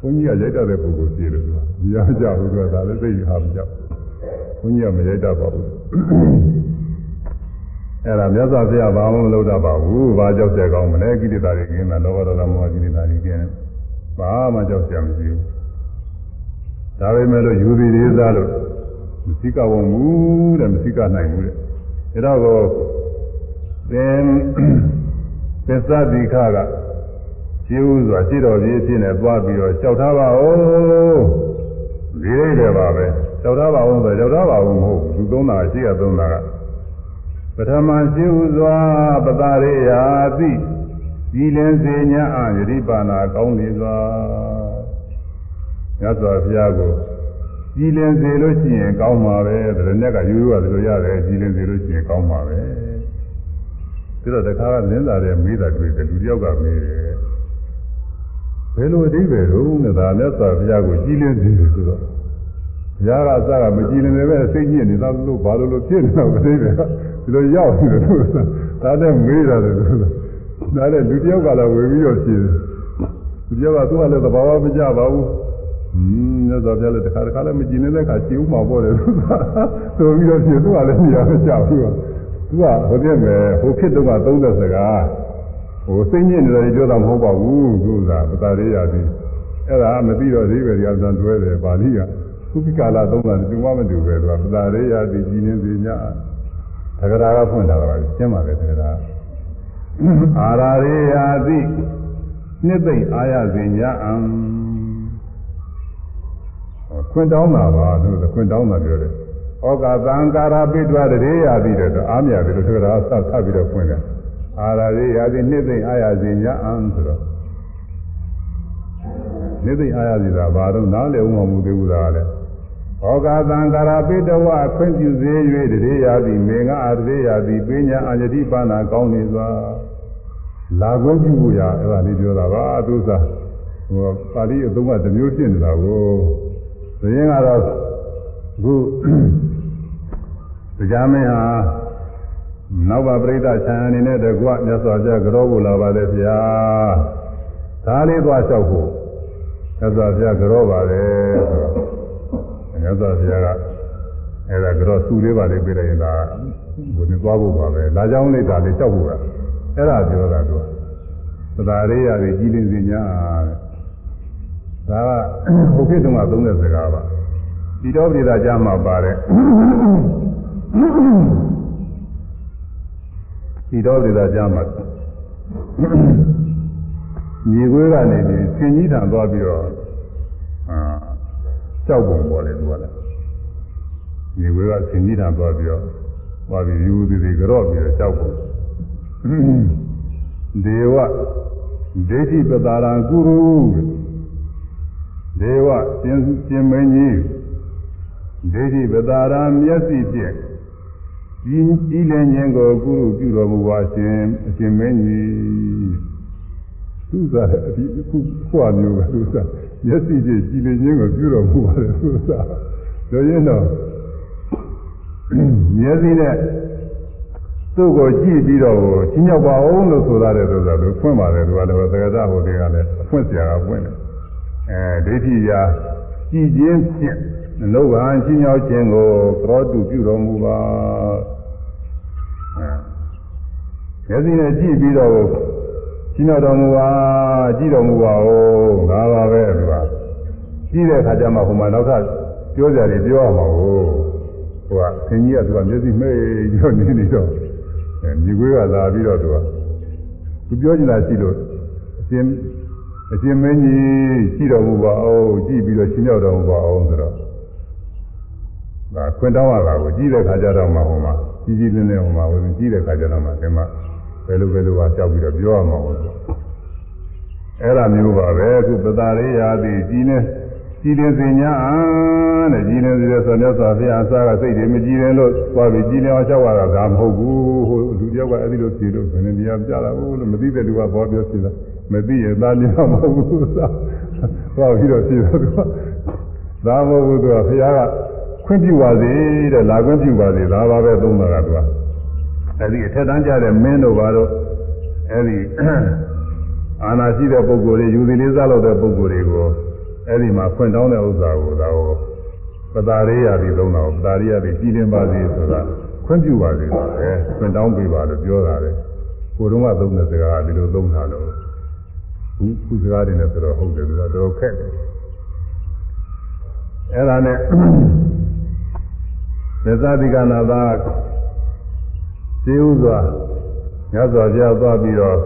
ဘုန်းကြီးကရိုက်တတ်တဲ့ပုဂ္ဂိုလ်ဖြစ်လို့သူကနေရာမကြဘူးသူကဒါလည်းသိဟာမကြောက်ဘုန်းကြီးကမရိုက်တတ်ပါဘူးအဲ့ဒါမြတ်စွာဘုရားဘာမှမလုပ်တတ်ပါဘူးဘာကြောက်ကြကောင်းမလဲကိလေသာတွေကင်းတာလောဘဒေါသမောဟကိလေသာတွေကင်းဘာမှကြောက်ကြမရှိဘူးဒါပေမဲ့လို့ယူသည်လေးစားလို့မသိကဝမှုတဲ့မသိကနိုင်ဘူးတဲ့ဒါတော့ သင်သစ္စာတိခကရှိဥစွာရှိတော်ကြီးအဖြစ်နဲ့သွားပြီးတော့လျှောက်ထားပါဦးဒီရိတ်တယ်ပါပဲလျှောက်ထားပါဦးဆိုလျှောက်ထားပါဦးမဟုတ်ဘူးသူသုံးတာရှိရသုံးတာကပထမရှိဥစွာပတာရိယာတိဒီလင်းစေညာအာယတိပါဏာကောင်းနေစွာမြတ်စွာဘုရားကိုကြည်လင်စေလို့ရှိရင်ကောင်းမှာပဲတရနဲ့ကရိုးရိုးရတယ်လို့ရတယ်ကြည်လင်စေလို့ရှိရင်ကောင်းမှာပဲ ပြီးတော့တခါကလင်းသာတဲ့မေးတာတွေ့တယ်လူတယောက်ကမေးတယ်ဘယ်လိုအဓိပ္ပာယ်တော့နဲ့ဒါလက်စွာဘုရားကိုကြည်လင်စေတယ်ဆိုတော့ဘုရားကအစကမကြည်လင်နေပဲစိတ်ညစ်နေတာလို့ဘာလို့လို့ဖြစ်နေတော့အဓိပ္ပာယ်ကဒီလိုရောက်နေတယ်လို့ဒါနဲ့မေးတာတယ်လို့ဒါနဲ့လူတယောက်ကလည်းဝေပြီးတော့ဖြေတယ်လူတယောက်ကသူကလည်းသဘာဝမကြပါဘူးဟင်းမြတ်စွာဘုရားလည်းတစ်ခါတစ်ခါလည်းမကြည်နေတဲ့အခါရှင်းဥမှာပေါ့လေသူကဆိုပြီးတော့ရှင်းသူကလည်းနေရာမကျဘူး သူကဟိုပြည့်မယ်ဟိုဖြစ်တော့က30စကားဟိုစိတ်ညစ်နေတယ်ပြောတာမဟုတ်ပါဘူးသူကပတာလေးရသည်အဲ့ဒါမသိတော့သေးပဲဒီအစံတွဲတယ်ပါဠိကခုပိကာလသုံးတာတူမှမတူပဲသူကပတာလေးရသည်ကြည်နေစေညာသက္ကရာကဖွင့်လာတာပါရှင်းပါလေသက္ကရာအာရာရေယာတိနှစ်သိမ့်အာရစေညာအံခွင့်တောင်းတာပါလို့ခွင့်တောင်းတာပြောတယ်။ ဩကာသံကာရပိတွာတရေရာပြီးတော့အာမြတယ်လို့ဆိုတော့ဆက်ဆက်ပြီးတော့ဖွင့်တယ်။အာရရေရာပြီးနှစ်သိမ့်အာရစေညာအံဆိုတော့နှစ်သိမ့်အာရစေတာဘာတော့နားလည်ဥမမှုသေးဘူးလားလေ။ဩကာသံကာရပိတဝခွင့်ပြုစေ၍တရေရာပြီးမေငါအာတရေရာပြီးပညာအာယတိပါဏာကောင်းနေစွာလာခွင့်ပြုဖို့ရအဲ့ဒါလေးပြောတာပါသူစားဟိုပါဠိအသုံးကတစ်မျိုးဖြစ်နေတာကိုဘုရင်ကတော့အခု တရားမင်းဟာနောက်ပါပြိဿဆံအနေနဲ့တကွမြတ်စွာဘုရားကြောဖို့လာပါလေဗျာဒါလေးသွားလျှောက်ဖို့မြတ်စွာဘုရားကြောပါတယ်ဆိုတော့မြတ်စွာဘုရားကအဲ့ဒါကြောသူလေးပါလေးပြလိုက်ရင်ဒါဘုရင်သွားဖို့ပါပဲလာကြောင်းလေးဒါလေးလျှောက်ဖို့ကအဲ့ဒါပြောတာသူကသဒ္ဒါရေးရည်ကြီးလင်းစင်ညာတဲ့ဒါကဟိုခေတ်တုန်းကသုံးတဲ့စကားပါဒီတော့ပြည်သာကြမှာပါတယ် ဒီတော့ပြည်သာကြမှာမြေခွေးကနေပြီးဆင်ကြီးထံသွားပြီးတော့အာကြောက်ပုံပေါ်တယ်သူကလည်းမြေခွေးကဆင်ကြီးထံသွားပြီးတော့သွားပြီးယူသည်သည်ကြော့ပြီးတော့ကြောက်ပုံဒေဝဒိဋ္ဌိပတာရံကုရုဒေဝရှင်ရှင်မင်းကြီးဒိဋ္ဌိပတာရံမျက်စိဖြင့် ဒီဤလည်းဉာဏ်ကိုကုရုပြုတော်မူပါရှင်အရှင်မင်းကြီးသူစားအဒီခုခွာမျိုးပဲသူစားမျက်စိဖြင့်ကြည်လင်ခြင်းကိုပြုတော်မူပါတယ်သူစားပြောရင်တော့မျက်စိနဲ့သူ့ကိုကြည့်ပြီးတော့ချင်းရောက်ပါအောင်လို့ဆိုရတယ်ဆိုတာသူဖွင့်ပါတယ်သူကလည်းသက္ကသဟိုတွေကလည်းအဖွင့်ဆရာကဖွင့်တယ်အဲဒိဋ္ဌိရာကြည်ခြင်းဖြင့် လောဘချင်းရောက်ခြင်းကိုသောတုပြုတော်မူပါအဲမျက်စိနဲ့ကြည့်ပြီးတော့ချင်းရောက်တော်မူပါကြည့်တော်မူပါဦးငါပါပဲသူကကြည့်တဲ့အခါကျမှဟိုမှာနောက်ထပ်ပြောကြတယ်ပြောရမှာကိုဟိုကသင်ကြီးကသူကမျက်စိမှိတ်ပြီးတော့နေနေတော့အဲမြေခွေးကလာပြီးတော့သူကသူပြောချင်တာရှိလို့အရှင်အရှင်မင်းကြီးရှိတော်မူပါအောင်ကြည့်ပြီးတော့ရှင်းရောက်တော်မူပါအောင်ဆိုတော့ ဒါခွင့်တောင်းရတာကိုကြည့်တဲ့ခါကျတော့မှဟိုမှာကြီးကြီးလင်းလင်းဟိုမှာဝင်ကြည့်တဲ့ခါကျတော့မှဒီမှာဘယ်လိုဘယ်လိုပါကြောက်ပြီးတော့ပြောရမှာဟုတ်အဲ့ဒါမျိုးပါပဲအခုပတာရိယာတိကြီးနေကြည်လင်စင်ညာတဲ့ကြည်လင်စီတဲ့ဆိုမြတ်စွာဘုရားအစားကစိတ်တွေမကြည်လင်လို့သွားပြီးကြည်လင်အောင်လျှောက်ရတာဒါမဟုတ်ဘူးဟိုလူတယောက်ကအဲ့ဒီလိုဖြေလို့ဘယ်နဲ့တရားပြတာဘူးလို့မသိတဲ့လူကဘောပြောဖြေတာမသိရင်သားလျောက်မဟုတ်ဘူးသာသွားပြီးတော့ဖြေတော့သူကဒါမဟုတ်ဘူးသူကဘုရားက ခွင့်ပြုပါစေတဲ့လာခွင့်ပြုပါစေဒါပါပဲသုံးတာကသူကအဲ့ဒီအထက်တန်းကြတဲ့မင်းတို့ဘာလို့အဲ့ဒီအာနာရှိတဲ့ပုဂ္ဂိုလ်တွေယူသည်လေးစားလို့တဲ့ပုဂ္ဂိုလ်တွေကိုအဲ့ဒီမှာဖွင့်တောင်းတဲ့ဥစ္စာကိုဒါကိုပတာရိယာပြီးသုံးတာကိုပတာရိယာပြီးကြည်လင်ပါစေဆိုတာခွင့်ပြုပါစေဆိုတယ်ဖွင့်တောင်းပေးပါလို့ပြောတာလေကိုတုံးကသုံးတဲ့စကားကဒီလိုသုံးတာလို့ခုခုစကားတွေနဲ့ဆိုတော့ဟုတ်တယ်သူကတော်ခက်တယ်အဲ့ဒါနဲ့ သေသတိကနာသာစေဥစွာညစွာကြားသွားပြီးတော့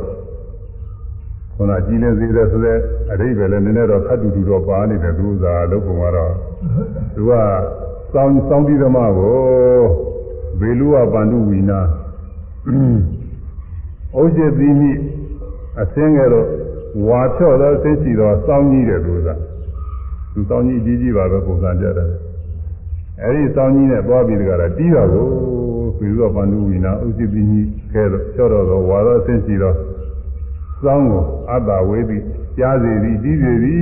ခုနကြည်လင်စေတဲ့ဆိုတဲ့အရိပ်ပဲလည်းနည်းနည်းတော့ခတ်တူတူတော့ပါနေတယ်သူဥစားလုံးပုံကတော့သူကစောင်းစောင်းပြီးသမားကိုဘေလူဝပန္တုဝီနာဩဇေတိမိအသင်းငယ်တော့ဝါဖြော့သောသိရှိတော့စောင်းကြီးတယ်သူကသူစောင်းကြီးကြီးကြီးပါပဲပုံစံပြတယ် အဲဒီစောင်းကြီးနဲ့သွားပြီးတကရာတီးတာကိုဘေလူဝပန္တုဝီနာဩဇေတိမိခဲတော့ဖြော့တော့ဝါသောသိရှိတော့စောင်းကိုအတ္တဝေသည်ကြားစီသည်တီးစီသည်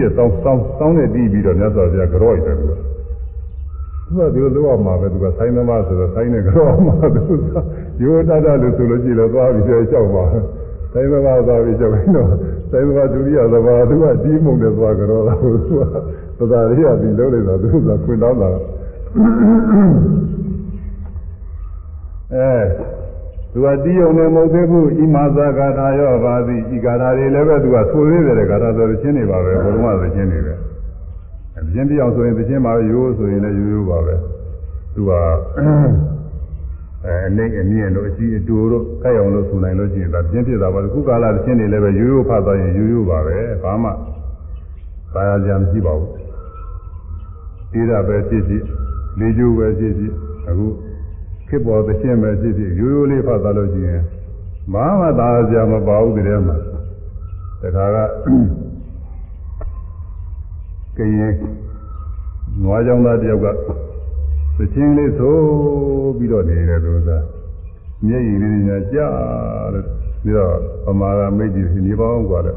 တဲ့စောင်းစောင်းစောင်းနဲ့တီးပြီးတော့မြတ်စွာဘုရားကြော့ရတယ်သူကသူကဒီလိုလုပ်ရမှာပဲသူကဆိုင်းသမားဆိုတော့ဆိုင်းနဲ့ကြော့မှာသူကရိုးတတ်တယ်လို့ဆိုလို့ရှိရင်သွားပြီးတော့ကြောက်ပါဆိုင်းသမားသွားပြီးကြောက်ရင်တော့ဆိုင်းသမားဒုတိယသမားသူကတီးမှုန်နဲ့သွားကြောတာသူက သဒ္ဒါရိယဒီလုံးလိုက်တာသူကခွင်တောင်းတာအဲသူကတီးုံနဲ့မဟုတ်သေးဘူးဣမာဇာဂါထာရောပါသည်ဤဂါထာတွေလည်းပဲသူကဆိုသေးတယ်ဂါထာဆိုတဲ့ချင်းတွေပါပဲဘုရားမသချင်းတွေပဲအပြင်းပြောင်ဆိုရင်သချင်းပါပဲရိုးဆိုရင်လည်းရိုးရိုးပါပဲသူကအဲအနေအမြင့်လို့အရှိအတူတို့ကြိုက်အောင်လို့ဆိုနိုင်လို့ရှိရင်ဒါပြင်းပြတာပါခုကာလသချင်းတွေလည်းပဲရိုးရိုးဖတ်သွားရင်ရိုးရိုးပါပဲဘာမှသာယာကြံမရှိပါဘူး တိရပဲဖြစ်ဖြစ်လေးကျိုးပဲဖြစ်ဖြစ်အခုခေတ်ပေါ်သချင်းပဲဖြစ်ဖြစ်ရိုးရိုးလေးဖတ်သွားလို့ရှိရင်ဘာမှသာစရာမပါဘူးတကယ်မှတခါကကရင်နွားကြောင်သားတယောက်ကသချင်းလေးဆိုပြီးတော့နေတယ်သူကမျက်ရည်လေးညာကြာလို့ပြီးတော့ပမာကမိတ်ကြီးနေပေါင်းกว่าတဲ့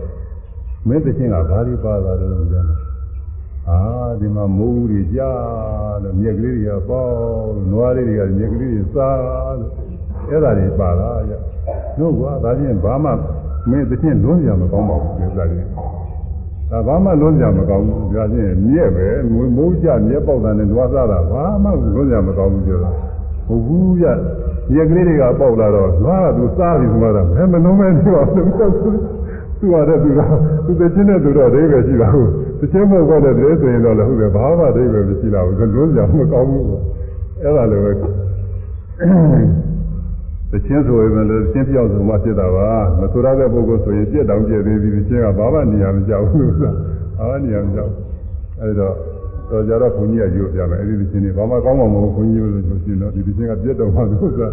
မင်းသချင်းကဘာဒီပါတာလဲလို့ပြောတယ် အာဒီမှာမိုးဦးတွေကြားလို့မြက်ကလေးတွေကပေါလို့နွားလေးတွေကမြက်ကလေးတွေစားလို့အဲ့ဒါတွေပါလားကြတို့ကဒါချင်းဘာမှမင်းသချင်းလွန်းကြမကောင်းပါဘူးဒီစားလေးဒါဘာမှလွန်းကြမကောင်းဘူးဒါချင်းမြက်ပဲမိုးကြမြက်ပေါက်တာနဲ့နွားစားတာဘာမှလွန်းကြမကောင်းဘူးပြောတာဟုတ်ဘူးကြမြက်ကလေးတွေကပေါက်လာတော့နွားကသူစားပြီးဆိုတာဘယ်မလုံးမဲပြောလို့သူကတဲ့သူကသူတချင်းတဲ့သူတော့အိဗယ်ရှိတာဟုတ် တချင်းမဟုတ်တဲ့တည်းဆိုရင်တော့လည်းဟုတ်တယ်ဘာမှအိဗယ်မရှိလာဘူးလွန်းကြမကောင်းဘူးအဲ့ဒါလည်းပဲတချင်းဆိုရင်လည်းတချင်းပြောက်ဆိုမှဖြစ်တာပါမဆိုရတဲ့ပုဂ္ဂိုလ်ဆိုရင်ပြက်တောင်ပြက်သေးပြီတချင်းကဘာမှနေရာမကြောက်ဘူးဆိုတာဘာမှနေရာမကြောက်အဲ့တော့တော့ကြတော့ဘုန်းကြီးကယူပြမယ်အဲ့ဒီတချင်းတွေဘာမှကောင်းမှာမဟုတ်ဘုန်းကြီးလို့ဆိုရှင်တော့ဒီတချင်းကပြက်တော့မှဆိုတာ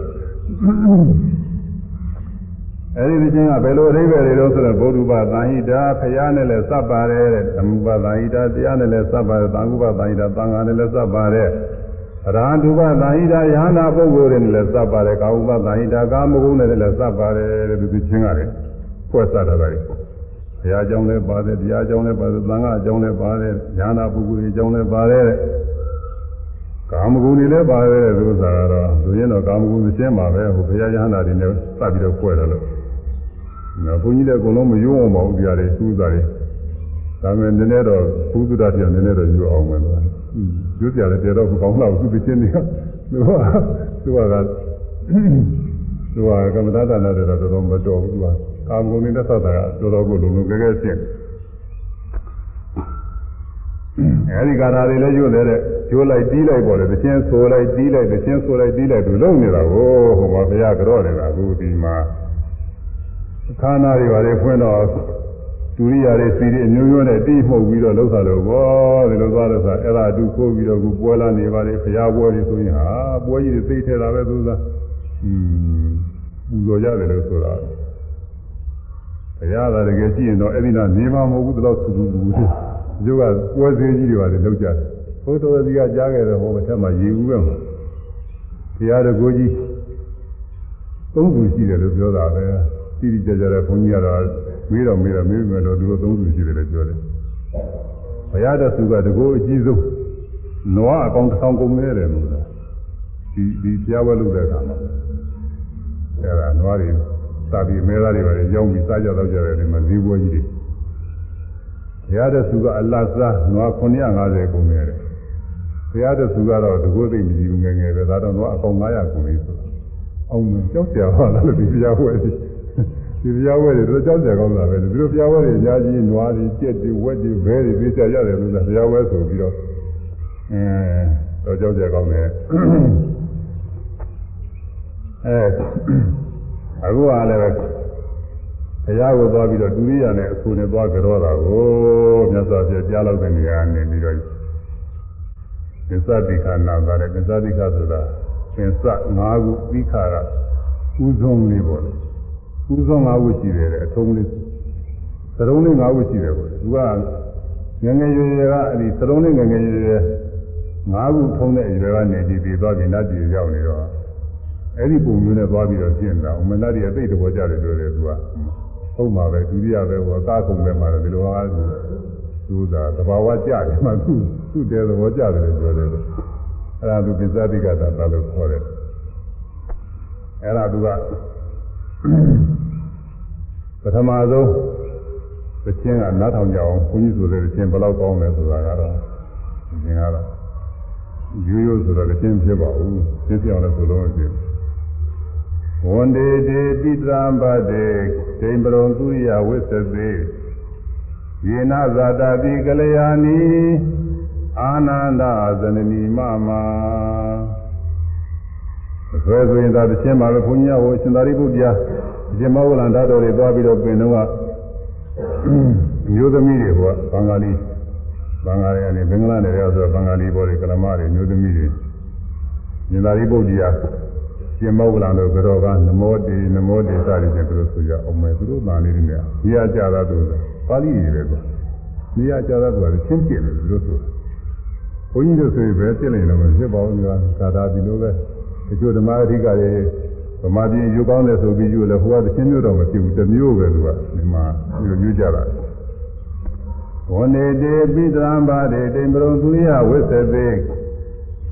အဲဒီဒီချင်းကဘယ်လိုအဓိပ္ပာယ်တွေလို့ဆိုတော့ဘုဒ္ဓဘာသာဟိတာဖရာနဲ့လည်းစပ်ပါတယ်တဲ့ဓမ္မဘာသာဟိတာတရားနဲ့လည်းစပ်ပါတယ်သံဃုဘာသာဟိတာသံဃာနဲ့လည်းစပ်ပါတယ်အရဟံတုဘာသာဟိတာယဟနာပုဂ္ဂိုလ်တွေနဲ့လည်းစပ်ပါတယ်ကာဟုဘာသာဟိတာကာမဂုဏ်နဲ့လည်းစပ်ပါတယ်တဲ့ဒီချင်းကလည်းဖွဲ့စပ်တာပဲဘုရားကြောင့်လည်းပါတယ်တရားကြောင့်လည်းပါတယ်သံဃာကြောင့်လည်းပါတယ်ယဟနာပုဂ္ဂိုလ်တွေကြောင့်လည်းပါတယ်ကာမဂုဏ်တွေလည်းပါတယ်တဲ့ဥစ္စာကတော့သူရင်တော့ကာမဂုဏ်သင်းပါပဲဟိုဘုရားယဟနာတွေနဲ့စပ်ပြီးတော့ဖွဲ့တယ်လို့ နော်ဘုန်းကြီးလည်းအကုန်လုံးမယုံအောင်ပါဘူးတရားတွေသူ့စားတွေဒါပေမဲ့နည်းနည်းတော့ဘုသူဒ္ဓတရားနည်းနည်းတော့ယူအောင်မယ်လို့ယူကြတယ်တရားတော့မကောင်းတော့သူသိချင်းတွေကသူကသူကကသူကကမ္မဒါနာတွေတော့တော်တော်မတော်ဘူးသူကကာမဂုဏ်နဲ့သက်သာတာတော်တော်ကိုလုံးလုံးကြဲကြဲရှင်းအဲဒီကာရာတွေလည်းရွတ်နေတဲ့ကျိုးလိုက်တီးလိုက်ပေါ်တယ်တချင်းဆိုလိုက်တီးလိုက်တချင်းဆိုလိုက်တီးလိုက်သူလုံနေတာကိုဟိုမှာဘုရားကြော့နေတာအခုဒီမှာ ခန္ဓာတွေပါလေဖွင့်တော့ဒုရိယာတွေစီတွေအမျိုးမျိုးနဲ့တိမှုတ်ပြီးတော့လှုပ်တာလို့ဘောဒီလိုသွားလို့ဆိုအဲ့ဒါအတူခိုးပြီးတော့ခုပွဲလာနေပါလေဘုရားပွဲတွေဆိုရင်ဟာပွဲကြီးတွေသိထဲတာပဲသူသားอืมပူဇော်ရတယ်လို့ဆိုတာဘုရားသာတကယ်ကြည့်ရင်တော့အဲ့ဒီနာနေမှာမဟုတ်ဘူးတော့သူသူသူကျိုးကပွဲစည်းကြီးတွေပါလေလောက်ကြတယ်ဘုတော်ကြီးကကြားခဲ့တယ်ဟောမထက်မှရေဦးပဲမှာတရားတော်ကိုကြီးသုံးသူရှိတယ်လို့ပြောတာပဲ တိတိကျကျတဲ့ဘုန်းကြီးကတော့မေးတော့မေးတော့မေးမယ်လို့သူတို့သုံးသူရှိတယ်လို့ပြောတယ်ဘုရားတော်သူကတကောအကြီးဆုံးနွားအကောင်တစ်ဆောင်ကုန်နေတယ်လို့ဆိုတာဒီဒီကြားဝဲလုပ်တဲ့အခါမှာအဲဒါနွားတွေစာပြီးမဲသားတွေပါလေရောင်းပြီးစားကြတော့ကြတယ်ဒီမှာဈေးပွဲကြီးတွေဘုရားတော်သူကအလတ်စားနွား950ကုန်နေတယ်ဘုရားတော်သူကတော့တကောသိမကြည့်ဘူးငယ်ငယ်ပဲဒါတော့နွားအကောင်900ကုန်နေဆိုတာအောင်မကြောက်ကြပါလားလို့ဒီဘုရားဝဲကြီး ဒီဘုရားဝဲတွေတော့ကြောက်ကြကောင်းတာပဲဒီလိုဘုရားဝဲတွေအများကြီးနွားတွေကြက်တွေဝက်တွေဘဲတွေသိကြရတယ်လို့ဆိုဘုရားဝဲဆိုပြီးတော့အဲတော့ကြောက်ကြကောင်းတယ်အဲအခုကလည်းပဲဘုရားကိုသွားပြီးတော့ဒုရိယာနဲ့အဆူနဲ့သွားကြောတာကိုမြတ်စွာဘုရားကြားလို့တဲ့နေရာနေပြီးတော့သစ္စာတိခာနာတာလေသစ္စာတိခာဆိုတာသင်္စ၅ခုသီခါကဥဆုံးလေးပေါ့လေ ဥဆုံး၅ခုရှိတယ်အထုံးလေးသရုံးလေး၅ခုရှိတယ်ပေါ့လေသူကငငယ်ရွယ်ရွယ်ကအဲ့ဒီသရုံးလေးငငယ်ရွယ်ရွယ်၅ခုထုံးတဲ့အရွယ်ကနေဒီပြီးသွားပြီးနတ်ပြည်ရောက်နေတော့အဲ့ဒီပုံမျိုးနဲ့သွားပြီးတော့ပြင်တာဥမနတ်တွေအသိတဘောကြတယ်ပြောတယ်သူကဟုတ်မှာပဲဒုတိယပဲဟောကားကုန်ပဲမှာတယ်ဒီလိုအားသူကသဘာဝကြတယ်မှသူသူ့တဲ့သဘောကြတယ်ပြောတယ်အဲ့ဒါသူပစ္စတိကတာတာလို့ခေါ်တယ်အဲ့ဒါသူက ပထမဆုံးသချင်းကနားထောင်ကြအောင်ဘုန်းကြီးဆိုတဲ့သချင်းဘယ်လောက်ကောင်းလဲဆိုတာကတော့သချင်းကတော့ရိုးရိုးဆိုတော့သချင်းဖြစ်ပါဘူးသိပြောင်းလဲဆိုလို့ရှိရင်ဝန္ဒေတေပိတံပတေဒိံပရုံသူရိယဝိသသေယေနဇာတာတိကလျာဏီအာနန္ဒဇနနီမမဆွဲဆိုရင်သာတစ်ချင်းပါပဲဘုန်းကြီးဟိုရှင်သာရိပုတ္တရာ ရှင်မောဂလန္ဓာတော်တွေသွားပြီးတော့ပြင်တော့ကမျိုးသမီးတွေဟိုကဘင်္ဂါလီဘင်္ဂါလီကနေဘင်္ဂလားနယ်ရောက်ဆိုတော့ဘင်္ဂါလီဘောတွေကလမတွေမျိုးသမီးတွေရှင်သာရိပုတ္တရာရှင်မောဂလန်တို့ကတော့ကနမောတေနမောတေစသည်ဖြင့်သူတို့ဆိုကြအောင်မယ်သူတို့သာနေနေတယ်။ဒီအကြတာသူပါဠိတွေပဲကွာ။ဒီအကြတာသူကချင်းပြည့်တယ်သူတို့ဆိုဘုန်းကြီးတို့ဆိုရင်ပဲပြည့်နေတယ်မဖြစ်ပါဘူးကွာ။ကာသာဒီလိုပဲတချို့ဓမ္မအဓိကတွေ ဗမာပြည်ယူကောင်းတယ်ဆိုပြီးယူလဲဟိုကသချင်းမျိုးတော့မဖြစ်ဘူးတမျိုးပဲသူကဒီမှာယူယူကြတာဝနေတေပိတံဘာတေတိံပရုံသူရဝိသသေ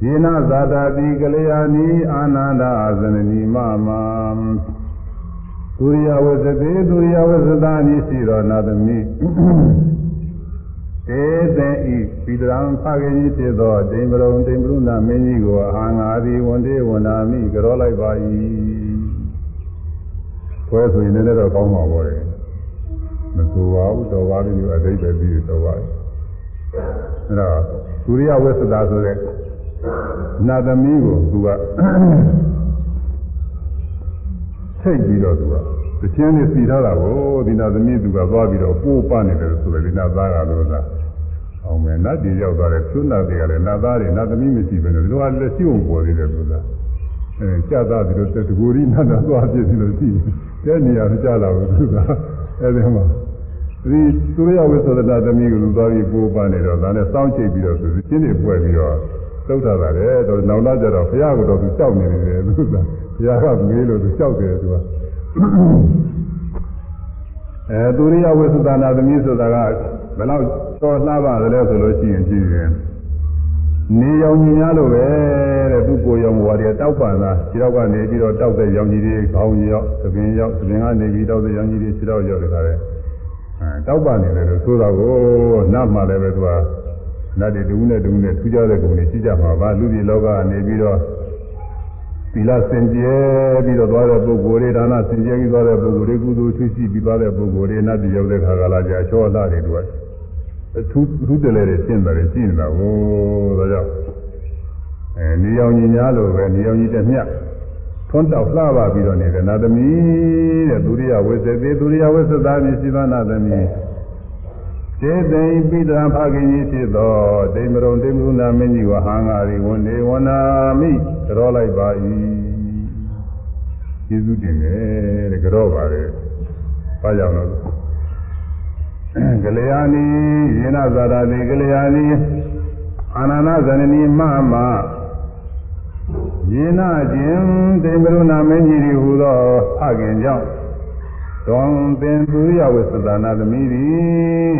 ယေနဇာတာတိကလျာဏီအာနန္ဒအာဇနနီမမသူရိယဝိသသေသူရိယဝိသသာနိရှိတော်နာသမိတေတေဤပိတံဖခင်ကြီးဖြစ်သောတိံပရုံတိံပရုဏမင်းကြီးကိုအာငါသည်ဝန်တေဝနာမိကြောလိုက်ပါ၏ ခွဲဆိုရင်လည်းတော့ကောင်းမှာပေါ့လေမဆိုပါဘူးတော်ပါပြီလို့အတိတ်ပဲပြီးတော့ပါအဲ့တော့သူရိယဝိသသာဆိုတဲ့နာသမီးကိုသူကထိတ်ပြီးတော့သူကတချင်းလေးစီထားတာကိုဒီနာသမီးသူကသွားပြီးတော့ပိုးပနေတယ်ဆိုတယ်ဒီနာသားကလို့လားအောင်မယ်နတ်ပြည်ရောက်သွားတယ်သူနာတွေကလည်းနတ်သားတွေနတ်သမီးမရှိဘဲနဲ့ဒီလိုကလက်ရှိုံပေါ်သေးတယ်သူကအဲကြာသားဒီလိုတကူရီနတ်သားသွားပြစ်ပြီးလို့ရှိတဲ့ နေရာမကြလာဘူးသူကအဲဒီမှာဒီသူရဝိသဒနာသမီးကိုလူသွားပြီးပိုးပနေတော့ဒါနဲ့စောင့်ချိတ်ပြီးတော့သူချင်းတွေပွဲပြီးတော့သုတ်ထားတာလေတော့နောက်လာကြတော့ဘုရားကတော့သူကြောက်နေတယ်သူကဘုရားကမေးလို့သူကြောက်တယ်သူကအဲသူရိယဝိသဒနာသမီးဆိုတာကဘယ်လောက်တော်လှပါသလဲဆိုလို့ရှိရင်ကြည့်ရင် နေရောင်ကြီးများလို့ပဲတဲ့သူကိုရောင်ဘွားတွေတောက်ပန်တာခြေတော့ကနေပြီးတော့တောက်တဲ့ရောင်ကြီးတွေခေါင်းရောက်သပင်ရောက်သပင်ကနေပြီးတောက်တဲ့ရောင်ကြီးတွေခြေတော့ရောက်နေတာလေအဲတောက်ပန်နေတယ်လို့ဆိုတာကိုနတ်မှလည်းပဲသူကနတ်တွေတူနဲ့တူနဲ့ထူးခြားတဲ့ပုံတွေရှိကြမှာပါလူပြည်လောကကနေပြီးတော့သီလစင်ကြယ်ပြီးတော့သွားတဲ့ပုဂ္ဂိုလ်တွေဒါနစင်ကြယ်ပြီးသွားတဲ့ပုဂ္ဂိုလ်တွေကုသိုလ်ထွရှိပြီးသွားတဲ့ပုဂ္ဂိုလ်တွေနတ်ပြည်ရောက်တဲ့ခါကလာကြအချောအလှတွေတို့ အထူးထူးတလဲတွေရှင်းတယ်ရှင်းနေတာဟိုဒါကြောင့်အဲနေရောင်ကြီးများလို့ပဲနေရောင်ကြီးတစ်မြတ်ထွန်းတောက်လှပါပြီးတော့နေတဲ့နာသမီးတဲ့ဒုရိယဝိသေသေးဒုရိယဝိသသာမြည်ရှိသောနာသမီးစေသိပိတံဖခင်ကြီးဖြစ်သောဒိမရုံဒိမရုဏမင်းကြီးဝဟံငါရီဝန်နေဝနာမိကြောလိုက်ပါ၏ကျေးဇူးတင်တယ်တဲ့ကြောပါလေဘာကြောင့်လဲ ကလျာဏီယေနဇာတာတိကလျာဏီအာနန္ဒဇနနီမမယေနခြင်းတေမရုဏမင်းကြီးဟူသောအခင်ကြောင့်တောင်ပင်သူရဝိသဒနာသမီးသည်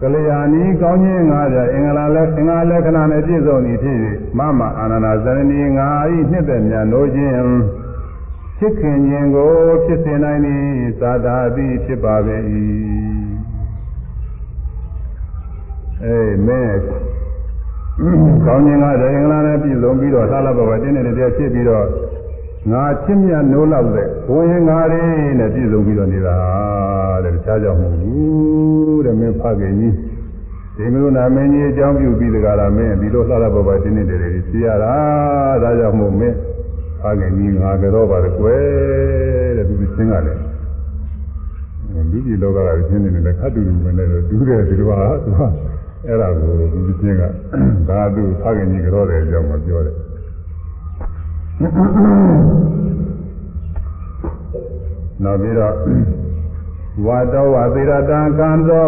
ကလျာဏီကောင်းခြင်းငါးပြအင်္ဂလာလက်အင်္ဂါလက္ခဏာနဲ့ပြည့်စုံသည်ဖြစ်၍မမအာနန္ဒဇနနီငါဤနှစ်သက်မြတ်လို့ခြင်း ဖြစ်ခင်ခြင်းကိုဖြစ်စေနိုင်သည်သာသာသည်ဖြစ်ပါပေ၏အေးမင်းကောင်းခြင်းကတည်းကလာနဲ့ပြည်စုံပြီးတော့သာလဘဝတင်းနေတဲ့တည်းဖြစ်ပြီးတော့ငါချစ်မြတ်နိုးလောက်တဲ့ဘဝရင်ငါတွေနဲ့ပြည်စုံပြီးတော့နေတာတဲ့တခြားကြောင့်မဟုတ်ဘူးတဲ့မင်းဖခင်ကြီးဒီမလို့နာမင်းကြီးအကြောင်းပြုပြီးတကားလားမင်းဒီလိုသာလဘဝတင်းနေတဲ့တည်းရှိရတာဒါကြောင့်မို့မင်း ဖခင်ကြီးငါကြောပါတယ်ကွယ်တဲ့သူချင်းကလည်းလူကြီးလောကကရှင်းနေတယ်ခတ်တူတူပဲနဲ့တူတယ်ဒီလိုပါသူကအဲ့ဒါကိုသူချင်းကဒါသူဖခင်ကြီးကြောတယ်အကြောင်းမပြောတယ်နောက်ပြီးတော့ဝါတော်ဝသေရတံကံသော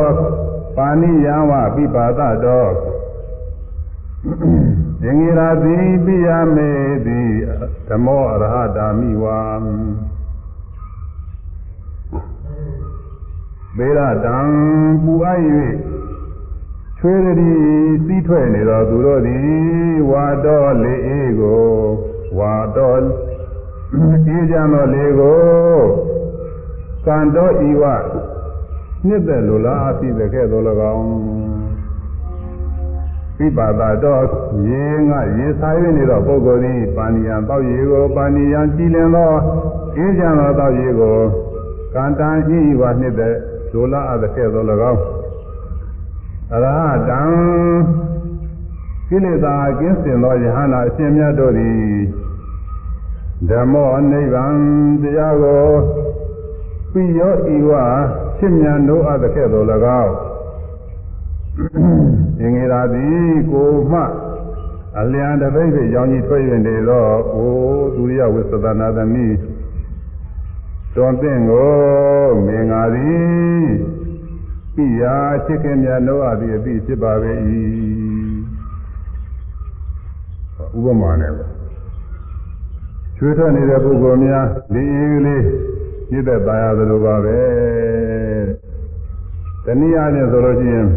ပါဏိယဝပိပါဒတော် သင်္ကေရာတိပိယမေတိဓမ္မောအရဟတာမိဝါဘေရတံပူအပ်၍ချွေရည်စီးထွက်နေတော်သူတို့သည်ဝါတော်လေအေးကိုဝါတော်အေးကြသောလေကိုကံတော်ဤဝနှစ်သက်လိုလားအဖြစ်တဲ့ကဲ့သို့၎င်း ပြပါတာတော့ရေငါရေစားရနေတော့ပုဂ္ဂိုလ်သည်ပါဏိယံတောက်ရေကိုပါဏိယံကြည်လင်သောအေးကြသောတောက်ရေကိုကံတန်ဤဝနှစ်သက်လိုလားအပ်တဲ့ကဲ့သို့၎င်းအရဟတံကိလေသာကင်းစင်သောယဟနာအရှင်မြတ်တို့သည်ဓမ္မောနိဗ္ဗာန်တရားကိုပိယောဤဝရှင်းမြန်တို့အပ်တဲ့ကဲ့သို့၎င်း အင်္ဂေရာသည်ကိုမှအလျံတပိတ်ပိရောင်ကြီးထွက်ရင်နေတော့အိုသူရဝိသဒနာသမီးတွန်သင်ကိုမင်္ဂါသည်ပိယာချစ်ခင်မြတ်တို့အသည်အပြီးဖြစ်ပါပေ၏ဥပမာနဲ့ပေါ့ချွေးထွက်နေတဲ့ပုဂ္ဂိုလ်များဒီအေးလေးပြည့်တဲ့ပါရသလိုပါပဲတနည်းအားဖြင့်ဆိုလို့ရှိရင်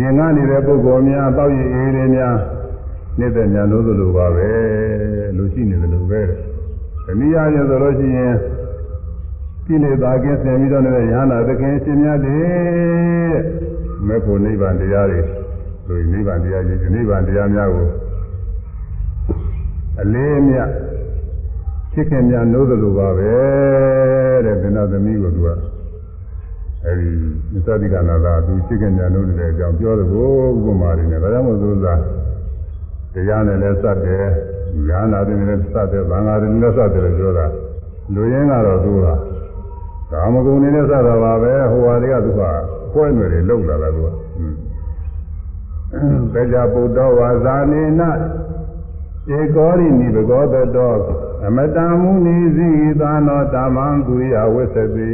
ရင်ငါနေတဲ့ပုဂ္ဂိုလ်များတောက်ရည်အေးတွေများနေတဲ့ညာလို့သလိုပါပဲလူရှိနေတယ်လို့ပဲတနည်းအားဖြင့်ဆိုလို့ရှိရင်ကိလေသာကင်းစင်ပြီးတော့နေတဲ့ယဟနာသခင်ရှင်များတဲ့မေဖို့နိဗ္ဗာန်တရားတွေဆိုရင်နိဗ္ဗာန်တရားကြီးနိဗ္ဗာန်တရားများကိုအလေးအမြတ်ချစ်ခင်များနိုးသလိုပါပဲတဲ့ဘုရားသမီးကိုသူက အဲဒီသစ္စာတိကနာသာသူချစ်ခင်များနိုးတဲ့အကြောင်းပြောတယ်ကိုဥပမာတွေနဲ့ဒါကြောင့်မို့သူကတရားနဲ့လည်းစပ်တယ်ညာနာတွေနဲ့လည်းစပ်တယ်ဘာငါတွေနဲ့လည်းစပ်တယ်လို့ပြောတာလူရင်းကတော့သူကကာမဂုဏ်တွေနဲ့စတာပါပဲဟိုဟာတွေကသူကကွဲ့ွယ်တွေလောက်လာတာသူကသေကြပုဒ္ဒောဝါဇာနေနဧကောရိနိဘဂောတတောအမတံမုနိဇိသာနောဓမ္မံသူရိယဝိသတိ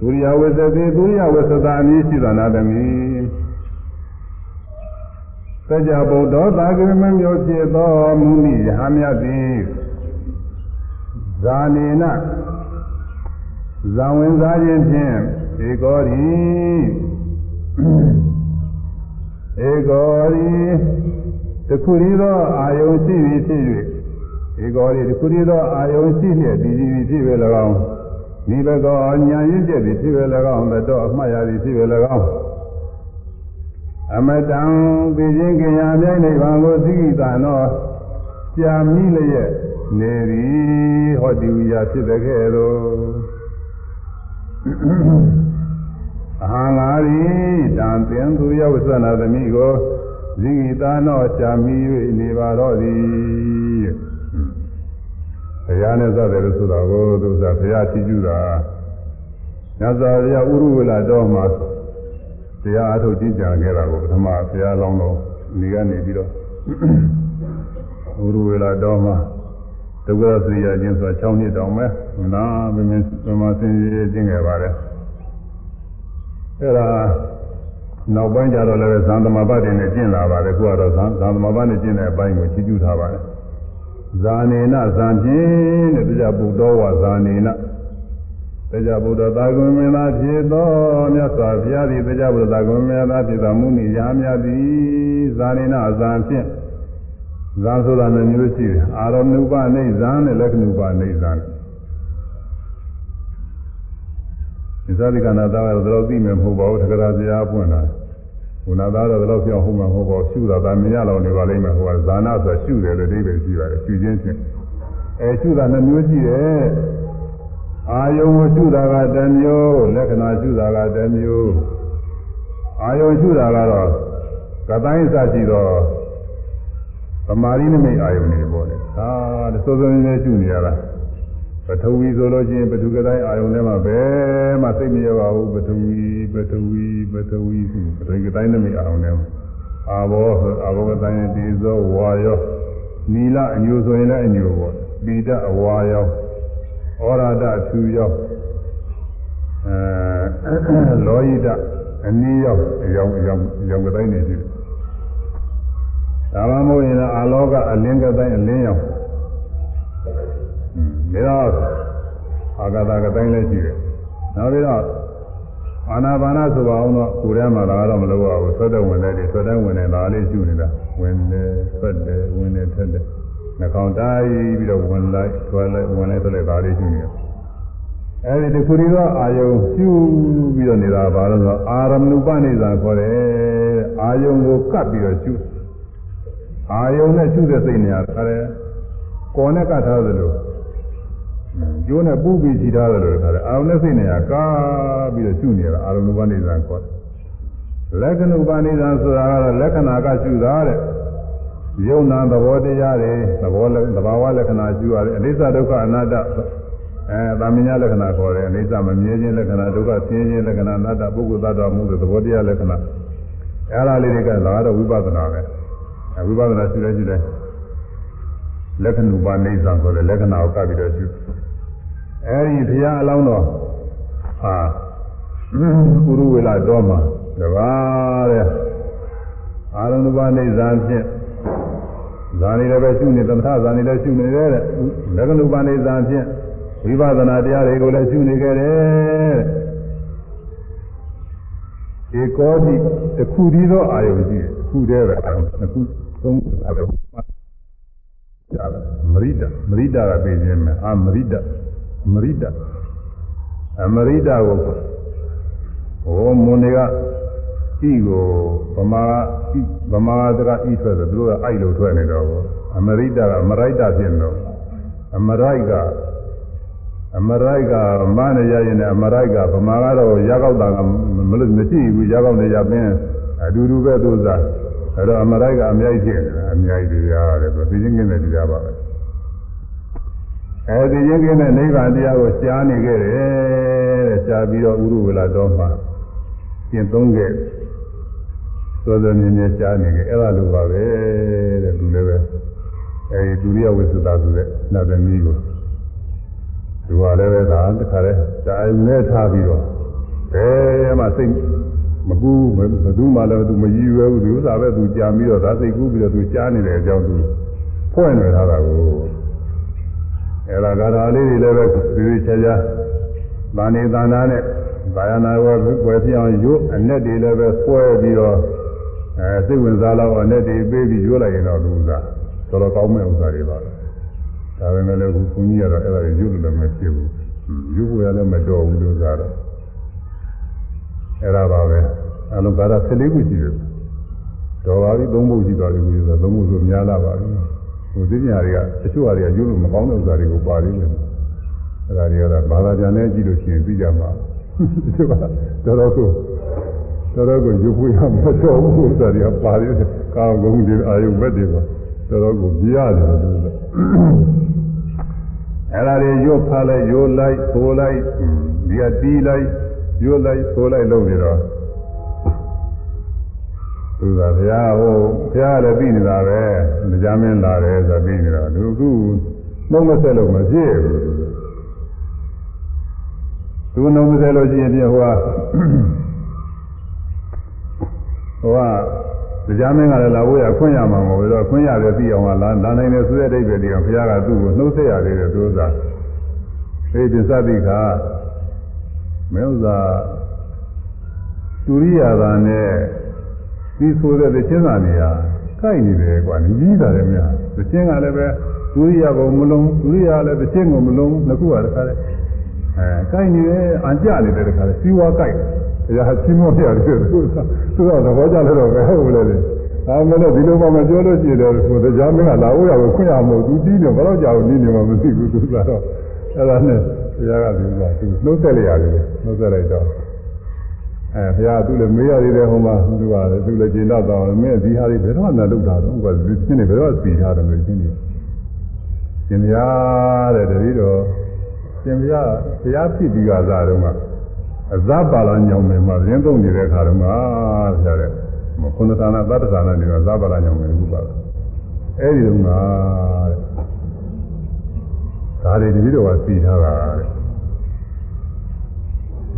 သူရိယဝိသတိသူရိယဝိသတာအမည်ရှိသောနာသမီးသကြဗုဒ္ဓသာဂရမမျိုးဖြစ်သောမုနိယဟမြတ်သည်ဇာနေနဇံဝင်စားခြင်းဖြင့်ဧကောရိဧကောရိတခုရီသောအာယုံရှိပြီဖြစ်၍ဧကောရီတခုရီသောအာယုံရှိလျက်ဒီဒီဖြစ်ပဲ၎င်း ဒီဘကောညာရင်းကျက်သည်ဖြစ်ပဲ၎င်းတော့အမှတ်ရသည်ဖြစ်ပဲ၎င်းအမတံသိခြင်းကညာမြိုင်နိဗ္ဗာန်ကိုသိကိတာနောကြာမိလျက်နေသည်ဟောဒီဝိယဖြစ်တဲ့ကဲ့သို့အဟံငါရီတံသင်သူယဝဆနာသမီးကိုဇိကိတာနောရှာမိ၍နေပါတော့သည် ဘုရားနဲ့စတယ်လို့ဆိုတာကိုသူကဘုရားချီးကျူးတာညဇာရဥရုဝလာတော်မှာတရားအထုတ်ကြည်ကြံခဲ့တာကိုပထမဘုရားလောင်းတော်နေကနေပြီးတော့ဥရုဝလာတော်မှာဒုက္ခသရိယာချင်းဆိုတာ6နှစ်တောင်ပဲနာမင်းမင်းသမားစင်ရည်ကျင့်ခဲ့ပါတယ်အဲ့ဒါနောက်ပိုင်းကျတော့လည်းဇန်သမဘတ်တွေနဲ့ကျင့်လာပါတယ်ခုကတော့ဇန်ဇန်သမဘတ်နဲ့ကျင့်တဲ့အပိုင်းကိုချီးကျူးထားပါတယ် ဇာနေနဇံဖြင့်တဲ့တရားပုတော်ဝဇာနေနတရားဘုဒ္ဓသာဂုဏ်မင်းသားဖြစ်သောမြတ်စွာဘုရားသည်တရားဘုဒ္ဓသာဂုဏ်မင်းသားဖြစ်သောမုဏိယာမြတ်သည်ဇာနေနဇံဖြင့်ဇာဆိုတာမျိုးမျိုးရှိတယ်အာရမဏုပနိဇံနဲ့လက္ခဏုပနိဇံဒီသတိကနာသားကတော့သိမယ်မဟုတ်ပါဘူးတက္ကရာဇာပွင့်လာ ဘုနာသားတော့တော့ပြောင်းဟုတ်မှာမဟုတ်ပါဘူးရှုတာဒါမြင်ရလောက်နေပါလိမ့်မယ်ဟိုကဇာနာဆိုရှုတယ်လို့အိဗယ်ရှိပါတယ်ရှုခြင်းဖြင့်အဲရှုတာနှမျိုးရှိတယ်အာယုံကိုရှုတာကတစ်မျိုးလက္ခဏာရှုတာကတစ်မျိုးအာယုံရှုတာကတော့ကတိုင်းစရှိတော့သမာဓိနမိတ်အာယုံနေပေါ့လေဒါစိုးစိုးနေရှုနေရတာပထဝီဆိုလို့ချင်းပထူကတိုင်းအာယုံထဲမှာပဲမှစိတ်မရပါဘူးပထဝီပထဝီ ပထဝီဆိုပထဝီကတိုင်းနမိတ်အာယုံထဲမှာအာဘောဆိုအာဘောကတိုင်းဒီဇောဝါယောနီလအညိုဆိုရင်လည်းအညိုပေါ့ပိဒအဝါယောဩရာဒအဖြူရောက်အဲလောဟိတအနည်းရောက်အယောင်အယောင်အယောင်ကတိုင်းနေရှိတယ်ဒါမှမဟုတ်ရင်အာလောကအလင်းကတိုင်းအလင်းရောက်ဒါတော့အာဂတာကတိုင်းလည်းရှိတယ်နောက်ပြီးတော့ အာနာပါနဆိုပါအောင်တော့ကိုယ်ထဲမှာလာတော့မလုပ်ရဘူးဆွတ်တဲ့ဝင်တဲ့တွေဆွတ်တဲ့ဝင်တဲ့ဒါလေးရှုနေတာဝင်တယ်ဆွတ်တယ်ဝင်တယ်ထက်တယ်နှာခေါင်းတိုင်းပြီးတော့ဝင်လိုက်ထွက်လိုက်ဝင်လိုက်ထွက်လိုက်ဒါလေးရှိနေတယ်အဲဒီတခုတည်းသောအာယုံပြုပြီးတော့နေတာဘာလို့ဆိုအာရမဏုပနိစ္စခေါ်တယ်အာယုံကိုကပ်ပြီးတော့ရှုအာယုံနဲ့ရှုတဲ့စိတ်နေရာခါတယ်ကော်နဲ့ကပ်ထားသလို ကျိုးနဲ့ပူပြီးခြိထားတယ်လို့ခါတယ်အာယုံနဲ့စိတ်နေရာကားပြီးတော့ရှုနေတာအာရမဏုပနိစ္စခေါ်တယ်လက္ခဏုပနိစ္စဆိုတာကတော့လက္ခဏာကရှုတာတဲ့ယုံနာသဘောတရားတွေသဘောသဘာဝလက္ခဏာကျူရတယ်အနိစ္စဒုက္ခအနတ္တအဲသာမညလက္ခဏာခေါ်တယ်အနိစ္စမမြဲခြင်းလက္ခဏာဒုက္ခဆင်းရဲလက္ခဏာအနတ္တပုဂ္ဂိုလ်သတ္တဝါမှုသဘောတရားလက္ခဏာအဲဒါလေးတွေကလာတော့ဝိပဿနာပဲအဲဝိပဿနာရှိလဲရှိလဲလက္ခဏုပါနေသံခေါ်တယ်လက္ခဏာကိုကပ်ပြီးတော့ရှု အဲဒီဘုရားအလောင်းတော်ဟာပုရုဝေလာတော်မှာတပါးတဲ့အာရုံပါနေသံဖြင့်ဇာနေလည်းပဲရှုနေသမထဇာနေလည်းရှုနေတယ်တဲ့လက္ခဏုပနိဇာဖြင့်ဝိပဿနာတရားတွေကိုလည်းရှုနေကြတယ်တဲ့ဧကောတိတစ်ခုတည်းသောအာယုံရှိတယ်တစ်ခုတည်းပဲအာယုံတစ်ခုသုံးအာယုံကြာမရိဒမရိဒကပြေးခြင်းမယ်အာမရိဒ မရိဒအမရိဒကိုဟောမွန်တွေကဤကိုဗမာဤဗမာတကဤထွက်တယ်သူတို့ကအဲ့လိုထွက်နေတော့အမရိတကအမရိုက်တာဖြစ်နေတော့အမရိုက်ကအမရိုက်ကမနဲ့ရရင်လည်းအမရိုက်ကဗမာကတော့ရကောက်တာကမလို့မရှိဘူးရကောက်နေရပင်းအတူတူပဲသူစားအဲ့တော့အမရိုက်ကအမြိုက်ဖြစ်နေအမြိုက်တရားရတယ်သူသိချင်းကင်းတဲ့တရားပါပဲ အဲဒီချင်းကင်းတဲ့နိဗ္ဗာန်တရားကိုရှားနေခဲ့တယ်တဲ့ရှားပြီးတော့ဥရုဝေလာတော်မှာကျင့်သုံးခဲ့စောစောမြင်မြင်ရှားနေကြအဲ့ဒါလိုပါပဲတဲ့သူလည်းပဲအဲဒီဒုရိယဝိသုဒ္ဓဆိုတဲ့နတ်သမီးကိုသူကလည်းပဲဒါတခါလဲဇာယုံနဲ့ထားပြီးတော့ဘယ်မှစိတ်မကူးဘသူမှလည်းသူမရည်ရွယ်ဘူးသူဥစ္စာပဲသူကြာပြီးတော့ဒါစိတ်ကူးပြီးတော့သူရှားနေတဲ့အကြောင်းသူဖွဲ့နေထားတာကို အဲ့ဒါကရာလေးတွေလည်းပဲသေသေးချာချာဗာနေသန္တာနဲ့ဗာယနာဝယ်ွယ်ပြအောင်ရုပ်အနဲ့တွေလည်းပဲဆွဲပြီးတော့အဲစိတ်ဝင်စားလောက်အနဲ့တွေပေးပြီးရွလိုက်ရင်တော့သူကတော်တော်ကောင်းမဲ့ဥစ္စာတွေပါပဲဒါပေမဲ့လည်းခုခွန်ကြီးကတော့အဲ့ဒါတွေရုပ်လည်းမဖြစ်ဘူးရုပ်ကိုရလည်းမတော်ဘူးလို့ဆိုတော့အဲ့ဒါပါပဲအလုံးကာရ14ခုရှိတယ်တော်ပါပြီသုံးဖို့ရှိသွားပြီဆိုတော့သုံးဖို့ဆိုများလာပါပြီ ဟိုသိညာတွေကတချို့ဟာတွေကရုပ်လို့မကောင်းတဲ့ဥစ္စာတွေကိုပါလိမ့်မယ်အဲ့ဒါတွေကတော့ဘာသာပြန်နဲ့ကြည့်လို့ရှိရင်သိကြမှာတချို့ကတော်တော်ကိုတော်တော်ကိုရုပ်ဖွေးရမတော်ဘူးဥစ္စာတွေကပါလိမ့်မယ်ကာကုန်းတွေအာယုဘက်တွေပါတော်တော်ကိုပြရတယ်လို့ဆိုတော့အဲ့ဒါတွေရုပ်ဖားလိုက်ရိုးလိုက်သိုးလိုက်ဒီကတီးလိုက်ရိုးလိုက်သိုးလိုက်လုပ်နေတော့ သူကဘုရားဟိုဘုရားလည်းပြီးနေတာပဲကြားမင်းလာတယ်ဆိုပြီးနေတာသူကနှုတ်မဆက်လို့မဖြစ်ဘူးသူနှုတ်မဆက်လို့ရှိရင်ပြဟိုကဟိုကတရားမင်းကလည်းလာဖို့ရခွင့်ရမှာမဟုတ်ဘူးတော့ခွင့်ရတယ်သိအောင်ကလာလာနိုင်တယ်ဆိုတဲ့အတိတ်ပဲဒီကဘုရားကသူ့ကိုနှုတ်ဆက်ရသေးတယ်သူဥစ္စာအေးဒီသတိကမင်းဥစ္စာတူရိယာသာနဲ့ ဒီဆိုတဲ့သချင်းစာနေရာကိုက်နေတယ်ကွာကြီးတာလည်းမရသချင်းကလည်းပဲဒုရိယာကိုမလုံးဒုရိယာလည်းသချင်းကိုမလုံးနှစ်ခုကတခါလဲအဲကိုက်နေတယ်အကြနေတယ်တခါလဲစီဝါကိုက်တရားချင်းမောရတယ်သူကသူကသဘောကျလို့တော့ပဲဟုတ်လေဒါမှလည်းဒီလိုမှမပြောလို့ရှိတယ်ဆိုတော့ကြားမင်းကလာဖို့ရကိုခွင့်ရမလို့သူတီးတယ်ဘယ်တော့ကြာလို့နေနေမှမသိဘူးသူကတော့အဲ့ဒါနဲ့တရားကဒီကသူနှုတ်ဆက်လိုက်ရတယ်နှုတ်ဆက်လိုက်တော့ အဲဘုရားသူလည်းမေးရသေးတယ်ဟိုမှာသူကလည်းသူလည်းကျင်တော့တော့မင်းဒီဟာတွေဘယ်တော့မှလုပ်တာတော့ဘာဒီချင်းတွေဘယ်တော့စီထားတယ်လို့ချင်းတွေရှင်ဗျာတဲ့တတိတော်ရှင်ဗျာဘုရားဖြစ်ပြီးကစားတော့မှအဇပါလာညောင်မယ်မှာရင်းသုံးနေတဲ့အခါတော့မှဘုရားတဲ့ခုနသနာသတ္တသနာတွေကဇပါလာညောင်မယ်ခုပါအဲ့ဒီတော့မှတဲ့ဒါတွေတတိတော်ကစီထားတာတဲ့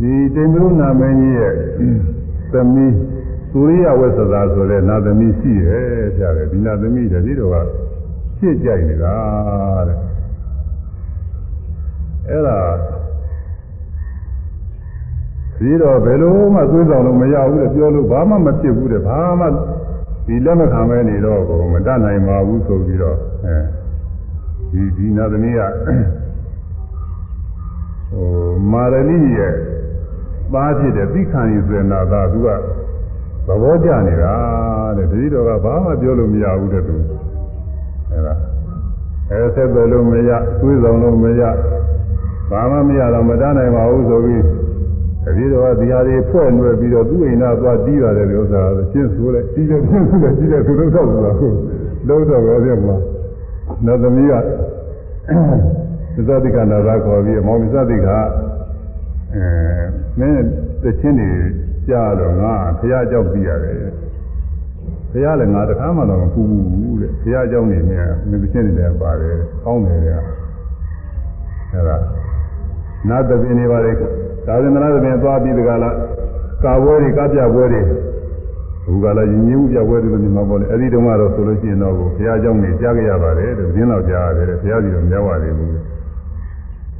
ဒီတိမ်မရုနာမင်းကြီးရဲ့သမီးသုရိယဝက်သသာဆိုတဲ့နာသမီးရှိတယ်ပြတယ်ဒီနာသမီးတတိတော်ကဖြစ်ကြိုက်နေတာတဲ့အဲ့ဒါဒီတော့ဘယ်လိုမှသွေးဆောင်လို့မရဘူးတဲ့ပြောလို့ဘာမှမဖြစ်ဘူးတဲ့ဘာမှဒီလက်မခံမဲနေတော့ကိုမတတ်နိုင်ပါဘူးဆိုပြီးတော့အဲဒီဒီနာသမီးကဟိုမာရဏိရဲ့ သားဖြစ်တဲ့သိခံရစေနာသာသူကသဘောကျနေတာတဲ့တတိတော်ကဘာမှပြောလို့မရဘူးတဲ့သူအဲဒါအဲဆက်တယ်လို့မရသွေးဆောင်လို့မရဘာမှမရတော့မတတ်နိုင်ပါဘူးဆိုပြီးတတိတော်ကဒီဟာတွေဖွဲ့နှွယ်ပြီးတော့သူ့အိမ်သားသွားတီးရတယ်ဒီဥစ္စာကရှင်းဆိုလဲတီးတယ်ရှင်းဆိုလဲတီးတယ်သူတို့တော့ဆိုတာကိုလုံးတော့ပဲပြန်မှာနောက်သမီးကသဇတိကနာသာခေါ်ပြီးမောင်သဇတိက အဲမင်းတချင်းတွေကြာတော့ငါဖះကြောက်ပြီးရတယ်ဖះလည်းငါတခါမှတော့မကူဘူးတဲ့ဖះကြောက်နေမြဲမင်းတချင်းတွေလည်းပါတယ်ကောင်းတယ်ကအဲဒါနာသပင်တွေပါလေသာသနာ့သပင်သွားပြီးတကလားကာပွဲတွေကပြပွဲတွေဘုရားလည်းယဉ်ကျေးမှုပြပွဲတွေလို့ဒီမှာပေါ့လေအဲ့ဒီတုန်းကတော့ဆိုလို့ရှိရင်တော့ဘုရားကြောင့်နေကြားကြရပါတယ်တဲ့ဇင်းတော့ကြားရတယ်တဲ့ဘုရားကြီးတော့မရောက်ပါသေးဘူး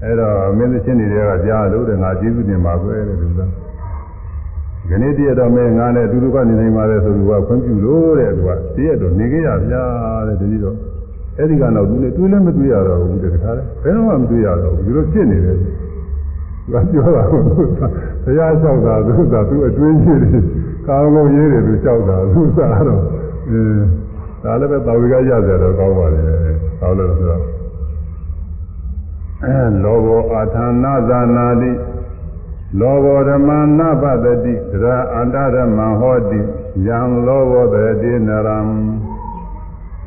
အဲ့တော့မင်းသချင်းတွေကကြားလို့တဲ့ငါကျေးဇူးတင်ပါကွယ်တဲ့သူကဒီနေ့တည့်ရတော့မင်းငါနဲ့အတူတူကနေနိုင်ပါလေဆိုသူကခွင့်ပြုလို့တဲ့သူကတည့်ရတော့နေခဲ့ရဗျာတဲ့တတိတော့အဲ့ဒီကတော့သူနဲ့တွေ့လည်းမတွေ့ရတော့ဘူးတဲ့တခါလဲဘယ်တော့မှမတွေ့ရတော့ဘူးဒီလိုဖြစ်နေတယ်သူကပြောတာဘုရားလျှောက်တာသူကသူအတွင်းကြီးတယ်ကောင်းကောင်းရေးတယ်သူလျှောက်တာသူစားတော့အဲဒါလည်းပဲတာဝိကရကြတော့ကောင်းပါလေဟောလို့ဆိုတော့အဲ လောဘောအာထာနာဇာနာတိလောဘောဓမ္မနာပတတိသရအန္တဓမ္မဟောတိယံလောဘောတတိနရံ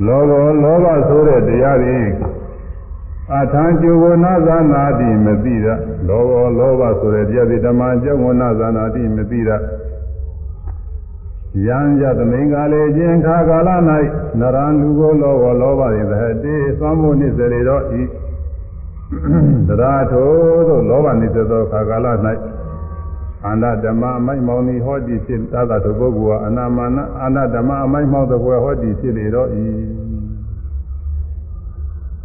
လောဘောလောဘဆိုတဲ့တရားတွေအထာကျုဝနာဇာနာတိမသိရလောဘောလောဘဆိုတဲ့တရားတွေဓမ္မကျုဝနာဇာနာတိမသိရယံယသမိန်ကာလေခြင်းခါကာလ၌နရံလူကိုလောဘောလောဘတွေသဟတိသံမှုနိစ္စရေတော့ဤ တရားထိုသို့လောဘနိစ္စသောခါကာလ၌အန္တဓမ္မအမိုက်မောင်သည်ဟောတိဖြစ်သာသာထိုပုဂ္ဂိုလ်ဟာအနာမနာအန္တဓမ္မအမိုက်မောင်သောဘွယ်ဟောတိဖြစ်လေတော့ဤ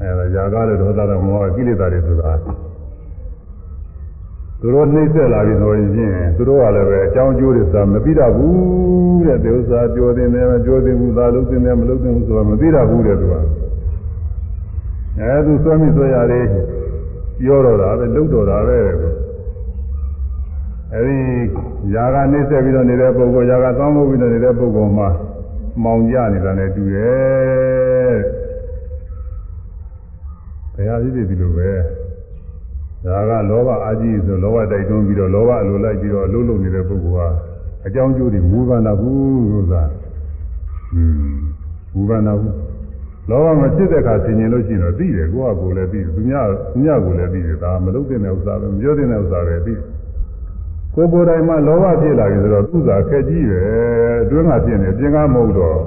အဲဒါຢာကားတဲ့ဒေါသတော်မောဟကိလေသာတွေဆိုတာသူတို့နှိမ့်ဆက်လာပြီဆိုရင်သူတို့ကလည်းပဲအကြောင်းကျိုးတွေဆိုတာမသိတတ်ဘူးတဲ့ဒီဥစ္စာပြောတင်တယ်မပြောတင်ဘူးသာလို့တင်တယ်မလို့တင်ဘူးဆိုတာမသိတတ်ဘူးတဲ့သူက အဲသူစွမ်းမိဆွဲရတယ်ပြောတော့တာပဲလုံတော့တာပဲအဲဒီຢာကနှိမ့်ဆက်ပြီးတော့နေတဲ့ပုဂ္ဂိုလ်ຢာကသောင်းမှုပြီးတော့နေတဲ့ပုဂ္ဂိုလ်မှာမောင်ကြနေတာနဲ့တူရဲ့ဘယ်ဟာဖြစ်ဖြစ်ဒီလိုပဲဒါကလောဘအာကြီးဆိုလောဘတိုက်တွန်းပြီးတော့လောဘအလိုလိုက်ပြီးတော့အလုံးလုံးနေတဲ့ပုဂ္ဂိုလ်ဟာအကြောင်းကျိုးတွေမူပန္နာဘူးလို့သာอืมမူပန္နာဘူး လောဘမဖြစ်တဲ့အခါဆင်ញင်လို့ရှိရင်တော့သိတယ်ကိုယ့်ဟာကိုယ်လည်းသိတယ်သူများသူများကိုယ်လည်းသိတယ်ဒါမလုပ်တဲ့ဥစ္စာပဲမပြောတဲ့ဥစ္စာပဲသိတယ်ကိုယ်ကိုယ်တိုင်မှလောဘဖြစ်လာပြီဆိုတော့သူ့သာခက်ကြီးပဲအတွင်းကဖြစ်နေပြင်ကားမဟုတ်တော့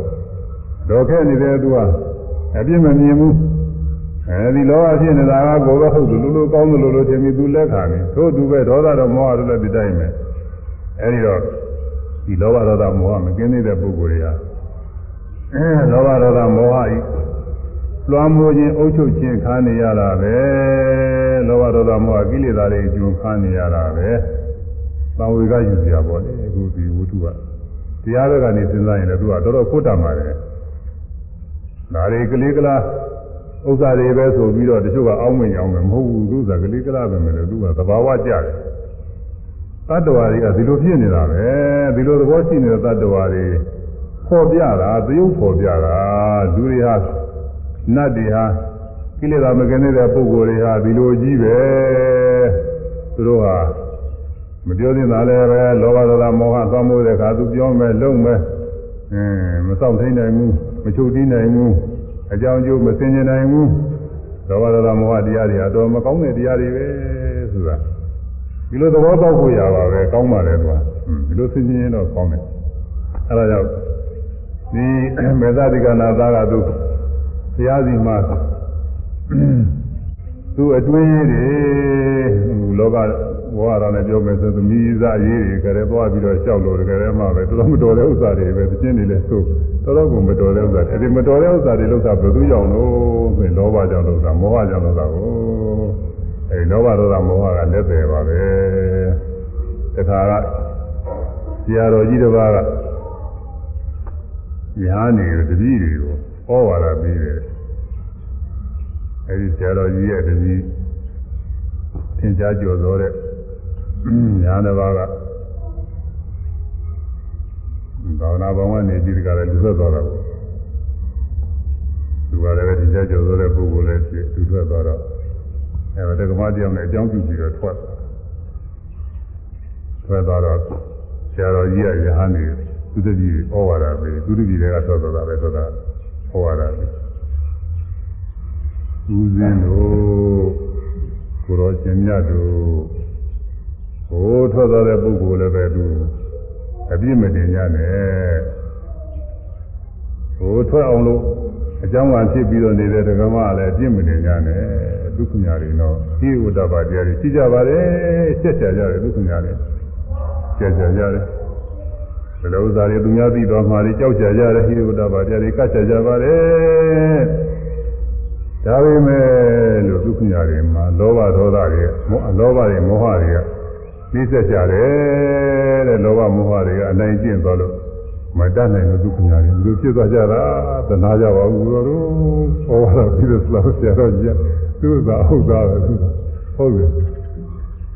တော့ခက်နေတယ်သူကအပြစ်မမြင်ဘူးအဲဒီလောဘဖြစ်နေတာကကိုယ်ပဲဟုတ်တယ်လူလူကောင်းတယ်လို့လို့ထင်ပြီးသူလက်ခံနေသို့သူပဲဒေါသတော့မောဟတို့လည်းဒီတိုင်းပဲအဲဒီတော့ဒီလောဘဒေါသမောဟမကင်းသေးတဲ့ပုဂ္ဂိုလ်တွေကအဲလောဘဒေါသမောဟဤ လွှမ်းမိုးခြင်းအုပ်ချုပ်ခြင်းခါနေရတာပဲလောဘဒေါသမောဟကိလေသာတွေအကျိုးခါနေရတာပဲသံဝေကယူစရာပေါ့လေအခုဒီဝတ္ထုကတရားဘက်ကနေစဉ်းစားရင်လည်းသူကတော်တော်ခိုးတတ်ပါတယ်ဒါတွေကလေးကလားဥစ္စာတွေပဲဆိုပြီးတော့တချို့ကအောင်းမင်အောင်မယ်မဟုတ်ဘူးသူကကလေးကလားပဲမယ်လို့သူကသဘာဝကြတယ်တတ္တဝါတွေကဒီလိုဖြစ်နေတာပဲဒီလိုသဘောရှိနေတဲ့တတ္တဝါတွေပေါ်ပြတာသရုပ်ပေါ်ပြတာလူတွေဟာ နတ်တွေဟာကိလေသာမကင်းတဲ့ပုဂ္ဂိုလ်တွေဟာဒီလိုကြီးပဲသူတို့ဟာမပြောသင့်တာလည်းပဲလောဘဒေါသမောဟသွားမိုးတဲ့အခါသူပြောမယ်လုံမယ်အင်းမဆောင်ထိန်နိုင်ဘူးမချုပ်တီးနိုင်ဘူးအကြောင်းကျိုးမစင်ကြနိုင်ဘူးလောဘဒေါသမောဟတရားတွေအတော်မကောင်းတဲ့တရားတွေပဲဆိုတာဒီလိုသဘောပေါက်ဖို့ရပါပဲကောင်းပါလေကွာဒီလိုစင်ကြင်တော့ကောင်းတယ်အဲဒါကြောင့်ဒီမေသတိကနာသားကသူ ဘုရားစီမှာသူအတွင်းတွေလောကဘဝရနဲ့ပြောမယ်ဆိုသမီးစားရေးတွေကြရဲသွားပြီးတော့ရှောက်လို့ကြရဲမှပဲတော်တော်မတော်တဲ့ဥစ္စာတွေပဲသချင်းတွေလည်းသို့တော်တော်ကမတော်တဲ့ဥစ္စာတွေအဲဒီမတော်တဲ့ဥစ္စာတွေလို့သာဘယ်သူကြောင့်လို့ဆိုရင်လောဘကြောင့်လို့သာမောဟကြောင့်လို့သာကိုအဲဒီလောဘဒေါသမောဟကလက်တယ်ပါပဲတခါကဆရာတော်ကြီးတစ်ပါးကညာနေတပည့်တွေကို ဩဝါဒပေးတယ်အဲဒီဆရာတော်ကြီးရဲ့တပည့်သင်ကြားကြော်သောတဲ့ညာတစ်ပါးကဘာဝနာဘောင်ကနေပြီးဒီကလည်းလူထွက်သွားတာပေါ့သူကလည်းသင်ကြားကြော်သောတဲ့ပုဂ္ဂိုလ်လည်းဖြစ်သူထွက်သွားတော့အဲဒါတက္ကမတရားနဲ့အကြောင်းပြုပြီးတော့ထွက်ထွက်သွားတော့ဆရာတော်ကြီးကယဟန်နေသူတပည့်ဩဝါဒပေးသူတပည့်တွေကထွက်သွားတာပဲဆိုတာ ဩဝါဒပေးဦးဇင်းတို့ကိုရောရှင်မြတ်တို့ဟိုထွက်သွားတဲ့ပုဂ္ဂိုလ်လည်းပဲသူအပြစ်မတင်ကြနဲ့ဟိုထွက်အောင်လို့အကြောင်းကဖြစ်ပြီးတော့နေတဲ့ဓမ္မလည်းအပြစ်မတင်ကြနဲ့ဒုက္ခညာတွေတော့ဤဝတ္တပါတရားတွေရှိကြပါလေချက်ချကြတယ်ဒုက္ခညာတွေချက်ချကြတယ် ဘယ်လိုဥစ္စာတွေသူများသိတော်မှာတွေကြောက်ကြကြတယ်ဟိဝတ္တပါတရားတွေကတ်ချကြပါလေဒါပေမဲ့လို့ဒုက္ခညာတွေမှာလောဘဒေါသတွေမောလောဘတွေမောဟတွေကနှိစက်ကြတယ်တဲ့လောဘမောဟတွေကအနိုင်ကျင့်သွားလို့မတတ်နိုင်လို့ဒုက္ခညာတွေလူဖြစ်သွားကြတာသနာကြပါဘူးတော်တို့ဟောတာပြီးတော့ဆလာဆရာတော်ကြီးသူ့သာဟုတ်သားပဲသူဟုတ်တယ်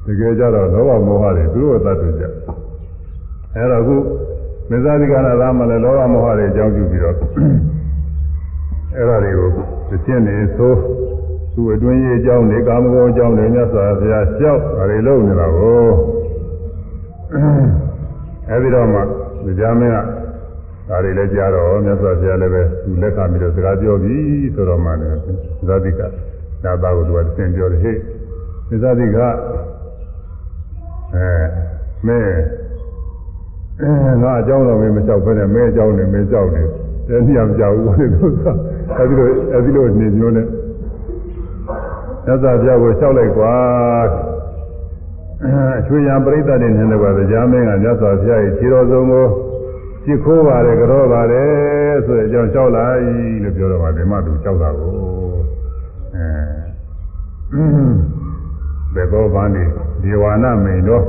တကယ်ကြတော့လောဘမောဟတွေသူတို့ကတတ်တယ်ကြအဲ့တော့အခု မေဇာတိကနာသားမှလည်းလောဘမောဟတွေအကြောင်းပြုပြီးတော့အဲ့ဒါတွေကိုသိချင်းနေဆိုသူ့အတွင်းရေးအကြောင်းနေကာမဂုဏ်အကြောင်းတွေမြတ်စွာဘုရားကြောက်ဒါတွေလုပ်နေတာကိုအဲဒီတော့မှကြာမင်းကဒါတွေလည်းကြားတော့မြတ်စွာဘုရားလည်းပဲသူလက်ခံပြီးတော့စကားပြောပြီဆိုတော့မှလည်းဇာတိကဒါသားကိုသူကသင်ပြောတယ်ဟေ့ဇာတိကအဲမဲငါ အကြောင်းတော်မင်းမကြောက်ဘဲနဲ့မဲအကြောင်းနဲ့မဲကြောက်တယ်တဲ့ညမကြောက်ဘူးလေသူကအဲဒီလိုအဲဒီလိုနေမျိုးနဲ့သစ္စာပြကိုလျှောက်လိုက်ကွာအချွေရံပရိသတ်တွေနဲ့လည်းပါကြားမင်းကမြတ်စွာဘုရားရဲ့ခြေတော်ဆုံးကိုကြည့်ခိုးပါတယ်ကြောပါတယ်ဆိုတဲ့အကြောင်းလျှောက်လိုက်လို့ပြောတော့မှဒီမှသူလျှောက်တာကိုအဲဘေဘောဗန္ဒီဒီဝါနမိန်တော့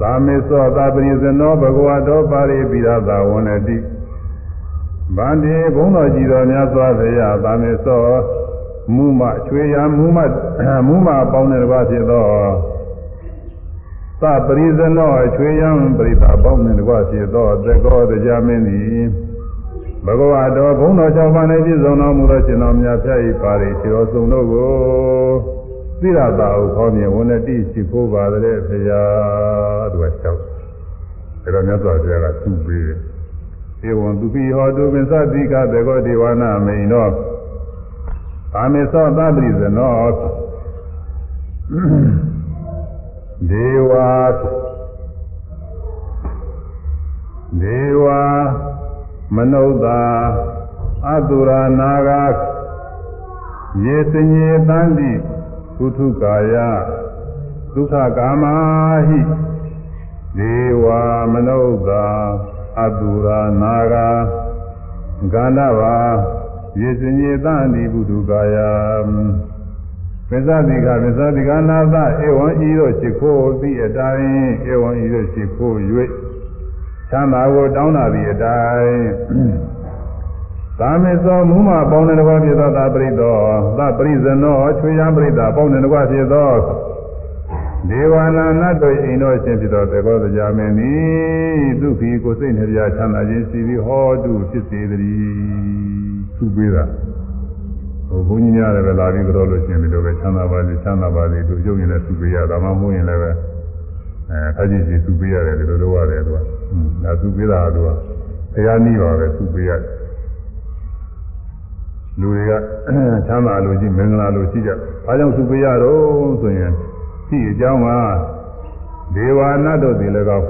သာမေသောသာပရိဇနောဘဂဝတောပါရိပိရသာဝန္တိဗန္ဒီဘုန်းတော်ကြည်တော်များစွာဘုရားသာမေသောမူမချွေရမူမမူမပေါင်းတဲ့တစ်ပါးဖြစ်သောသပရိဇနောအချွေရံပရိသပေါင်းတဲ့တစ်ပါးဖြစ်သောသကောတရားမင်းသည်ဘဂဝါတော်ဘုန်းတော်၆ပါးနဲ့ပြည့်စုံတော်မူသောရှင်တော်မြတ်ဖျား၏ပါရိခြေတော်စုံတို့ကို သီရတာဟုခေါ်မြင်ဝန်တိရှိခိုးပါတဲ့ဖရာသူက၆ဒါတော့မြတ်စွာဘုရားကသူ့ပေးတယ်ဧဝံသူပိဟောတုပင်သတိကသကောဒေဝနာမိန်တော်ကာမေသောသတ္တိဇနောဒေဝဒေဝမနုဿာအတုရာနာဂယေစညေတန္တိ ကုထုကာယဒုက္ခကာမဟိဒေဝမနုဿာအတုရာနာဂာကန္နဘာယေစညေတန္တိဘုဒ္ဓကာယပစ္စတိကပစ္စတိကနာသဧဝံဤသို့ရှိခိုးသည့်အတိုင်းဧဝံဤသို့ရှိခိုး၍ချမ်းသာကိုတောင်းတာသည့်အတိုင်း သာမေသောမူမပေါင်းတဲ့ဘဝဖြစ်သောသာပရိသောသပရိဇနောချွေရန်ပရိသပေါင်းတဲ့ဘဝဖြစ်သောဒေဝနာနတ်တို့အိမ်တော်ရှင်ဖြစ်သောသေဘောတရားမင်းသည်ဒုက္ခကိုစိတ်နှပြချမ်းသာခြင်းရှိပြီးဟောတုဖြစ်စေတည်းသူပေးတာဟိုဘုန်းကြီးများလည်းပဲလာပြီးကြောလို့ရှင်ဒီလိုပဲချမ်းသာပါစေချမ်းသာပါစေသူရုပ်ရင်လည်းသူပေးရဒါမှမဟုတ်ရင်လည်းပဲအဲအကြည့်စီသူပေးရတယ်ဒီလိုလုပ်ရတယ်သူကဒါသူပေးတာကသူကတရားနည်းပါပဲသူပေးရတယ် လူတွေကချမ်းသာလို့ရှိမင်္ဂလာလို့ရှိကြ။ဘာကြောင့်သူပေးရတော့ဆိုရင်ရှိအကြောင်းကဒေဝနာတို့သည်လည်းကောင်း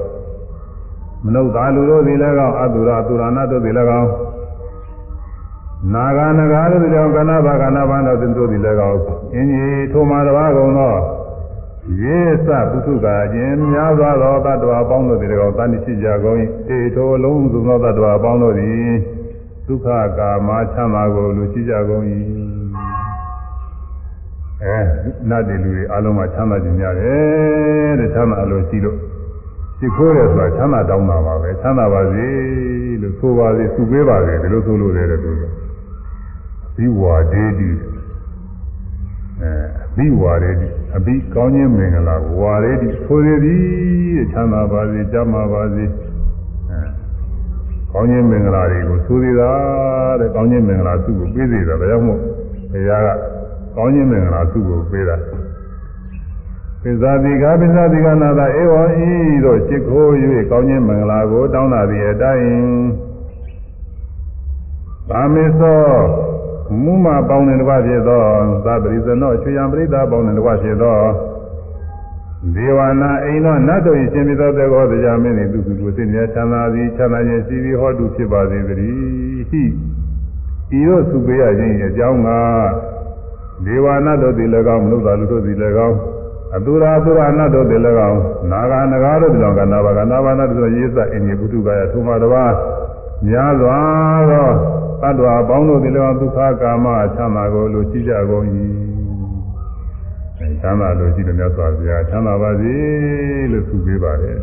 မနုဿာလူတို့သည်လည်းကောင်းအတုရအတုရနာတို့သည်လည်းကောင်းနာဂနဂါတို့သည်လည်းကောင်းကဏဘာကဏဘာတို့တို့သည်လည်းကောင်းအင်းကြီးထိုမှာတပါးကုန်သောရေသပုထုကာခြင်းများစွာသောတ attva အပေါင်းတို့သည်လည်းကောင်းတန်တိရှိကြကုန်၏တေထိုလုံးစုံသောတ attva အပေါင်းတို့သည် ဒုက္ခကာမချမ်းသာကိုလူရှိကြကုန်၏အဲနတ်တွေလူတွေအလုံးမှာချမ်းသာခြင်းများတယ်တဲ့ချမ်းသာလို့ရှိလို့ရှိခိုးတယ်ဆိုတာချမ်းသာတောင်းတာပါပဲချမ်းသာပါစေလို့ဆိုပါစေသူပေးပါစေဒီလိုဆိုလို့ရတယ်သူကဘိဝါဒေတိအဲဘိဝါဒေတိအဘိကောင်းခြင်းမင်္ဂလာဝါဒေတိဆိုရသည်တဲ့ချမ်းသာပါစေကြမ်းပါပါစေအဲ ကောင်းခြင်းမင်္ဂလာတွေကိုဆိုသေးတာတဲ့ကောင်းခြင်းမင်္ဂလာသူ့ကိုပေးသေးတာဒါကြောင့်မို့ဘုရားကကောင်းခြင်းမင်္ဂလာသူ့ကိုပေးတာပိဇာတိကပိဇာတိကနာတာဧဝံဤတို့จิตခိုး၍ကောင်းခြင်းမင်္ဂလာကိုတောင်းတာသည့်အတိုင်းသာမေသောမူမပေါင်းတဲ့တကွဖြစ်သောသာပရိဇနောချွေယံပရိသပေါင်းတဲ့တကွဖြစ်သော ဒေဝနာအိမ်သောနတ်တို့၏ရှင်ဖြစ်သောတေကောတရားမင်း၏သူသူကိုသိမြတ်ချမ်းသာသည်ချမ်းသာခြင်းရှိပြီးဟောတုဖြစ်ပါစေတည်းဟိဤသို့သူပေးရခြင်းအကြောင်းကဒေဝနာတို့သည်လည်းကောင်းမနုဿာလူတို့သည်လည်းကောင်းအတုရာတုရာနတ်တို့သည်လည်းကောင်းနာဂာနဂါတို့သည်လည်းကောင်းကနာဘာကနာဘာနတ်တို့ရေးစအင်ကြီးပုထုကာယသုမတော်ပါများစွာသောတ attva အပေါင်းတို့သည်လည်းကောင်းဒုက္ခကာမချမ်းသာကိုလူရှိကြကုန်၏ အဲချမ်းသာလို့ရှိတယ်မြတ်စွာဘုရားချမ်းသာပါစေလို့ဆုပေးပါတယ်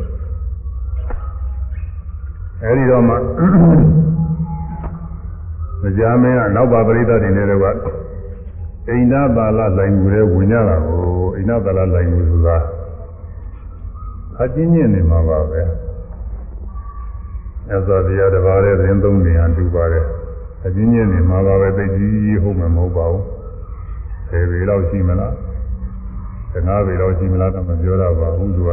အဲဒီတော့မှကြားမင်းကနောက်ပါပရိသတ်တွေနဲ့တော့အိန္ဒပါဠလိုင်ငူတွေဝင်ကြတာကိုအိန္ဒပါဠလိုင်ငူဆိုတာအချင်းချင်းနေမှာပါပဲအဲဆိုတရားတစ်ပါးတဲ့သတင်းသုံးနေရတူပါတယ်အချင်းချင်းနေမှာပါပဲသိကြီးဟုတ်မှာမဟုတ်ပါဘူးဆယ်ပေလောက်ရှိမလား 15ပေလောက်ရှိမလားတော့မပြောတော့ပါဘူးသူက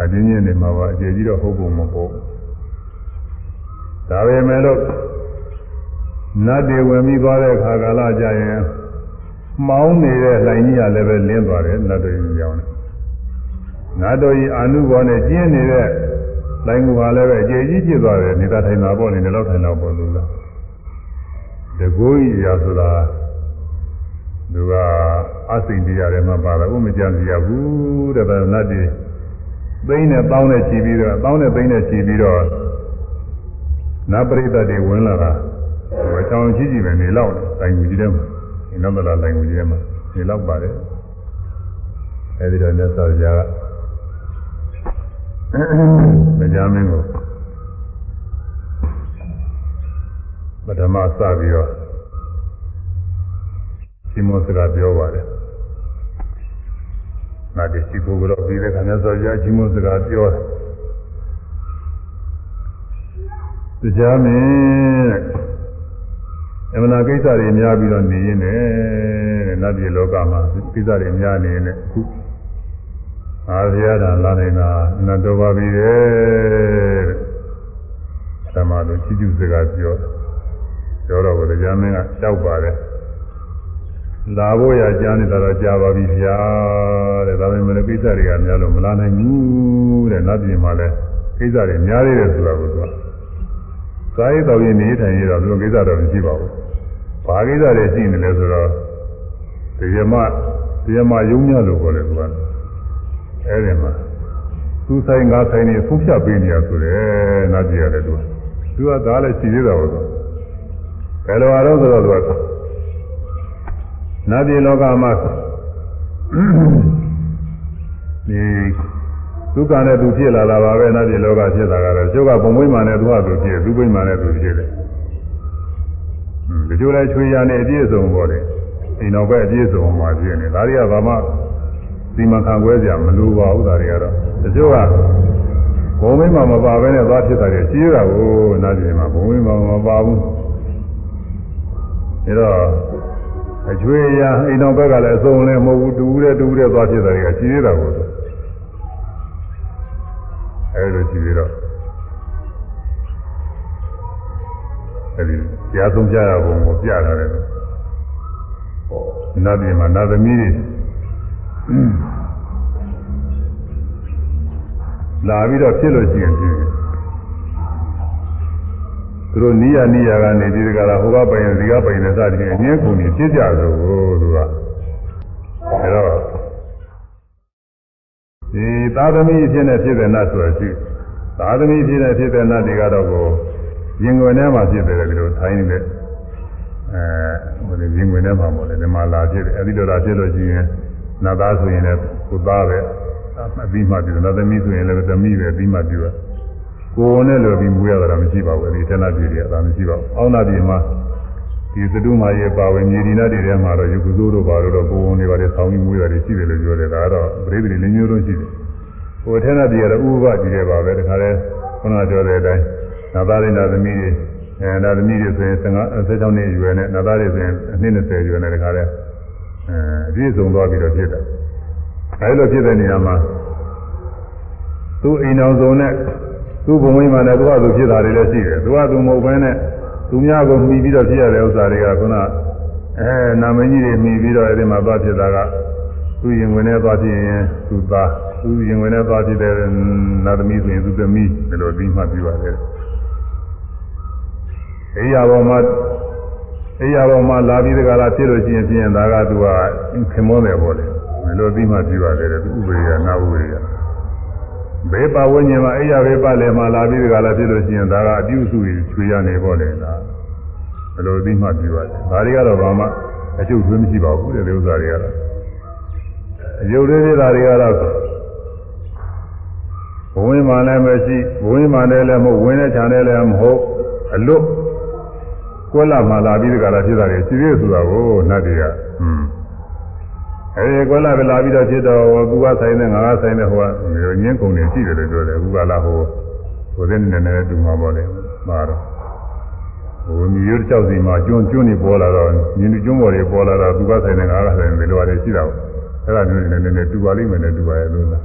အချင်းချင်းနေမှာပါအကျေကြီးတော့ဟုတ်ပုံမဟုတ်ဒါပေမဲ့လို့နတ်တွေဝင်ပြီးသွားတဲ့အခါကာလကြရင်မှောင်းနေတဲ့လှိုင်ကြီးကလည်းပဲလင်းသွားတယ်နတ်တို့ကြီးကြောင်းတယ်နတ်တို့ကြီးအာနုဘောနဲ့ကျင်းနေတဲ့လှိုင်ကူကလည်းပဲအကျေကြီးဖြစ်သွားတယ်နေတာထိုင်တာပေါ့နေတယ်လောက်ထိုင်တော့ပေါ့လို့လားတကူကြီးရာဆိုတာ သူကအစိမ့်တရားတွေမှာပါတယ်ဥမကြံစီရဘူးတဲ့ဗနတ်တွေသိန်းနဲ့တောင်းနဲ့ချီပြီးတော့တောင်းနဲ့သိန်းနဲ့ချီပြီးတော့နတ်ပရိသတ်တွေဝင်လာတာဟိုအချောင်းကြီးကြီးပဲနေလောက်တိုင်ကူကြီးတဲ့မှာဒီနောက်မလာတိုင်ကူကြီးတဲ့မှာနေလောက်ပါတယ်အဲဒီတော့မြတ်စွာဘုရားကမကြမင်းကိုပထမစပြီးတော့ဒီ မောစကားပြောပါတယ်ငါတရှိကိုကတော့ပြီးတဲ့ခါမြတ်စွာဘုရားဒီမောစကားပြောတယ်တရားမင်းအမှန်ကိစ္စတွေများပြီးတော့နေရင်းနဲ့တဲ့နတ်ပြည်လောကမှာကိစ္စတွေများနေနေအခုအာရယတာလာနေတာနတ်တော်ပါပြီတဲ့သမလိုချီးကျူးစကားပြောပြောတော့ဘုရားမင်းကတောက်ပါတယ် လာဖို့ရကြားနေတာတော့ကြာပါပြီဗျာတဲ့ဒါပေမဲ့ကိစ္စတွေကများလို့မလာနိုင်ဘူးတဲ့နတ်ပြည်မှာလည်းကိစ္စတွေများသေးတယ်ဆိုတာကိုသူကစာရေးတော်ရင်နေထိုင်ရတော့ဘယ်လိုကိစ္စတော့မရှိပါဘူး။ဘာကိစ္စတွေရှိနေလဲဆိုတော့တရားမတရားမယုံညလို့ခေါ်တယ်သူက။အဲဒီမှာသူဆိုင်ငါဆိုင်နေဖုံးဖြတ်ပေးနေရဆိုတယ်နတ်ပြည်ရတယ်သူသူကဒါလည်းရှိသေးတာပေါ့ဘယ်လိုအားတော့ဆိုတော့သူက နတ်ပြည်လောကမှာဒီဒုက္ခနဲ့သူဖြစ်လာတာပါပဲနတ်ပြည်လောကဖြစ်လာတာတော့ကျုပ်ကဘုံမွေးမှနဲ့သူကသူဖြစ်သူဘိမှနဲ့သူဖြစ်တယ်ဒီလိုလဲချွေရနဲ့အပြည့်စုံပေါ့လေအိမ်တော်ပဲအပြည့်စုံမှာဖြစ်နေဒါတွေကဘာမှစီမံခံခွဲကြမလိုပါဘူးဒါတွေကတော့တချို့ကဘုံမင်းမှာမပါဘဲနဲ့သွားဖြစ်တာတွေရှိရတာကိုနားကြည့်မှာဘုံမင်းမှာမပါဘူးဒါတော့ အကျွေးရအိမ်တော်ဘက်ကလည်းအစုံလည်းမဟုတ်ဘူးတူတဲ့တူတဲ့သွားဖြစ်တာတွေကရှိရတာကိုအဲလိုရှိပြီးတော့အဲဒီကြားဆုံးကြရပုံကိုပြတာလေနတ်ပြည်မှာနတ်သမီးတွေလာပြီးတော့ဖြစ်လို့ရှိရင်ဖြစ်တယ် သူတို့နီးရနီးရကနေဒီကရာဟိုကပိုင်ဒီကပိုင်နဲ့စသည်ဖြင့်အငင်းကုန်နေဖြစ်ကြဆိုသူကအဲတော့ဒီသာသမီဖြစ်နေဖြစ်တဲ့နတ်ဆိုတာရှိသာသမီဖြစ်နေဖြစ်တဲ့နတ်တွေကတော့ကိုရင်ွယ်ထဲမှာဖြစ်တယ်ဒီလိုထိုင်းနေတဲ့အဲဟိုလေရင်ွယ်ထဲမှာပေါ့လေဒီမှာလာဖြစ်တယ်အဲဒီလိုလာဖြစ်လို့ရှိရင်နတ်သားဆိုရင်လည်းကိုသားပဲအပြီးမှပြုတယ်နတ်သမီးဆိုရင်လည်းသမီးပဲပြီးမှပြုတယ် ကိုယ်နဲ့လိုပြီးမူရတာမရှိပါဘူးဒီဌာနပြည်တွေကဒါမရှိပါဘူးအောင်းနာပြည်မှာဒီသတုမာရဲ့ပါဝင်မြေဒီနာတွေထဲမှာတော့ယုကုသိုးတို့ပါတော့ကိုယ်ဝန်တွေပါတယ်ဆောင်းပြီးမူရတယ်ရှိတယ်လို့ပြောတယ်ဒါကတော့ပရိသေတွေလည်းမျိုးလုံးရှိတယ်ကိုယ်ဌာနပြည်ကတော့ဥပ္ပကြီးတယ်ပါပဲတခါလဲခုနပြောတဲ့အတိုင်းနာသားရိနာသမီးတွေအဲနာသမီးတွေဆိုရင်15 16နှစ်အရွယ်နဲ့နာသားတွေဆိုရင်အနှစ်20အရွယ်နဲ့တခါလဲအဲအပြည့်စုံသွားပြီးတော့ဖြစ်တယ်အဲဒီလိုဖြစ်တဲ့နေရာမှာသူ့အိမ်တော်စုံနဲ့ သူ့ဘုံဝိမာန်နဲ့သူ့ဟာသူဖြစ်တာတွေလည်းရှိတယ်သူကသူမဟုတ်ဘဲနဲ့သူများကိုမှီပြီးတော့ဖြစ်ရတဲ့ဥစ္စာတွေကခုနအဲနာမည်ကြီးတွေမှီပြီးတော့အဲဒီမှာသွားဖြစ်တာကသူရင်ဝင်နဲ့သွားဖြစ်ရင်သူသားသူရင်ဝင်နဲ့သွားဖြစ်တဲ့နာသမီးဆိုရင်သူသမီးဒီလိုပြီးမှပြပါတယ်အိယာပေါ်မှာအိယာပေါ်မှာလာပြီးတကလားဖြစ်လို့ရှိရင်ပြင်ဒါကသူကခင်မောတယ်ပေါ့လေဒီလိုပြီးမှပြပါတယ်သူဥပရိယနာဥပရိယ ဘေးပါဝိညာဉ်မှာအိယာဘေးပါလည်းမှာလာပြီးတကလားဖြစ်လို့ရှိရင်ဒါကအပြုစုကြီးချွေရနေပေါ့လေလားဘယ်လိုပြီးမှပြပါတယ်ဒါတွေကတော့ဘာမှအကျုပ်သွေးမရှိပါဘူးတဲ့ဒီဥစ္စာတွေကတော့အယုတ်သေးတာတွေကတော့ဘဝင်းမှလည်းမရှိဘဝင်းမှလည်းလည်းမဟုတ်ဝင်းတဲ့ခြံလည်းလည်းမဟုတ်အလွတ်ကွက်လာမှလာပြီးတကလားဖြစ်တာတွေရှိသေးဆိုတာကိုနတ်တွေကဟွန်း အဲဒီကွက်လာပဲလာပြီးတော့ဖြစ်တော့ကူကဆိုင်တဲ့ငါကဆိုင်တဲ့ဟိုကညင်းကုန်နေရှိတယ်လို့ပြောတယ်ကူကလာဟိုဟိုတဲ့နေနေတူမှာပေါ့လေမှာတော့ဟိုမြေရွတ်ကြောက်စီမှာကျွန်းကျွန်းနေပေါ်လာတော့ညင်းကျွန်းပေါ်တွေပေါ်လာတော့ကူကဆိုင်တဲ့ငါကဆိုင်တယ်လို့ရတယ်ရှိတာပေါ့အဲ့ဒါမျိုးနေနေနေတူပါလိမ့်မယ်နဲ့တူပါရဲ့လို့လား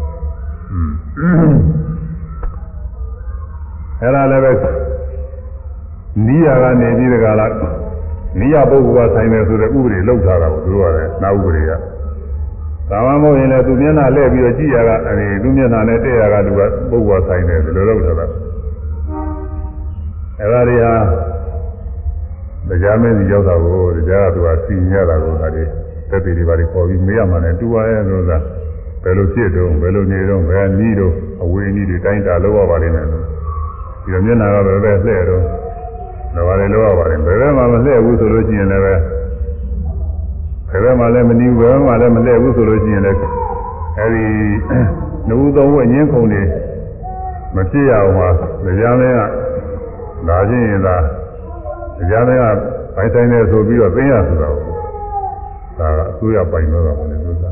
อืมအဲ့ဒါလည်းပဲနိယာကနေပြီးတကလားနိယပုဂ္ဂိုလ်ကဆိုင်တယ်ဆိုတဲ့ဥပဒေလောက်ထားတာကိုသူတို့ကလည်းနာဥပဒေက သာမမဟုတ်ရင်လည်းသူမျက်နှာလှည့်ပြီးတော့ကြည့်ရတာအဲဒီသူမျက်နှာနဲ့တဲ့ရတာလူကပုဂ္ဂိုလ်ဆိုင်တယ်ဒီလိုလောက်ထားတာအဲ့ဒါတွေဟာတရားမင်းကြီးရောက်တာကိုတရားကသူကစီညရတာကိုဒါတွေတက်ပြီးတွေပါတွေပေါ်ပြီးမေးရမှလည်းတူပါရဲ့လို့သာဘယ်လိုဖြစ်တော့ဘယ်လိုနေတော့ဘယ်နည်းတော့အဝေးနည်းတွေတိုင်းတာလောက်ရပါလိမ့်မယ်လို့ဒီလိုမျက်နှာကပဲပဲလှည့်တော့ဒါပါလေလောက်ရပါလိမ့်မယ်ဘယ်ဘက်မှမလှည့်ဘူးဆိုလို့ရှိရင်လည်းပဲ ဘယ်ဘက်မှလည်းမနီးဘူးဘယ်ဘက်မှလည်းမလှည့်ဘူးဆိုလို့ရှိရင်လည်းအဲဒီနှုတ်သုံးဝအငင်းခုန်နေမဖြစ်ရအောင်ပါတရားမင်းကလာခြင်းရင်သာတရားမင်းကပိုင်ဆိုင်နေဆိုပြီးတော့သိရဆိုတာကိုဒါကအစိုးရပိုင်တော့တာပေါ့လေသူကသူ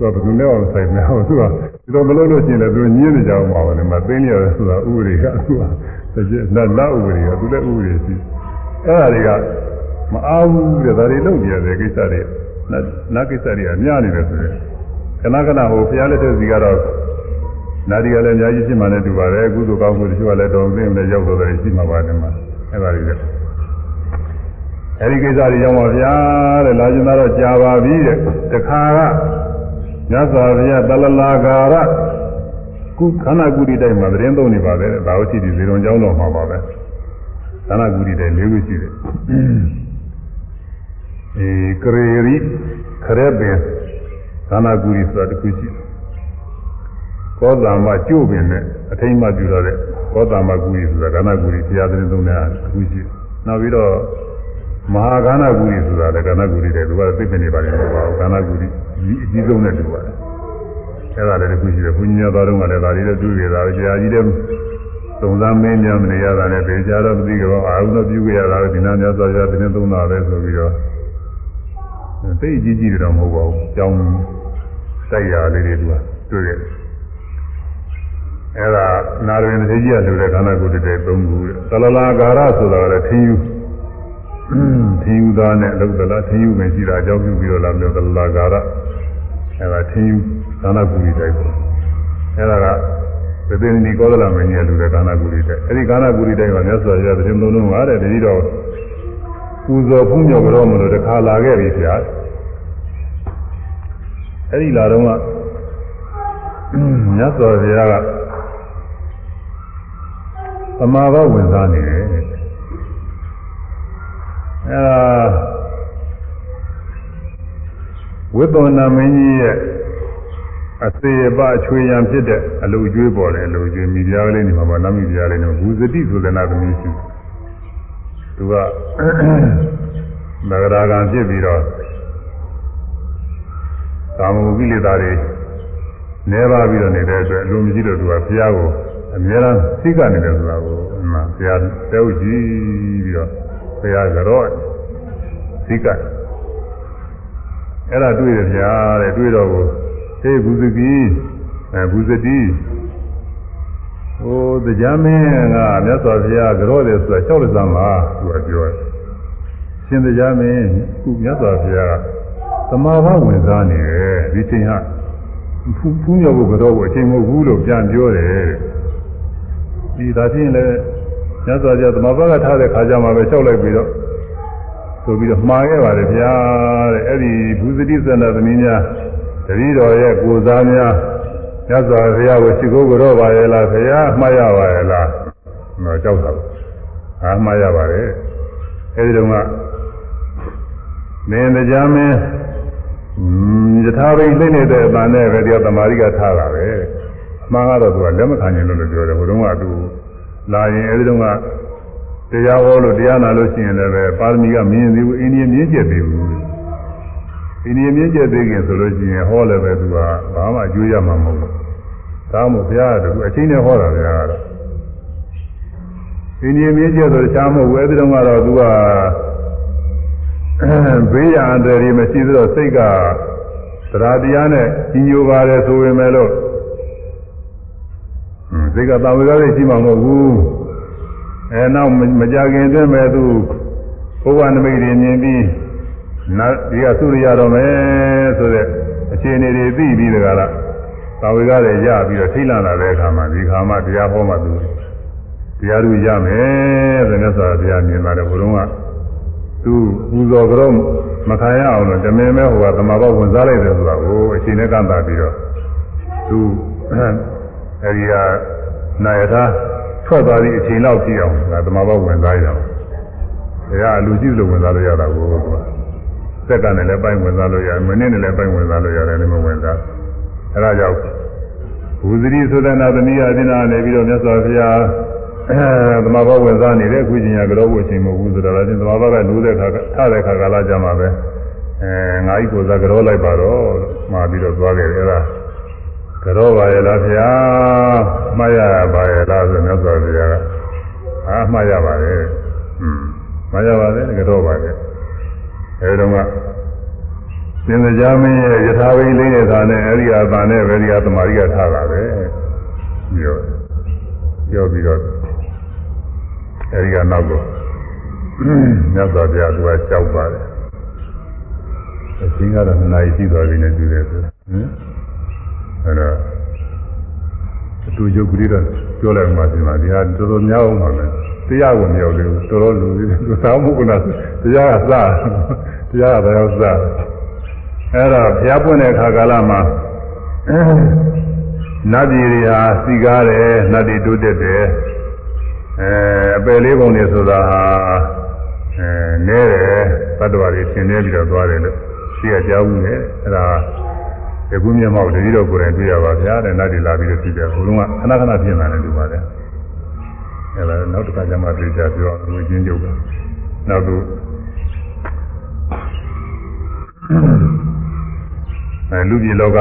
ကဘယ်သူနဲ့အောင်ဆိုင်နေအောင်သူကဒီလိုမလုပ်လို့ရှိရင်လည်းသူညင်းနေကြအောင်ပါပဲလေမသိနေရတယ်ဆိုတာဥပဒေကသူကလက်လက်ဥပဒေကသူလည်းဥပဒေရှိအဲ့ဒါတွေကမအားဘူးတဲ့ဒါတွေလုပ်နေရတဲ့ကိစ္စတွေ နတ်ကိစ္စတွေကများနေတယ်ဆိုရင်ခဏခဏဟိုဘုရားလက်ထက်စီကတော့နာဒီကလည်းအများကြီးရှိမှလည်းတူပါတယ်အခုတို့ကောင်းမှုတချို့ကလည်းတော်သိမလည်းရောက်တော့တယ်ရှိမှာပါတယ်မှာအဲ့ဒါတွေလည်းအဲဒီကိစ္စတွေရောက်ပါဗျာတဲ့လာကျင်တော့ကြာပါပြီတဲ့တခါကမြတ်စွာဘုရားတလလာကာရကုခန္ဓာကုတိတိုက်မှာသတင်းသုံးနေပါတယ်ဒါဝတိဒီဇေရုံကျောင်းတော်မှာပါပဲခန္ဓာကုတိတိုက်၄ခုရှိတယ် အဲကရေရီခရက်ပင်ခန္ဓာကုတိဆိုတာတစ်ခုရှိတယ်ကောသမ္မကျို့ပင်နဲ့အထိမ့်မှပြုတော့တဲ့ကောသမ္မဂူရီဆိုတာကဏ္ဍဂူရီဘုရားသခင်သုံးတဲ့အခုရှိနောက်ပြီးတော့မဟာကဏ္ဍဂူရီဆိုတာလည်းကဏ္ဍဂူရီတဲ့သူကသိပ္ပံနေပါလိမ့်မယ်ပါကဏ္ဍဂူရီဒီအကြီးဆုံးနဲ့တူပါတယ်အဲ့ဒါလည်းတစ်ခုရှိတယ်ဘုညာတော်တော်ကလည်းဒါတွေလည်းတွေ့ရတာကြာကြီးတဲ့သုံးသားမင်းများမနေရတာနဲ့ပေချာတော့မသိကြတော့အာဟုတော့ပြုကြရတာဒီနာများသွားကြတဲ့သုံးတာပဲဆိုပြီးတော့ သိအကြီးကြီးတွေတော့မဟုတ်ပါဘူးကြောင်းတိုက်ရလေးတွေသူကတွေ့ရတယ်အဲ့ဒါနာရဝင်သေးကြီးကလူတဲ့ခန္ဓာကိုယ်တည်းသုံးခုသလလာကာရဆိုတာလည်းထင်းယူထင်းယူသားနဲ့လောက်သလားထင်းယူမယ်ရှိတာအကြောင်းပြုပြီးတော့လာမျိုးသလလာကာရအဲ့ဒါထင်းယူခန္ဓာကိုယ်တည်းပေါ့အဲ့ဒါကသေသေနီကောသလမင်းကြီးလူတဲ့ခန္ဓာကိုယ်တည်းအဲ့ဒီခန္ဓာကိုယ်တည်းကမြတ်စွာဘုရားတရင်လုံးလုံးပါတဲ့တတိတော် ပူဇော်ဖူးမြော်ကြတော့မလို့တခါလာခဲ့ပြီဆရာအဲ့ဒီလာတော့ကမြတ်စွာဘုရားကသမာဘဝင်စားနေတယ်အဲဒါဝိသုဏမင်းကြီးရဲ့အစေပအချွေရန်ဖြစ်တဲ့အလူကျွေးပေါ်တယ်အလူကျွေးမိပြားလေးနေမှာပါနမိပြားလေးနေဘူဇတိဆိုတဲ့နာသမီးရှိ သူကနဂရာကံဖြစ်ပြီးတော့ကာမဂုကိလေသာတွေနေပါပြီးတော့နေတဲ့အတွက်အလိုမရှိလို့သူကဘုရားကိုအများအားသိကနေတယ်ဆိုတာကိုမှဘုရားတဲဥကြည့်ပြီးတော့ဘုရားကတော့သိကအဲ့ဒါတွေ့ရဗျာတဲ့တွေ့တော့ကိုသေဘုဇတိအဲဘုဇတိ ဟိုတရားမင်းကမြတ်စွာဘုရားကြောတယ်ဆိုတာ၆လက်သမ်းပါသူကပြောတယ်ရှင်တရားမင်းခုမြတ်စွာဘုရားသမာဘဝင်စားနေတယ်ဒီချိန်ဟာဖူးဖူးမြောက်ဖို့ကတော့အချိန်မဟုတ်ဘူးလို့ပြန်ပြောတယ်တဲ့ဒီဒါချင်းလည်းညစွာကြသမဘာကထားတဲ့ခါကျမှပဲလျှောက်လိုက်ပြီးတော့ဆိုပြီးတော့မှားခဲ့ပါတယ်ဗျာတဲ့အဲ့ဒီဘူဇတိသန္တာသမီးများတတိတော်ရဲ့ကိုစားများ ညစွာဘုရားကိုရှိခိုးကြတော့ပါရဲ့လားဘုရားမှားရပါရဲ့လားတော့ကြောက်တာအာမှားရပါတယ်အဲ့ဒီတော့ကမင်းတရားမင်းယထာဘိလိမ့်နေတဲ့အပန်နဲ့ပဲတရားသမာဓိကထားတာပဲအမှန်ကတော့သူကလက်မခံနိုင်လို့လို့ပြောတယ်ဟိုတုန်းကသူလာရင်အဲဒီတုန်းကတရားဟောလို့တရားနာလို့ရှိရင်လည်းပဲပါရမီကမင်းသေးဘူးအိန္ဒိယမြင့်ကျက်သေးဘူးအိန္ဒိယမြင့်ကျက်သေးခင်ဆိုလို့ရှိရင်ဟောလည်းပဲသူကဘာမှအကျိုးရမှာမဟုတ်ဘူး ဒါမှမဟုတ်ဘုရားကသူအချင်းနဲ့ဟောတာဘုရားကတော့အိန္ဒိယမြင့်ကျက်ဆိုတခြားမဟုတ်ဘူးအဲဒီတုန်းကတော့သူကဘေးရန်တယ်မရှိသလိုစိတ်ကတရားတရားနဲ့ကြီးညိုပါတယ်ဆိုပေမဲ့လို့စိတ်ကတာဝေကလေးရှိမှာမဟုတ်ဘူးအဲနောက်မကြခင်အတွင်းမဲ့သူဘုရားနမိတ်တွေမြင်ပြီးနာဒီကသုရိယတော်မယ်ဆိုတဲ့အခြေအနေတွေသိပြီးတကလား တာဝေကလည်းရပြီးတော့ထိတ်လန့်လာတဲ့အခါမှာဒီခါမှတရားဟောမှသူတရားသူရမယ်ဆိုတဲ့ဆိုတရားမြင်လာတယ်ဘုရုံးကသူပူဇော်ကြတော့မခံရအောင်လို့တမင်မဲ့ဟိုကသမာဘဝင်စားလိုက်တယ်ဆိုတာကိုအချိန်နဲ့ကန့်တာပြီးတော့သူအဲဒီကနာယထာထွက်သွားပြီးအချိန်လောက်ကြည့်အောင်ငါသမာဘဝင်စားရအောင်ဒါကအလူရှိလို့ဝင်စားလို့ရတာကိုသူကစက္ကန့်နဲ့လည်းပိုင်းဝင်စားလို့ရတယ်မိနစ်နဲ့လည်းပိုင်းဝင်စားလို့ရတယ်လည်းမဝင်စား အဲဒါကြောင့်ဘူဇတိသုဒနာသမီးအသင်္နာနေပြီးတော့မြတ်စွာဘုရားအဲသမာဘဝင်စားနေတဲ့ခုချင်းရကြောဖို့အချိန်မဟုတ်ဘူးဆိုတော့လည်းသမာဘကလိုးတဲ့ခါထားတဲ့ခါကာလကြမှာပဲအဲငါကြီးကိုစားကြောလိုက်ပါတော့လို့မှာပြီးတော့သွားခဲ့တယ်အဲဒါကြောပါရဲ့လားဗျာမှားရပါရဲ့လားဆိုမြတ်စွာဘုရားကအာမှားရပါတယ်ဟွန်းမှားရပါတယ်ကြောပါရဲ့အဲဒီတော့က သင်္ကြန်မင်းရဲ့ယထာဘိလေးရဲ့သာနဲ့အဲဒီအသာနဲ့ပဲဒီအသမာဓိကထားတာပဲပြောပြောပြီးတော့အဲဒီကနောက်တော့မြတ်စွာဘုရားသူကကြောက်ပါတယ်အချင်းကတော့နှစ်နာရီရှိသွားပြီနဲ့တူတယ်ဆိုဟင်အဲတော့အတူရုပ်ကလေးတော့ပြောလိုက်မှဒီမှာဒီဟာတော်တော်များအောင်ပါမယ်တရားကိုမရောက်သေးဘူးတော်တော်လူသေးတယ်သူသာမှုကနာတရားကစတရားကလည်းစ အဲ့တော့ဘုရားပွင့်တဲ့အခါကာလမှာနတ်ပြည်တွေဟာစီကားတယ်နတ်တွေတိုးတက်တယ်အဲအပယ်လေးပုံတွေဆိုတာဟာအဲနဲတယ်ဘတ်တော်တွေသင်နေပြီးတော့သွားတယ်လို့ရှိရကြောက်ဘူးလေအဲ့ဒါဒီကူးမျက်မှောက်တတိတော်ကိုယ်တိုင်တွေ့ရပါဗျာတဲ့နတ်တွေလာပြီးတော့ကြည့်တယ်ဘုလုံးကခဏခဏပြင်လာတယ်ဒီပါလေအဲဒါနောက်တစ်ခါကျမှတွေ့ကြပြောလူချင်းကျုပ်ကနောက်သူ အဲလူပြည်လောက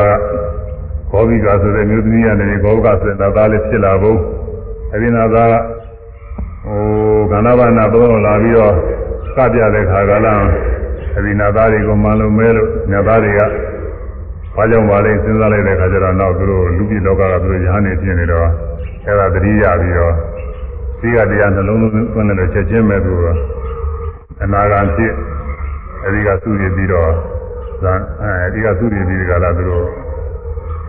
ကောဘိကဆိုတဲ့မျိုးသမီးကနေကောဘကဆိုတဲ့သားလေးဖြစ်လာဖို့အဲဒီနာသားဟိုကန္နာဘာနာသုံးလာပြီးတော့ကပြတဲ့ခါကလာအဲဒီနာသားတွေကိုမှန်လို့မဲလို့ညာသားတွေကဘာကြောင့်ပါလဲစဉ်းစားလိုက်တဲ့ခါကျတော့နောက်သူတို့လူပြည်လောကကသူတို့ရဟန်းနေဖြစ်နေတော့အဲဒါတတိယပြီးတော့ဒီကတရားနှလုံးသွင်းတယ်ချက်ချင်းမဲ့သူကအနာဂတ်ဖြစ်အဲဒီကသူ့ရပြီးတော့ အဲဒီကသူ့ရပြီးဒီကလာသူတို့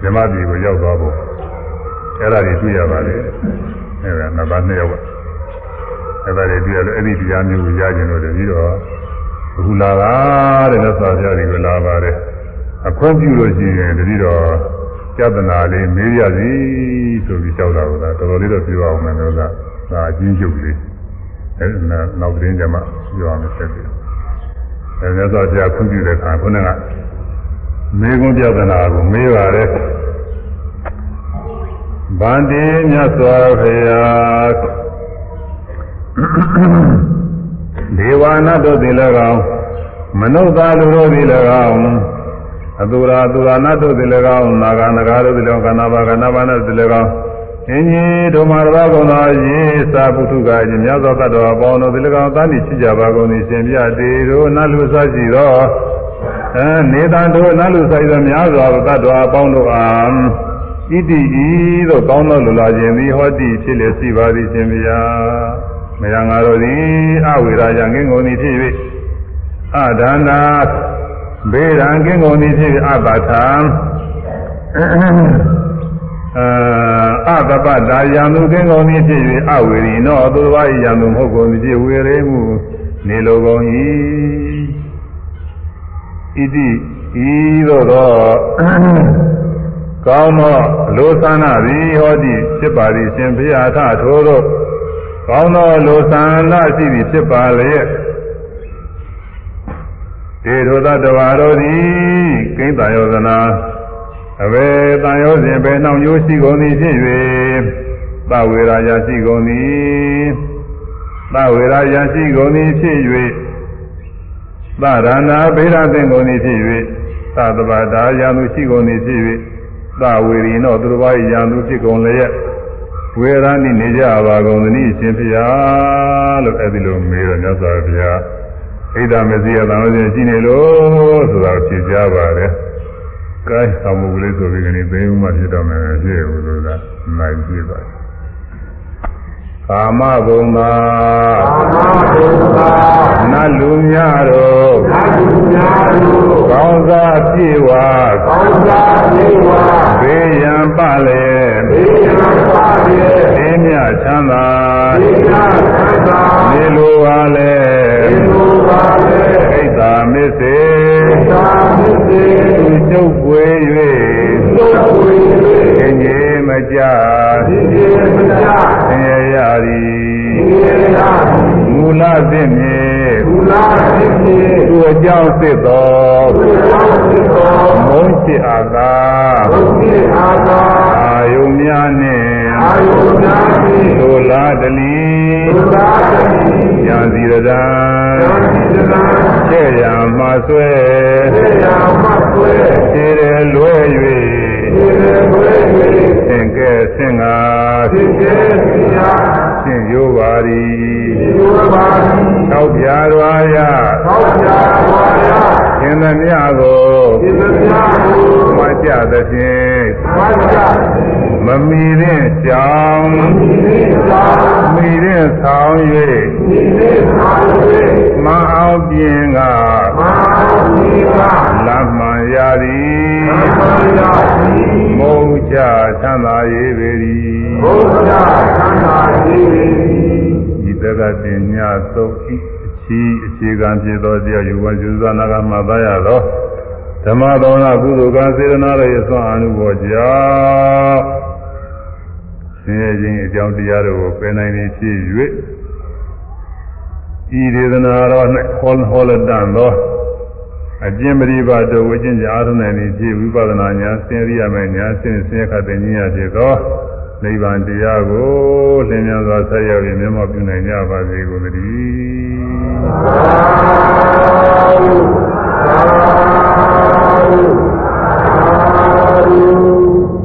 ဇမပြည်ကိုရောက်သွားဖို့အဲ့ဒါတွေတွေ့ရပါလေအဲ့ဒါနံပါတ်2ရောက်ကအဲ့ဒါတွေတွေ့ရလို့အဲ့ဒီတရားမျိုးကိုရကျင်လို့တပြီးတော့အခုလာတာတဲ့လက်စာပြတွေကိုလာပါတယ်အခွင့်ပြုလို့ရှိရင်တပြီးတော့ကြဒနာလေးမေးရစီဆိုပြီးကြောက်တာကတော်တော်လေးတော့ပြောအောင်မယ်လို့ကဒါအချင်းချုပ်လေးအဲ့နောက်တင်းကြမှာပြောအောင်ဆက်ပြီး အဲ့ဒါဆိုပြခွင့်ပြုတဲ့အခါခုနကမေကွန်းပြဒနာကိုမေးပါတယ်ဗန္တိမြတ်စွာဘုရားဒေဝနာတို့သည်၎င်းမနုဿာလူတို့သည်၎င်းအတူရာအတူရာနတို့သည်၎င်းနာဂနဂါတို့သည်၎င်းကနာဘာကနာဘာနတို့သည်၎င်း အင်းကြီးတို့မှာတော်ကုန်သောရေစာပုထုကခြင်းမြတ်သောတတ်တော်အပေါင်းတို့သည်၎င်းသာတိချစ်ကြပါကုန်သည်ရှင်ပြတေတို့နတ်လူစားရှိသောအဲနေတံတို့နတ်လူစားရှိသောများစွာသောတတ်တော်အပေါင်းတို့အားဣတိဤသို့ကောင်းသောလူလာခြင်းသည်ဟောတိဖြစ်လျက်ရှိပါသည်ရှင်ဗျာမယံငါတို့သည်အဝိရာယငင်းကုန်သည်ဖြစ်၍အဒါနာဘေရန်ကင်းကုန်သည်ဖြစ်၍အပါထံ အာအတပတာယံသူကင်းကုန်သည်ဖြစ်၍အဝေရီနောသူတော်၏ယံသူမဟုတ်ကုန်သည်ဖြစ်ဝေရေမှုနေလိုကုန်၏ဣတိဤသို့သောကောင်းသောလိုသနာသည်ဟောတိဖြစ်ပါသည်ရှင်ဘုရားထထိုးသောကောင်းသောလိုသနာရှိသည်ဖြစ်ပါလျက်ဒေထိုသတ္တဝါတို့သည်ကိဉ္တယောဇနာ အဘယ်တန်ရောစဉ်ပဲနှောင်ရိုးရှိကုန်သည်ဖြစ်၍သဝေရာယရှိကုန်သည်သဝေရာယရှိကုန်သည်ဖြစ်၍သရဏဗေဒသင်ကုန်သည်ဖြစ်၍သတ္တဗတာယံသူရှိကုန်သည်ဖြစ်၍သဝေရီနောသူတော်ဘာယံသူဖြစ်ကုန်လျက်ဝေရဏိနေကြပါကုန်သနည်းရှင်ဖျားလို့အဲ့ဒီလိုမေးတော့မြတ်စွာဘုရားဣဒ္ဓမဇိယသံဃာရှင်ရှိနေလို့ဆိုတာဖြေကြပါတယ်။ ကဲသံမှုကလေးဆိုပြီးကနေသိဦးမှဖြစ်တော့မယ်ဖြစ်ဘူးလို့ကနိုင်ပြပါတယ်။ကာမဘုံသာကာမဘုံသာနတ်လူများတို့နတ်လူများတို့ကောင်းစားပြေဝါကောင်းစားပြေဝါဘေးရန်ပလေဘေးရန်ပလေဘေးမြချမ်းသာဘေးမြချမ်းသာနေလိုပါလေနေလိုပါလေဣဒ္ဓမစ္စေဣဒ္ဓမစ္စေ သူချုပ်ပွေ၍ချုပ်ပွေ၍အငြိမကြအငြိမကြဆင်းရဲရသည်ဆင်းရဲရသည်မူလသစ်မြေမူလသစ်မြေသူအကြောင်းစစ်သောသူအကြောင်းစစ်သောမုန်းချစ်အာသာမုန်းချစ်အာသာအာယုံများနှင့်အာယုံများနှင့်ဒုလာတလီဒုလာတလီဉာဏ်စီရဒံဉာဏ်စီရဒံ ကျဲ့ရမှာဆွဲကျဲ့ရမှာဆွဲခြေရလွဲ၍ခြေရလွဲ၍သင်ကဲဆင်ငါသင်ကဲဆင်ငါရှင်းရိုးပါရီရိုးပါရီသောက်ပြာရွာရသောက်ပြာရွာရရှင်သမျှကိုရှင်သမျှကိုမကြသဖြင့်မကြမမီတဲ့ကြောင်း မမီတဲ့ကြောင်းမီတဲ့ဆောင်၍မီတဲ့ဆောင်၍မအောင်ပြင်ကမအောင်ပြင်ကလမ်းမှန်ရသည်လမ်းမှန်ရသည်မုံချချမ်းသာရေးပေသည်မုံချချမ်းသာရေးပေသည်ဤတကတင်ညသုတ်ဤအချီအခြေခံဖြစ်သောတရားယူဝံယူဇာနာကမှသာရသောဓမ္မသောနာကုသိုလ်ကစေတနာရဲ့အစွမ်းအမှုပေါ်ကြောင့်ဆ င်းရဲခြင်းအကြောင်းတရားတို့ကိုပယ်နိုင်ခြင်းဖြစ်၍ဤဒေသနာတော်၌ဟောဟောလတန်သောအကျင့်ပရိပါတော်ဝိကျင့်ကြအာရုံနဲ့ဖြည့်ဝိပဿနာညာစင်ရိယမဲ့ညာစင်စင်ခတ်တဲ့ဉာဏ်ဖြစ်သောနိဗ္ဗာန်တရားကိုလင်းမြန်စွာဆက်ရောက်ပြီးမျက်မှောက်ပြုနိုင်ကြပါစေကုန်သတည်း